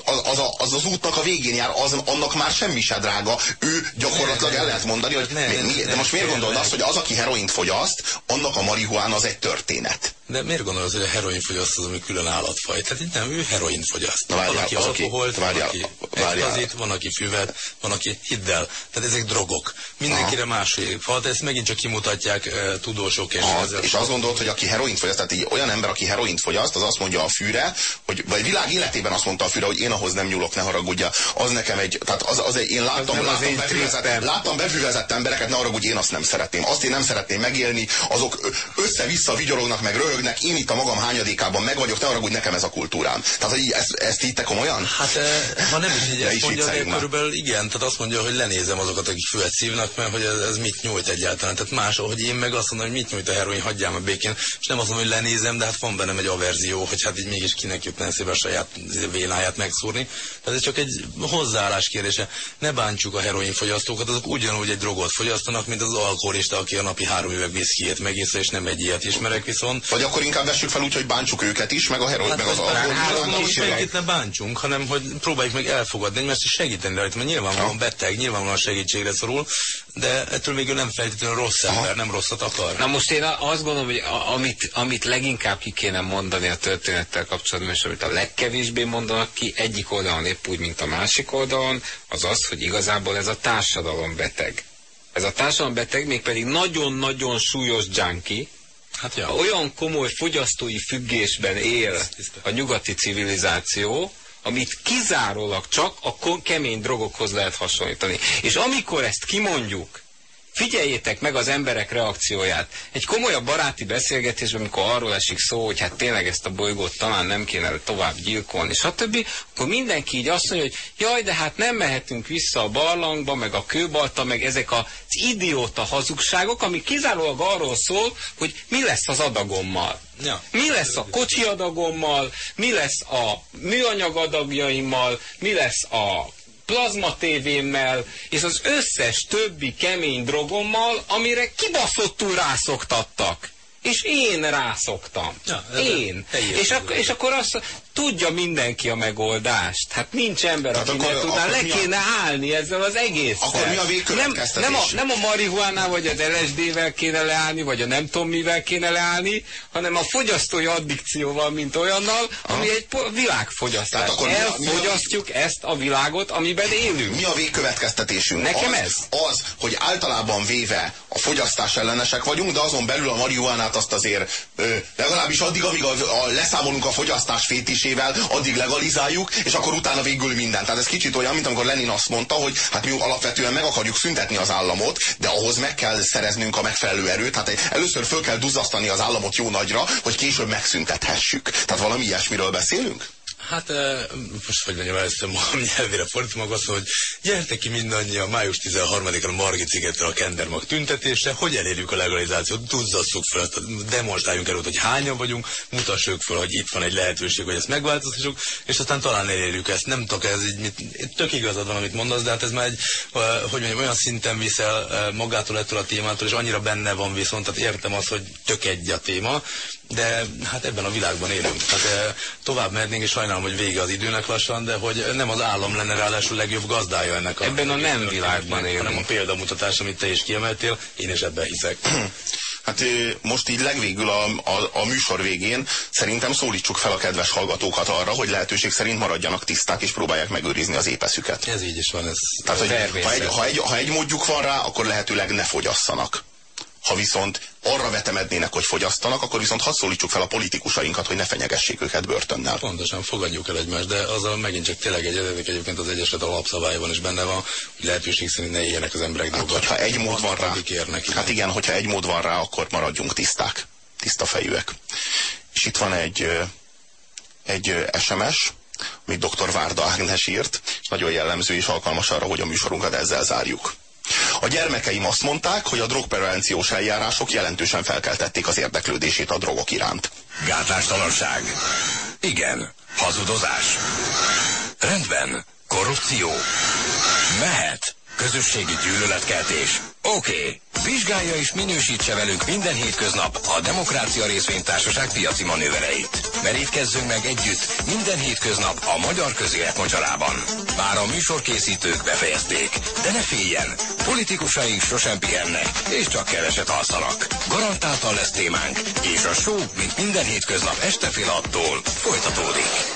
az az, a, az, az útnak a végén jár, az, annak már semmi se drága. Ő gyakorlatilag el lehet mondani, hogy ne, mi, mi, de most miért gondolod azt, hogy az, aki heroint fogyaszt, annak a marihuán az egy történet. De miért gondolod, hogy a heroin fogyaszt az, ami külön állatfaj? Tehát itt nem, ő heroin fogyaszt. Na, várjál, van, aki alkoholt, van, aki extazit, van, aki füvet, van, aki hiddel. Tehát ezek drogok. Mindenkire máshogy hat, ezt megint csak kimutatják uh, tudósok. És, Aha, és azt gondolod, hogy aki heroint fogyaszt, tehát így olyan ember, aki heroint fogyaszt, az azt mondja a fűre, hogy, vagy világ életében azt mondta a fűre, hogy én ahhoz nem nyúlok, ne haragudja. Az nekem egy, tehát az, az egy, én láttam, az láttam, befűvezett, láttam befűvezett embereket, ne haragudj, én azt nem szeretném. Azt én nem szeretném megélni, azok össze-vissza vigyorognak, meg röhögnek, én itt a magam hányadékában meg vagyok, ne arra, nekem ez a kultúrám. Tehát, hogy ezt, ezt így te komolyan? Hát, ha nem is így ezt mondja, de körülbelül igen, tehát azt mondja, hogy lenézem azokat, akik füvet szívnak, mert hogy ez, ez mit nyújt egyáltalán. Tehát más, hogy én meg azt mondom, hogy mit nyújt a heroin, hagyjám a békén, és nem azt mondom, hogy lenézem, de hát van bennem egy averzió, hogy hát így mégis kinek jutna eszébe a saját vénáját megszúrni. Tehát ez csak egy hozzáállás kérdése. Ne bántsuk a heroin fogyasztókat, azok ugyanúgy egy drogot fogyasztanak, mint az alkoholista, aki a napi három üveg viszkiét megész, és nem egy ilyet ismerek viszont. Vagy akkor inkább vessük fel úgy, hogy bántsuk őket is, meg a heroin, hát, meg az alkohol. Hát, senkit ne bántsunk, hanem hogy próbáljuk meg elfogadni és segíteni rajta, mert nyilvánvalóan beteg, nyilvánvalóan segítségre szorul, de ettől végül nem feltétlenül rossz ember, Aha. nem rosszat akar. Na most én azt gondolom, hogy amit, amit leginkább ki kéne mondani a történettel kapcsolatban, és amit a legkevésbé mondanak ki egyik oldalon épp úgy, mint a másik oldalon, az az, hogy igazából ez a társadalom beteg. Ez a társadalom beteg, mégpedig nagyon-nagyon súlyos junkie, Hát ja. Olyan komoly fogyasztói függésben él a nyugati civilizáció, amit kizárólag csak a kemény drogokhoz lehet hasonlítani. És amikor ezt kimondjuk, Figyeljétek meg az emberek reakcióját. Egy komolyabb baráti beszélgetésben, amikor arról esik szó, hogy hát tényleg ezt a bolygót talán nem kéne tovább gyilkolni, stb., akkor mindenki így azt mondja, hogy jaj, de hát nem mehetünk vissza a barlangba, meg a kőbalta, meg ezek az idióta hazugságok, ami kizárólag arról szól, hogy mi lesz az adagommal. Ja. Mi lesz a kocsi adagommal, mi lesz a műanyag adagjaimmal, mi lesz a plazma tévémmel, és az összes többi kemény drogommal, amire kibaszottul rászoktattak. És én rászoktam. Ja, én. És, ak és akkor azt tudja mindenki a megoldást. Hát nincs ember, aki akkor, ne tudná. Le kéne a... állni ezzel az egész. Akkor mi a nem, nem, a, nem a marihuánál vagy az LSD-vel kéne leállni, vagy a nem tudom mivel kéne leállni, hanem a fogyasztói addikcióval, mint olyannal, ami egy világfogyasztás. akkor Elfogyasztjuk mi a... ezt a világot, amiben élünk. Mi a végkövetkeztetésünk? Nekem az, ez? Az, hogy általában véve a fogyasztás ellenesek vagyunk, de azon belül a marihuánát azt azért ö, legalábbis addig, amíg a, a leszámolunk a fogyasztás fétis megszüntetésével addig legalizáljuk, és akkor utána végül minden. Tehát ez kicsit olyan, mint amikor Lenin azt mondta, hogy hát mi alapvetően meg akarjuk szüntetni az államot, de ahhoz meg kell szereznünk a megfelelő erőt. Hát először föl kell duzzasztani az államot jó nagyra, hogy később megszüntethessük. Tehát valami ilyesmiről beszélünk? Hát most hogy mondjam, ezt a nyelvére fordítom, azt hogy gyertek ki mindannyian május 13-án a Margit szigetre a Kendermag tüntetésre, hogy elérjük a legalizációt, tuzzasszuk fel, demonstráljunk előtt, hogy hányan vagyunk, mutassuk fel, hogy itt van egy lehetőség, hogy ezt megváltoztassuk, és aztán talán elérjük ezt. Nem tudok, ez így, mit, tök igazad van, amit mondasz, de hát ez már egy, hogy mondjam, olyan szinten viszel magától ettől a témától, és annyira benne van viszont, tehát értem azt, hogy tök egy a téma, de hát ebben a világban élünk. Tehát tovább mehetnénk, és sajnálom, hogy vége az időnek lassan, de hogy nem az állam lenne ráadásul legjobb gazdája ennek a... Ebben a nem világban élünk. Hanem a példamutatás, amit te is kiemeltél, én is ebben hiszek. Hát most így legvégül a, a, a műsor végén szerintem szólítsuk fel a kedves hallgatókat arra, hogy lehetőség szerint maradjanak tiszták és próbálják megőrizni az épeszüket. Ez így is van. Ez Tehát, hogy ha egy, ha, egy, ha egy módjuk van rá, akkor lehetőleg ne fogyasszanak. Ha viszont arra vetemednének, hogy fogyasztanak, akkor viszont hadd szólítsuk fel a politikusainkat, hogy ne fenyegessék őket börtönnel. Pontosan, fogadjuk el egymást, de azzal megint csak tényleg egyetetek egyébként az Egyesület alapszabályban is benne van, hogy lehetőség szerint ne éljenek az emberek hát, dolgot. Hogyha egy mód van rá, érnek, hát igen, hogyha egy mód van rá, akkor maradjunk tiszták, tiszta fejűek. És itt van egy, egy SMS, amit dr. Várda Ágnes írt, és nagyon jellemző és alkalmas arra, hogy a műsorunkat ezzel zárjuk. A gyermekeim azt mondták, hogy a drogprevenciós eljárások jelentősen felkeltették az érdeklődését a drogok iránt. Gátlástalanság. Igen. Hazudozás. Rendben. Korrupció. Mehet. Közösségi gyűlöletkeltés. Oké. Okay. Vizsgálja és minősítse velünk minden hétköznap a Demokrácia Részvénytársaság piaci manővereit. Merítkezzünk meg együtt minden hétköznap a magyar közélet mocsarában. Bár a műsorkészítők befejezték, de ne féljen, politikusaink sosem pihennek, és csak keveset alszanak. Garantáltan lesz témánk, és a show, mint minden hétköznap este fél attól folytatódik.